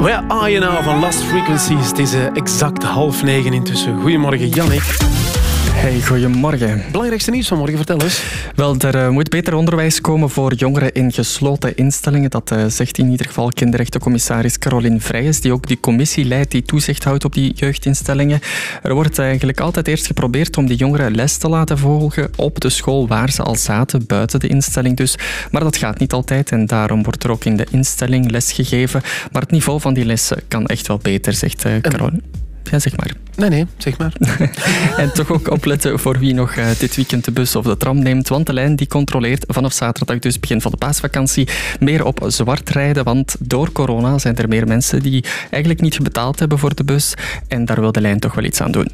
Where are you now van Last Frequencies? Het is eh, exact half negen intussen. Goedemorgen, Jannik. Hey, goedemorgen. Belangrijkste nieuws van morgen, vertel eens. Wel, er eh, moet beter onderwijs komen voor jongeren in gesloten instellingen. Dat eh, zegt in ieder geval kinderrechtencommissaris Caroline Vrijes, die ook die commissie leidt die toezicht houdt op die jeugdinstellingen. Er wordt eigenlijk altijd eerst geprobeerd om die jongeren les te laten volgen op de school waar ze al zaten, buiten de instelling dus. Maar dat gaat niet altijd en daarom wordt er ook in de instelling les gegeven. Maar het niveau van die lessen kan echt wel beter, zegt uh, Caroline. Ja, zeg maar. Nee, nee, zeg maar. *laughs* en toch ook opletten voor wie nog uh, dit weekend de bus of de tram neemt. Want de lijn die controleert vanaf zaterdag, dus begin van de paasvakantie, meer op zwart rijden. Want door corona zijn er meer mensen die eigenlijk niet betaald hebben voor de bus. En daar wil de lijn toch wel iets aan doen.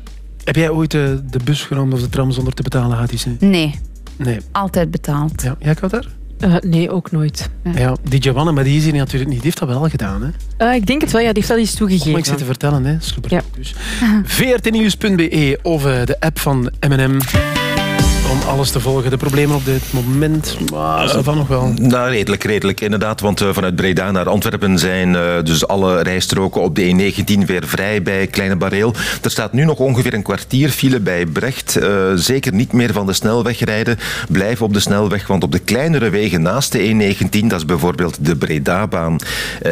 Heb jij ooit de, de bus genomen of de tram zonder te betalen, Hadis? Nee. Nee. Altijd betaald. Ja, jij kan daar? Uh, nee, ook nooit. Ja. ja, die Giovanna, maar die is hier natuurlijk niet. Die heeft dat wel gedaan, hè? Uh, ik denk het wel, ja. Die heeft dat iets toegegeven. Maar ik zit te vertellen, hè. Ja. Dus. *laughs* vrtnieuws.be of uh, de app van M&M om alles te volgen. De problemen op dit moment, maar van nog wel. Nou, redelijk, redelijk, inderdaad. Want uh, vanuit Breda naar Antwerpen zijn uh, dus alle rijstroken op de E19 weer vrij bij Kleine Bareel. Er staat nu nog ongeveer een kwartier file bij Brecht. zeker niet meer van de snelweg rijden. Blijf op de snelweg, want op de kleinere wegen naast de E19, dat is bijvoorbeeld de Breda-baan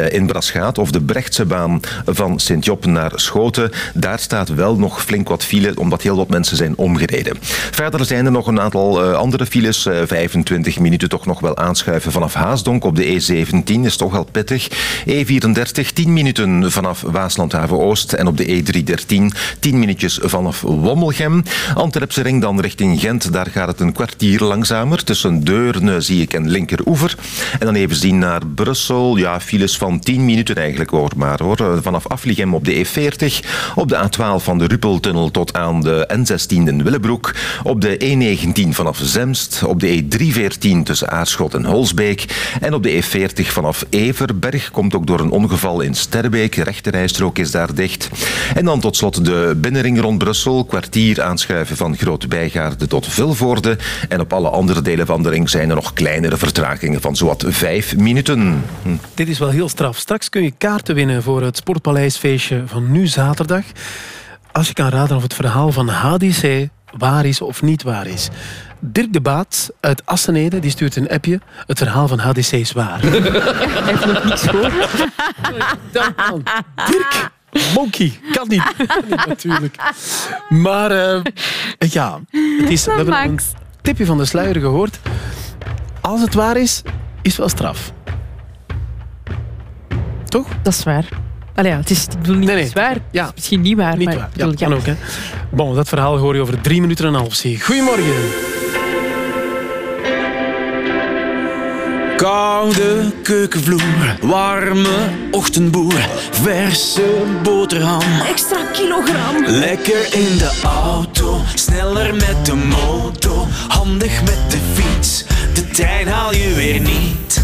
in Braschaat of de Brechtse baan van Sint-Job naar Schoten, daar staat wel nog flink wat file, omdat heel wat mensen zijn omgereden. Verder zijn er nog een aantal uh, andere files. Uh, 25 minuten toch nog wel aanschuiven vanaf Haasdonk op de E17 is toch wel pittig. E34 10 minuten vanaf Waaslandhaven Oost en op de E313 10 minuutjes vanaf Wommelgem. Antwerpse ring dan richting Gent. Daar gaat het een kwartier langzamer. Tussen Deurne zie ik en linkeroever. En dan even zien naar Brussel. Ja, files van 10 minuten eigenlijk hoor maar hoor. Vanaf Afligem op de E40. Op de A12 van de Ruppeltunnel tot aan de N16 in Willebroek. Op de E9 E19 vanaf Zemst, op de E314 tussen Aarschot en Holsbeek en op de E40 vanaf Everberg. Komt ook door een ongeval in Sterbeek. De rechterrijstrook is daar dicht. En dan tot slot de binnenring rond Brussel. Kwartier aanschuiven van Grote Bijgaarde tot Vilvoorde. En op alle andere delen van de ring zijn er nog kleinere vertragingen van zowat vijf minuten. Dit is wel heel straf. Straks kun je kaarten winnen voor het Sportpaleisfeestje van nu zaterdag. Als je kan raden of het verhaal van HDC waar is of niet waar is. Dirk de Baat uit Assenede die stuurt een appje. Het verhaal van HDC is waar. *laughs* Hij heeft nog niks gehoord. Dirk, monkey, kan niet. Kan niet natuurlijk. Maar eh, ja, het is, we hebben een tipje van de sluier gehoord. Als het waar is, is het wel straf. Toch? Dat is waar. Allee, ja, het is, ik bedoel niet het is waar. Ja. Het is misschien niet waar. Niet maar waar. ik bedoel, Ja, kan ook, hè. Bon, dat verhaal hoor je over drie minuten en een half. Zie. Goedemorgen. Koude keukenvloer, warme ochtendboer, verse boterham. Extra kilogram. Lekker in de auto, sneller met de moto, handig met de fiets. De trein haal je weer niet.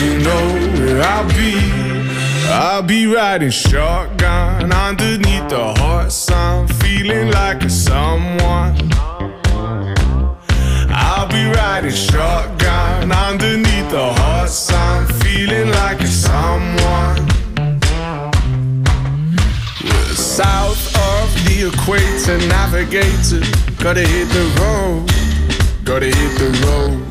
know where I'll be. I'll be riding shotgun underneath the hot sun, feeling like a someone. I'll be riding shotgun underneath the hot sun, feeling like a someone. We're south of the equator, navigator. Gotta hit the road, gotta hit the road.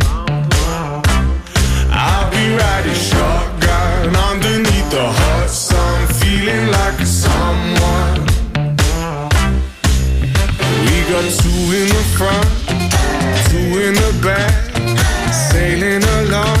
Shotgun underneath the hot sun, feeling like someone. We got two in the front, two in the back, sailing along,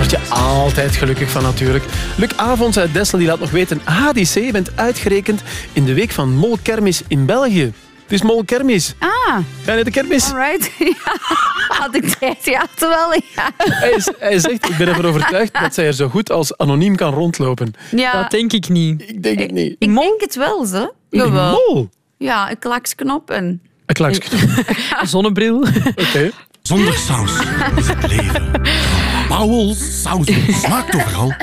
Daar word je altijd gelukkig van natuurlijk. Luc Avonds uit Dessel die laat nog weten... HDC, je bent uitgerekend in de week van Mol Kermis in België. Het is Mol Kermis. Ah. Ga je naar de kermis? Alright. *laughs* Ja. Had ik tijd, ja, terwijl ja. Hij, is- hij zegt, ik ben ervan overtuigd dat zij er zo goed als anoniem kan rondlopen. Ja. Dat denk ik niet. Ik denk het niet. Ik denk het wel, ze. Jawel. Mol? Ja, een klaksknop en... Een klaksknop. Een *laughs* zonnebril. Oké. Zonder saus is het leven. *laughs* Pauwels sauzen. Smaakt overal.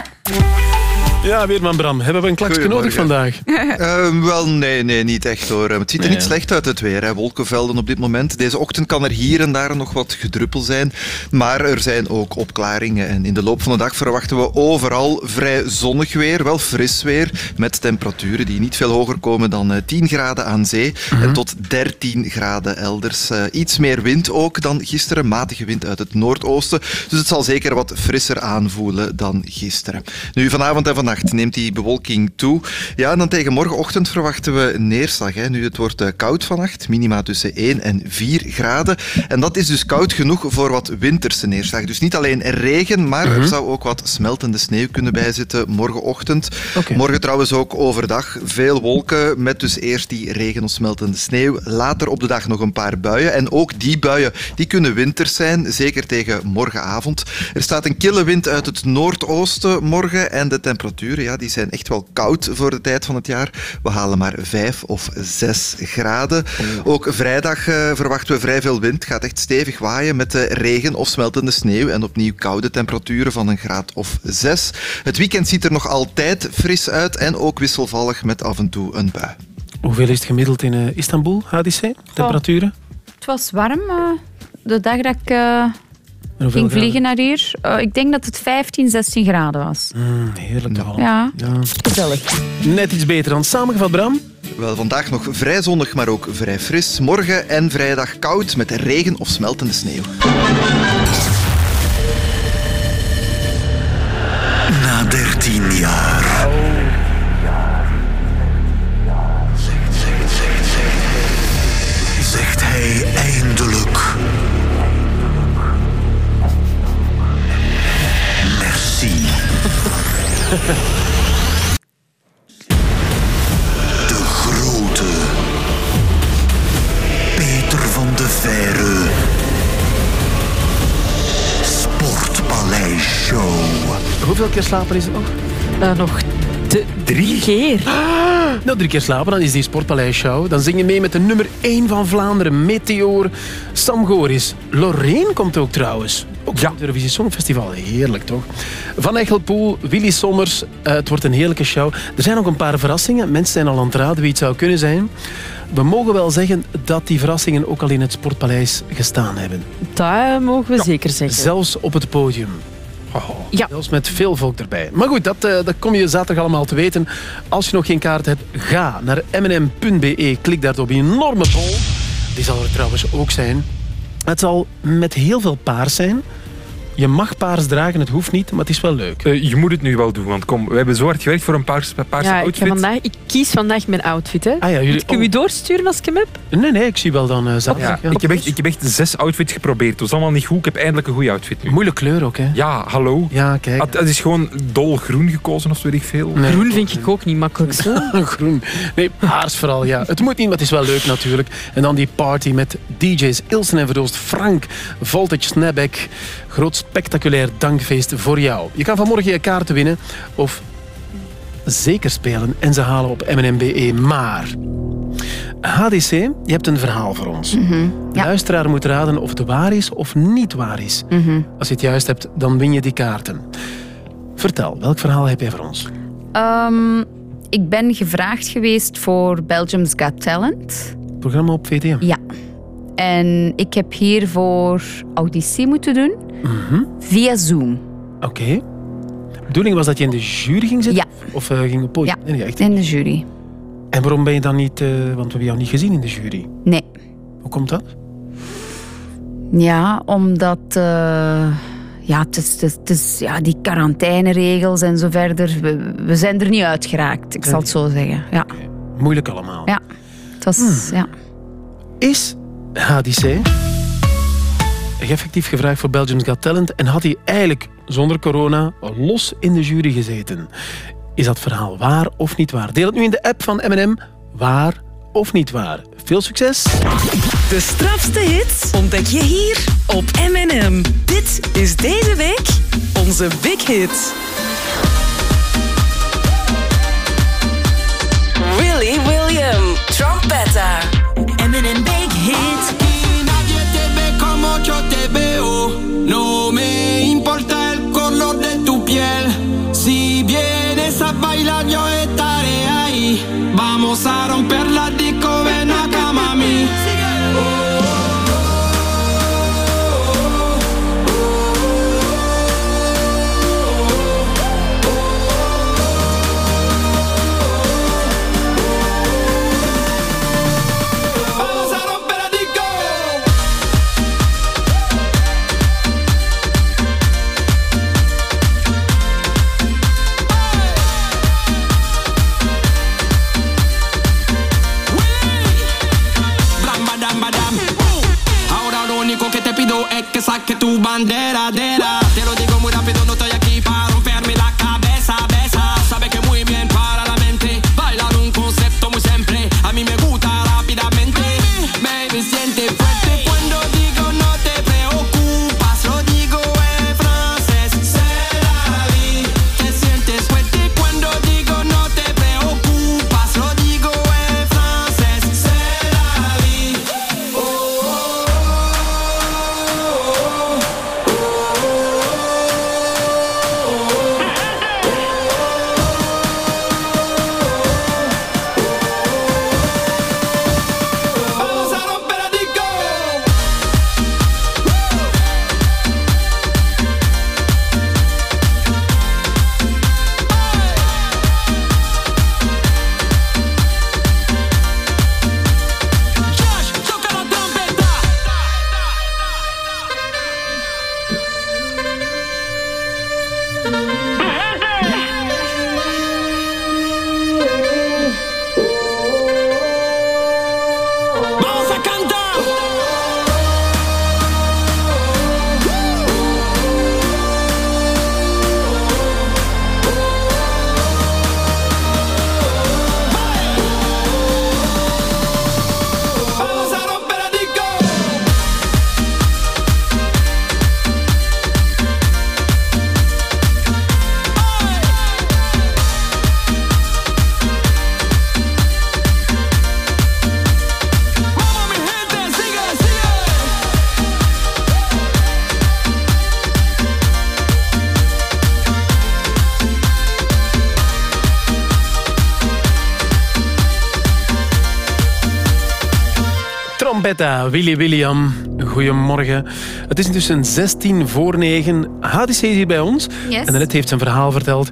Ja, Weerman Bram, hebben we een klaksje nodig vandaag? *laughs* Eh, wel, nee, nee, niet echt hoor. Het ziet er Nee, niet ja. slecht uit het weer. Hè. Wolkenvelden op dit moment. Deze ochtend kan er hier en daar nog wat gedruppel zijn. Maar er zijn ook opklaringen. En in de loop van de dag verwachten we overal vrij zonnig weer. Wel fris weer. Met temperaturen die niet veel hoger komen dan eh, 10 graden aan zee. En tot 13 graden elders. Eh, iets meer wind ook dan gisteren. Matige wind uit het noordoosten. Dus het zal zeker wat frisser aanvoelen dan gisteren. Nu, vanavond en vannacht neemt die bewolking toe. Ja, en dan tegen morgenochtend verwachten we neerslag. Hè. Nu, het wordt eh, koud vannacht, minima tussen 1 en 4 graden. En dat is dus koud genoeg voor wat winterse neerslag. Dus niet alleen regen, maar er zou ook wat smeltende sneeuw kunnen bijzitten morgenochtend. Morgen trouwens ook overdag veel wolken, met dus eerst die regen of smeltende sneeuw. Later op de dag nog een paar buien. En ook die buien die kunnen winters zijn, zeker tegen morgenavond. Er staat een kille wind uit het noordoosten morgen en de temperaturen ja, die zijn echt wel koud voor de tijd van het jaar. We halen maar 5 of 6 graden. Ook vrijdag eh, verwachten we vrij veel wind. Gaat echt stevig waaien met de regen of smeltende sneeuw en opnieuw koude temperaturen van een graad of 6. Het weekend ziet er nog altijd fris uit en ook wisselvallig met af en toe een bui. Hoeveel is het gemiddeld in eh, Istanbul, HDC? Temperaturen? Het was warm. eh, de dag dat ik eh, ging graden? vliegen naar hier. Eh, ik denk dat het 15, 16 graden was. Mm, heerlijk toch al. Ja. Gezellig. Net iets beter dan samengevat, Bram. Wel, vandaag nog vrij zonnig, maar ook vrij fris. Morgen en vrijdag koud met regen of smeltende sneeuw. Na 13 jaar. De grote. Peter van de Verre. Sportpaleis Show. Hoeveel keer slapen is het nog? Eh, nog drie keer. Nou, drie keer slapen, dan is die Sportpaleis-show. Dan zing je mee met de nummer 1 van Vlaanderen, Meteor. Sam Goris. Lorraine komt ook trouwens. Ook van het Eurovisie Songfestival. Heerlijk, toch? Van Echelpoel, Willy Sommers. Eh, het wordt een heerlijke show. Er zijn nog een paar verrassingen. Mensen zijn al aan het raden wie het zou kunnen zijn. We mogen wel zeggen dat die verrassingen ook al in het Sportpaleis gestaan hebben. Dat mogen we zeker zeggen. Zelfs op het podium. Oh, Ja. Zelfs met veel volk erbij. Maar goed, dat, eh, dat kom je zaterdag allemaal te weten. Als je nog geen kaart hebt, ga naar mnm.be. Klik daar op die enorme bol. Die zal er trouwens ook zijn. Het zal met heel veel paars zijn. Je mag paars dragen, het hoeft niet, maar het is wel leuk. Eh, je moet het nu wel doen, want kom, we hebben zo hard gewerkt voor een paars, paarse Ja, ik, outfit. vandaag, ik kies vandaag mijn outfit. Hè. Ah ja, jullie- Moet ik u doorsturen als ik hem heb? Nee, nee, ik zie wel dan eh zaterdag. Ja, ik, heb echt, ik heb echt zes outfits geprobeerd. Het was allemaal niet goed. Ik heb eindelijk een goede outfit nu. Moeilijk kleur ook, hè? Ja, hallo. Ja, kijk. Het, het is gewoon dolgroen gekozen of zo weet ik veel. Groen vind ik ook niet makkelijk. Zo. *laughs* Groen. Nee, paars vooral, ja. Het moet niet, maar het is wel leuk natuurlijk. En dan die party met DJ's Ilsen en Verdoost, Frank, Voltage, Snapback. Groot spectaculair dankfeest voor jou. Je kan vanmorgen je kaarten winnen of zeker spelen en ze halen op MNMBE. Maar HDC, je hebt een verhaal voor ons. De luisteraar moet raden of het waar is of niet waar is. Als je het juist hebt, dan win je die kaarten. Vertel, welk verhaal heb jij voor ons? Ehm, ik ben gevraagd geweest voor Belgium's Got Talent. Programma op VTM. Ja. En ik heb hiervoor auditie moeten doen Mhm. via Zoom. Oké. De bedoeling was dat je in de jury ging zitten? Of eh, ging op podium? Ja, Nee, nee, echt. in de jury. En waarom ben je dan niet... eh, want we hebben jou niet gezien in de jury. Nee. Hoe komt dat? Ja, omdat eh, ja, het is, het is, ja, die quarantaineregels en zo verder. We, we zijn er niet uitgeraakt, ik zal het zo zeggen. Ja, Moeilijk allemaal. ja. het was... Ja. Is HDC effectief gevraagd voor Belgium's Got Talent en had hij eigenlijk zonder corona los in de jury gezeten? Is dat verhaal waar of niet waar? Deel het nu in de app van M&M. Waar of niet waar? Veel succes! De strafste hits ontdek je hier op M&M. Dit is deze week onze Big Hit. Willy William, Trompetta. Sunday. Willy William. Goedemorgen. Het is intussen 16 voor 9. HDC is hier bij ons. Yes. En net heeft zijn verhaal verteld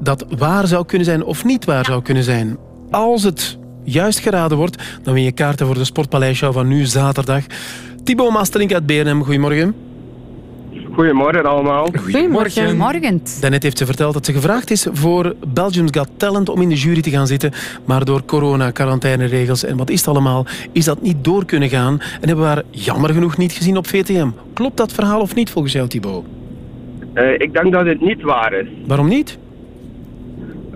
dat waar zou kunnen zijn of niet waar zou kunnen zijn. Als het juist geraden wordt, dan win je kaarten voor de Sportpaleisshow van nu zaterdag. Thibaut Masterink uit BNM, goedemorgen. Goedemorgen allemaal. Goedemorgen. Morgen. Daarnet heeft ze verteld dat ze gevraagd is voor Belgium's Got Talent om in de jury te gaan zitten. Maar door corona, quarantaineregels en wat is het allemaal, is dat niet door kunnen gaan. En hebben we haar jammer genoeg niet gezien op VTM. Klopt dat verhaal of niet volgens jou, Thibaut? Eh, ik denk dat het niet waar is. Waarom niet?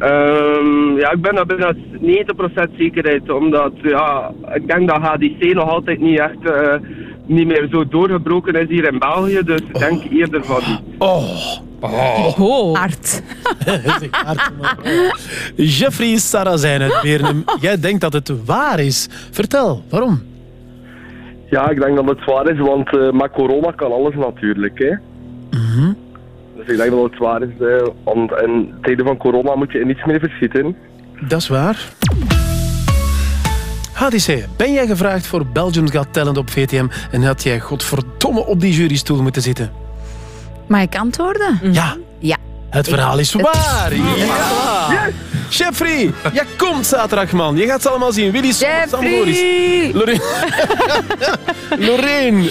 Ehm, ja, ik ben daar bijna 90% zekerheid, omdat ja, ik denk dat HDC nog altijd niet echt eh, niet meer zo doorgebroken is hier in België, dus ik denk eerder van. Oh. Oh. Hard. *laughs* Jeffrey Sarrazijn uit Beernem. Jij denkt dat het waar is. Vertel, waarom? Ja, ik denk dat het zwaar is, want eh, met corona kan alles natuurlijk. Hè. Mhm. Dus ik denk dat het zwaar is, eh, want in tijden van corona moet je in niets meer verschieten. Dat is waar. HDC, ben jij gevraagd voor Belgium's Got Talent op VTM en had jij godverdomme op die jurystoel moeten zitten? Mag ik antwoorden? Ja. Ja. Het verhaal is waar. Ja. Jeffrey, jij komt zaterdag, man. Je gaat ze allemaal zien. Willy Sam Boris. Lorraine. *laughs* Lorraine.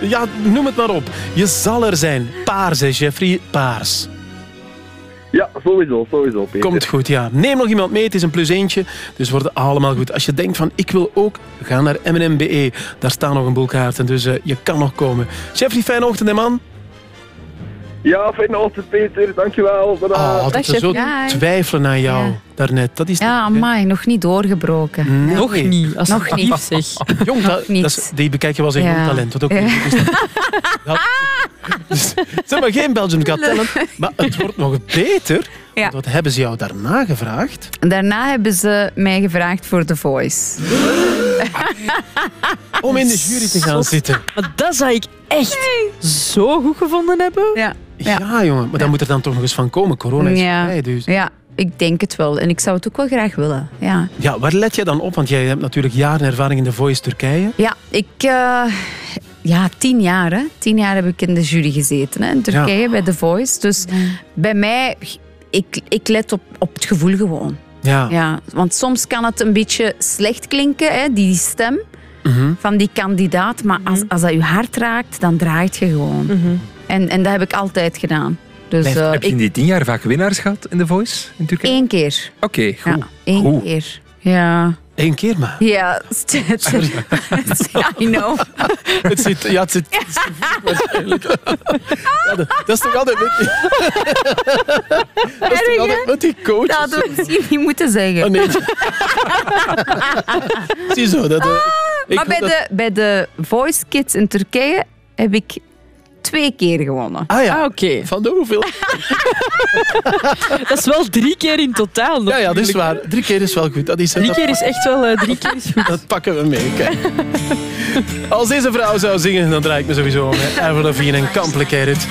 ja, noem het maar op. Je zal er zijn. Paars, hè, Jeffrey. Paars. Ja, sowieso, sowieso. Peter. Komt goed, ja. Neem nog iemand mee. Het is een plus eentje. Dus wordt allemaal goed. Als je denkt van, ik wil ook, ga naar MNMBE. Daar staan nog een boel kaarten. Dus eh, je kan nog komen. Jeffrey, fijne ochtend, hè, man. Ja, fijne ochtend Peter, dankjewel. Tada. Oh, dat we zo twijfelen aan jou daarnet. Dat is Ja, amai, nog niet doorgebroken. Nee. Nog niet. Nog niet. zeg. *laughs* Jong, dat, dat is, die bekijk je wel als een Ja. jong talent. Wat ook Ja. niet is. Dat- *laughs* Dus, zeg maar geen Belgium Got Talent. Maar het wordt nog beter. Ja. Want wat hebben ze jou daarna gevraagd? Daarna hebben ze mij gevraagd voor The Voice. Om in de jury te gaan zitten. Maar dat zou ik echt zo goed gevonden hebben. Ja. Ja, jongen. Maar dan moet er dan toch nog eens van komen. Corona is Ja. voorbij, dus. Ja. Ik denk het wel. En ik zou het ook wel graag willen. Ja, Ja, waar let je dan op? Want jij hebt natuurlijk jaren ervaring in de Voice Turkije. ja ik... eh, ja, tien jaar. Hè. Tien jaar heb ik in de jury gezeten hè, in Turkije Ja. bij The Voice. Dus bij mij, ik, ik let op, op het gevoel gewoon. Ja. Ja, want soms kan het een beetje slecht klinken, hè, die stem Mhm. van die kandidaat. Maar als, als dat je hart raakt, dan draait je gewoon. En, en dat heb ik altijd gedaan. Dus eh, heb je in die tien jaar vaak winnaars gehad in The Voice in Turkije? één keer. Oké, goed. Ja, één Goed. keer. Ja. Eén keer maar. Ja, I know. *laughs* Het zit, ja, het zit, het zit goed waarschijnlijk. *laughs* Ja, dat, dat is toch altijd met die... Dat is toch altijd met die coach. Dat hadden we misschien niet moeten zeggen. Oh, nee. *laughs* Ziezo, dat... ik- ik maar bij hoop de, bij de Voice Kids in Turkije heb ik twee keer gewonnen. Ah ja, oké. van de hoeveel? *laughs* Dat is wel drie keer in totaal. Ja, ja, dat is waar. Drie keer is wel goed. Dat is, Drie dat keer is echt wel eh, drie keer is goed. Dat pakken we mee. Kijk. Als deze vrouw zou zingen, dan draai ik me sowieso om. hè. Avril Lavigne en Complicated.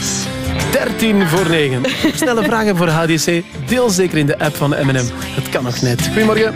13 voor 9. Snelle vragen voor HDC. Deel zeker in de app van M&M. Het kan nog net. Goedemorgen.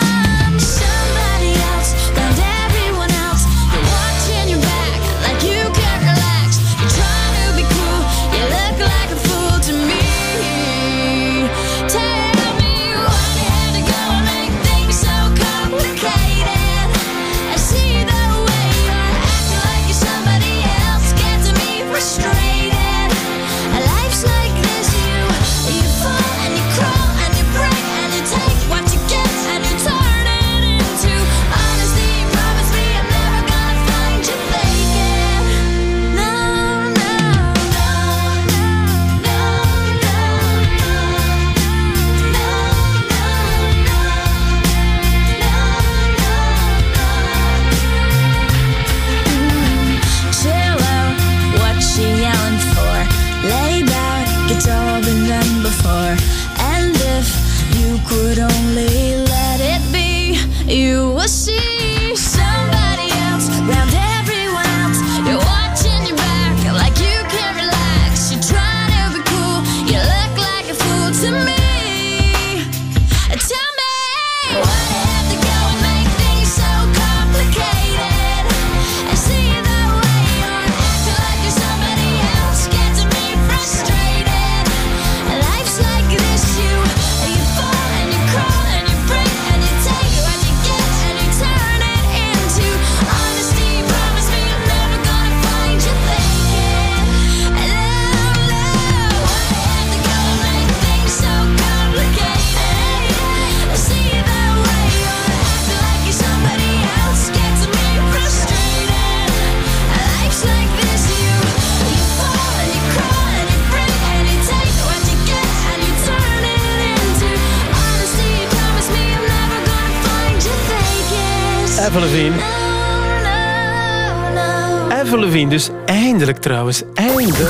Lavigne, dus eindelijk trouwens. Eindelijk.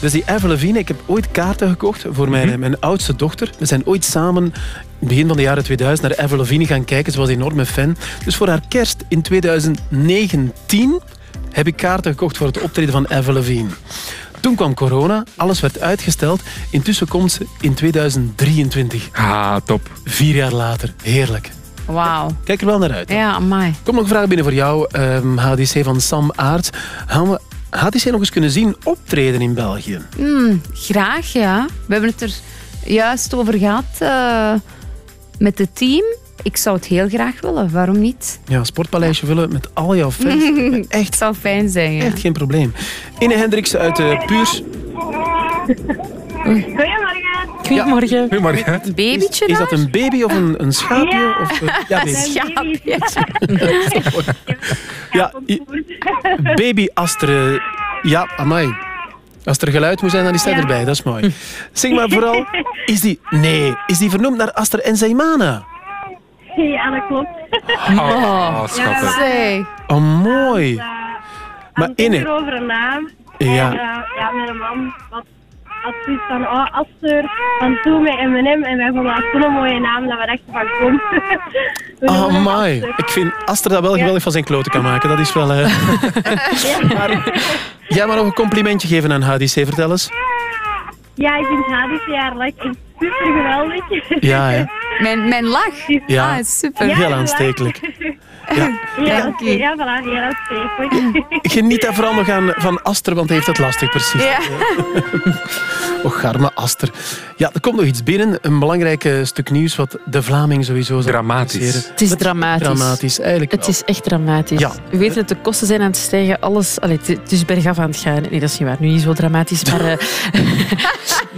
Dus die Avril Lavigne, ik heb ooit kaarten gekocht voor mijn, mijn oudste dochter. We zijn ooit samen, begin van de jaren 2000, naar Avril Lavigne gaan kijken. Ze was een enorme fan. Dus voor haar kerst in 2019 heb ik kaarten gekocht voor het optreden van Avril Lavigne. Toen kwam corona, alles werd uitgesteld. Intussen komt ze in 2023. Ah, top. Vier jaar later. Heerlijk. Wauw. Kijk er wel naar uit. Ja, amai. Kom nog een vraag binnen voor jou, ehm, HDC van Sam Aert. Gaan we HDC nog eens kunnen zien optreden in België? Hmm, graag, ja. We hebben het er juist over gehad eh, met het team. Ik zou het heel graag willen. Waarom niet? Ja, sportpaleisje vullen met al jouw fans. *laughs* Echt. zou fijn zijn, ja. Echt geen probleem. Ine Hendricks uit de Puurs. Goedemorgen. Goedemorgen. Goedemorgen. Een babytje Is dat een baby of een, een schaapje? Ja. Of, eh, ja, baby. Schaapje. Ja, baby Aster. eh, Ja, amai. Als er geluid moet zijn, dan is zij Ja. erbij. Dat is mooi. Zeg maar *laughs* vooral, is die... Nee, is die vernoemd naar Aster en Zaimana? Ja, dat klopt. Oh, schattig. Zeg. Oh, mooi. Maar Inne... over een naam. Ja. En, eh, ja, mijn man had, had zoiets van, oh, Aster, van toe met M&M. En wij vonden dat zo'n mooie naam dat we dachten van, kom. *laughs* Oh, my. Ik vind Aster dat wel geweldig van zijn kloten kan maken. Dat is wel... eh *laughs* maar, jij maar nog een complimentje geven aan HDC. Vertel eens. Ja, ik vind jaar echt super geweldig. Ja, hè. *laughs* Mijn, mijn lach. Ja. Ah, super. Ja, Heel aanstekelijk. Ja. Ja, Dank oké. u. ja, voilà, heel uitstekelijk. Geniet daar vooral nog aan van Aster, want hij heeft het lastig, precies. Ja. *laughs* Och, arme Aster. Ja, er komt nog iets binnen. Een belangrijk eh, stuk nieuws wat de Vlaming sowieso zal Dramatisch. Het is dramatisch. Dramatisch, eigenlijk Het wel. is echt dramatisch. Ja. We weten dat de kosten zijn aan het stijgen. Alles, allee, het- het is bergaf aan het gaan. Nee, dat is niet waar. Nu niet zo dramatisch. Maar, eh, *laughs*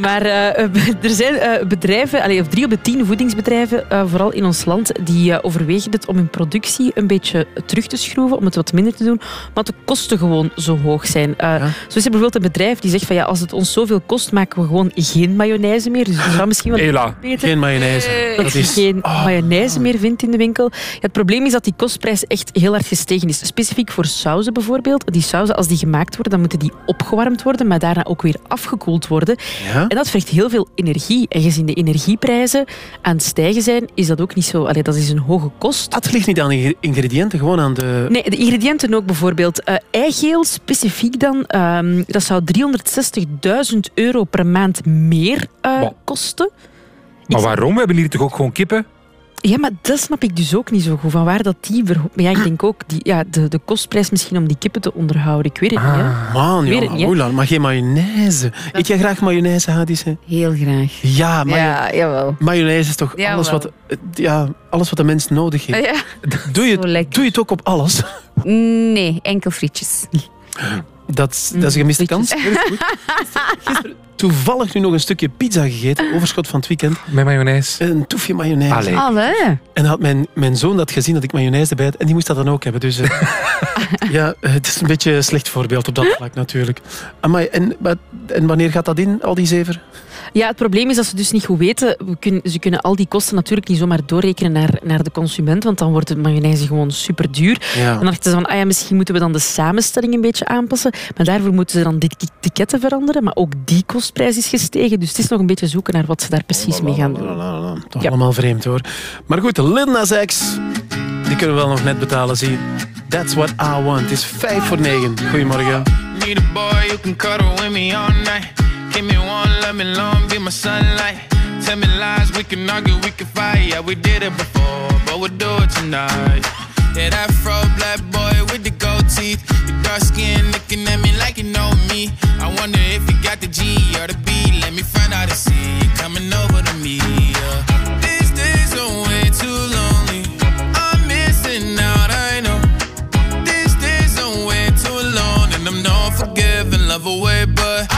maar eh, er zijn eh, bedrijven, allee, of drie op de tien voedingsbedrijven, eh, vooral in ons land, die eh, overwegen het om hun productie een beetje terug te schroeven, om het wat minder te doen, omdat de kosten gewoon zo hoog zijn. Eh, Zo is er bijvoorbeeld een bedrijf die zegt van ja, als het ons zoveel kost, maken we gewoon geen mayonaise meer. Dus we zou misschien wel beter Geen mayonaise. dat Dat je is... geen Oh. mayonaise meer vindt in de winkel. Ja, het probleem is dat die kostprijs echt heel hard gestegen is. Specifiek voor sauzen bijvoorbeeld. Die sauzen, als die gemaakt worden, dan moeten die opgewarmd worden, maar daarna ook weer afgekoeld worden. Ja? En dat vergt heel veel energie. En gezien de energieprijzen aan het stijgen zijn, is dat ook niet zo... Allee, dat is een hoge kost. Het ligt niet aan de ingrediënten, gewoon aan de... Nee, de ingrediënten ook bijvoorbeeld. Eh, eigeel specifiek dan, ehm, dat zou 360.000 euro per maand meer eh, kosten. Maar waarom? We hebben hier toch ook gewoon kippen? Ja, maar dat snap ik dus ook niet zo goed. Van waar dat die... Maar ja, ik denk ook die, ja, de, de kostprijs misschien om die kippen te onderhouden. Ik weet het niet. Hè? Man, Ik weet ja, het niet, hè. Oela, maar geen mayonaise. Eet jij graag mayonaise, Hadise? Heel graag. Ja, mayo- Ja, jawel. mayonaise is toch alles wat, eh, ja, alles wat de mens nodig heeft. Ja. Doe, je, Zo lekker. doe je het ook op alles? Nee, enkel frietjes. *laughs* Dat, is- dat is een gemiste kans. Dat is goed. Gisteren toevallig nu nog een stukje pizza gegeten, overschot van het weekend. Met mayonaise. Een toefje mayonaise. Allee. Allee. En had mijn, mijn zoon dat gezien dat ik mayonaise erbij had en die moest dat dan ook hebben. Dus eh, *laughs* ja, het is een beetje een slecht voorbeeld op dat vlak natuurlijk. Amai, en, wat- en wanneer gaat dat in, al die zever? Ja, het probleem is dat ze dus niet goed weten. We kunnen, ze kunnen al die kosten natuurlijk niet zomaar doorrekenen naar, naar de consument, want dan wordt de mayonaise gewoon super duur. Ja. En dan dachten ze van, ah ja, misschien moeten we dan de samenstelling een beetje aanpassen. Maar daarvoor moeten ze dan de etiketten veranderen. Maar ook die kostprijs is gestegen. Dus het is nog een beetje zoeken naar wat ze daar precies mee gaan doen. Toch allemaal vreemd hoor. Maar goed, Lil Nas X, die kunnen we wel nog net betalen, zie. That's what I want. Het is vijf voor negen. Goedemorgen. Need a boy who can cuddle with me all night. Give me one, let me long, be my sunlight. Tell me lies, we can argue, we can fight. Yeah, we did it before, but we'll do it tonight. Yeah, that fro black boy with the gold teeth. Your dark skin looking at me like you know me. I wonder if you got the G or the B. Let me find out and see you coming over to me. Yeah. These days are way too lonely. I'm missing out, I know. These days are way too alone, and I'm not forgiving, love away, but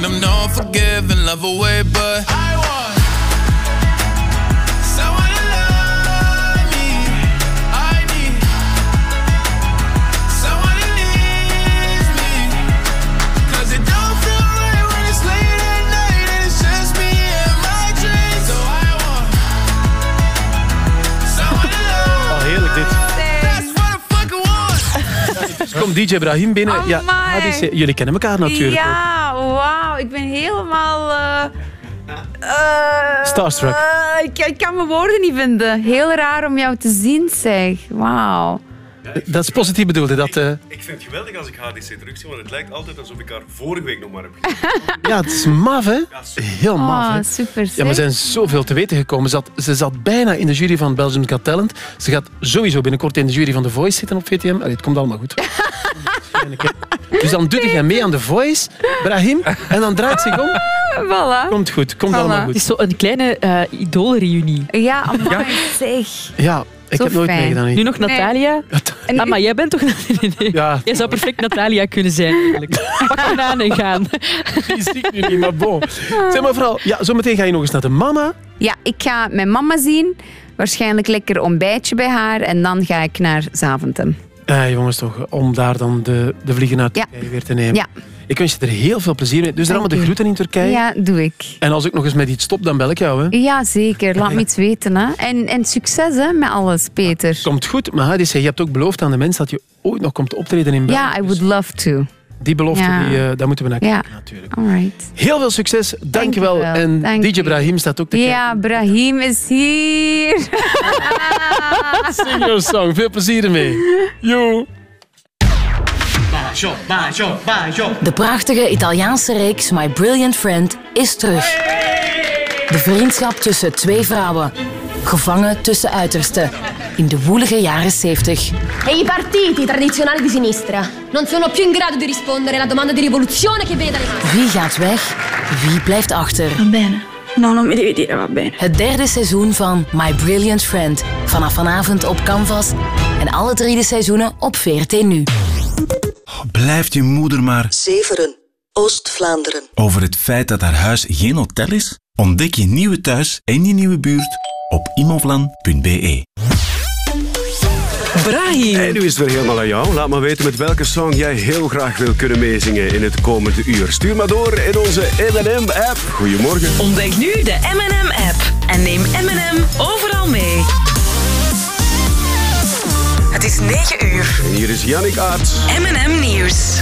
And I'm not forgiving, love away, but I want someone to love me. I need someone who needs me. 'Cause it don't feel right when it's late at night and it's just me and my dreams. So I want someone to love. Oh, heerlijk dit. That's what I fucking want. Dus *laughs* komt DJ Brahim binnen. Ja, Jullie kennen elkaar natuurlijk. Ja, wauw. Ik ben helemaal... eh, eh, Starstruck. eh, ik, ik kan mijn woorden niet vinden. Heel raar om jou te zien, zeg. Wauw. Dat is positief bedoeld. hè, Dat, eh, Ik vind het geweldig als ik HDC terug zie, want het lijkt altijd alsof ik haar vorige week nog maar heb gezien. *laughs* ja, het is maf, hè? Heel maf, Oh, hè? super, Ja, maar er zeg. zijn zoveel te weten gekomen. Ze zat, ze zat bijna in de jury van Belgium Got Talent. Ze gaat sowieso binnenkort in de jury van The Voice zitten op VTM. Allee, het komt allemaal goed. *laughs* Dus dan doet hij mee aan The Voice, Brahim, en dan draait zich om. *laughs* Voilà. Komt goed, komt allemaal Het goed. is zo een kleine eh idoolreunie. Ja, amai, zeg. Ja, ik Zo heb nooit fijn. meegedaan. Nu nog Natalia. Ah, maar jij bent toch... *laughs* Nee, nee. Ja. Jij zou perfect Natalia kunnen zijn, eigenlijk. Pak hem aan en gaan. *laughs* Die zie ik nu niet, maar bon. Zeg maar vooral, ja, zometeen ga je nog eens naar de mama. Ja, ik ga mijn mama zien. Waarschijnlijk lekker ontbijtje bij haar. En dan ga ik naar Zaventem. Eh, jongens, toch, om daar dan de, de vliegen uit Turkije weer te nemen. Ja. Ik wens je er heel veel plezier mee. Dus er allemaal de groeten in Turkije. Ja, doe ik. En als ik nog eens met iets stop, dan bel ik jou. Hè. Ja, zeker. Laat me *laughs* iets weten. Hè. En, en succes hè, met alles, Peter. Komt goed, maar je hebt ook beloofd aan de mensen dat je ooit nog komt optreden in België. Ja, I would love to. Die belofte, Ja. die, eh, daar moeten we naar Ja, kijken natuurlijk. alright. Heel veel succes, dankjewel. En dank DJ. Brahim staat ook te kijken. Ja, Brahim is hier. *laughs* Sing your song, veel plezier ermee. Yo. De prachtige Italiaanse reeks My Brilliant Friend is terug. De vriendschap tussen twee vrouwen. Gevangen tussen uitersten. In de woelige jaren 70. E i partiti tradizionali di sinistra non sono più in grado di rispondere alla domanda di rivoluzione che viene dalle masse. Wie gaat weg? Wie blijft achter? Va bene. No, non mi devi dire va bene. Het derde seizoen van My Brilliant Friend. Vanaf vanavond op Canvas. En alle drie de seizoenen op VRT Nu. Blijft je moeder maar Zeveren, Oost-Vlaanderen. over het feit dat haar huis geen hotel is? Ontdek je nieuwe thuis en je nieuwe buurt op imovlan.be. Brahim. En nu is het weer helemaal aan jou. Laat maar weten met welke song jij heel graag wil kunnen meezingen in het komende uur. Stuur maar door in onze M&M-app. Goedemorgen. Ontdek nu de M&M-app en neem M&M overal mee. Het is 9 uur. En hier is Jannik Aarts. M&M Nieuws.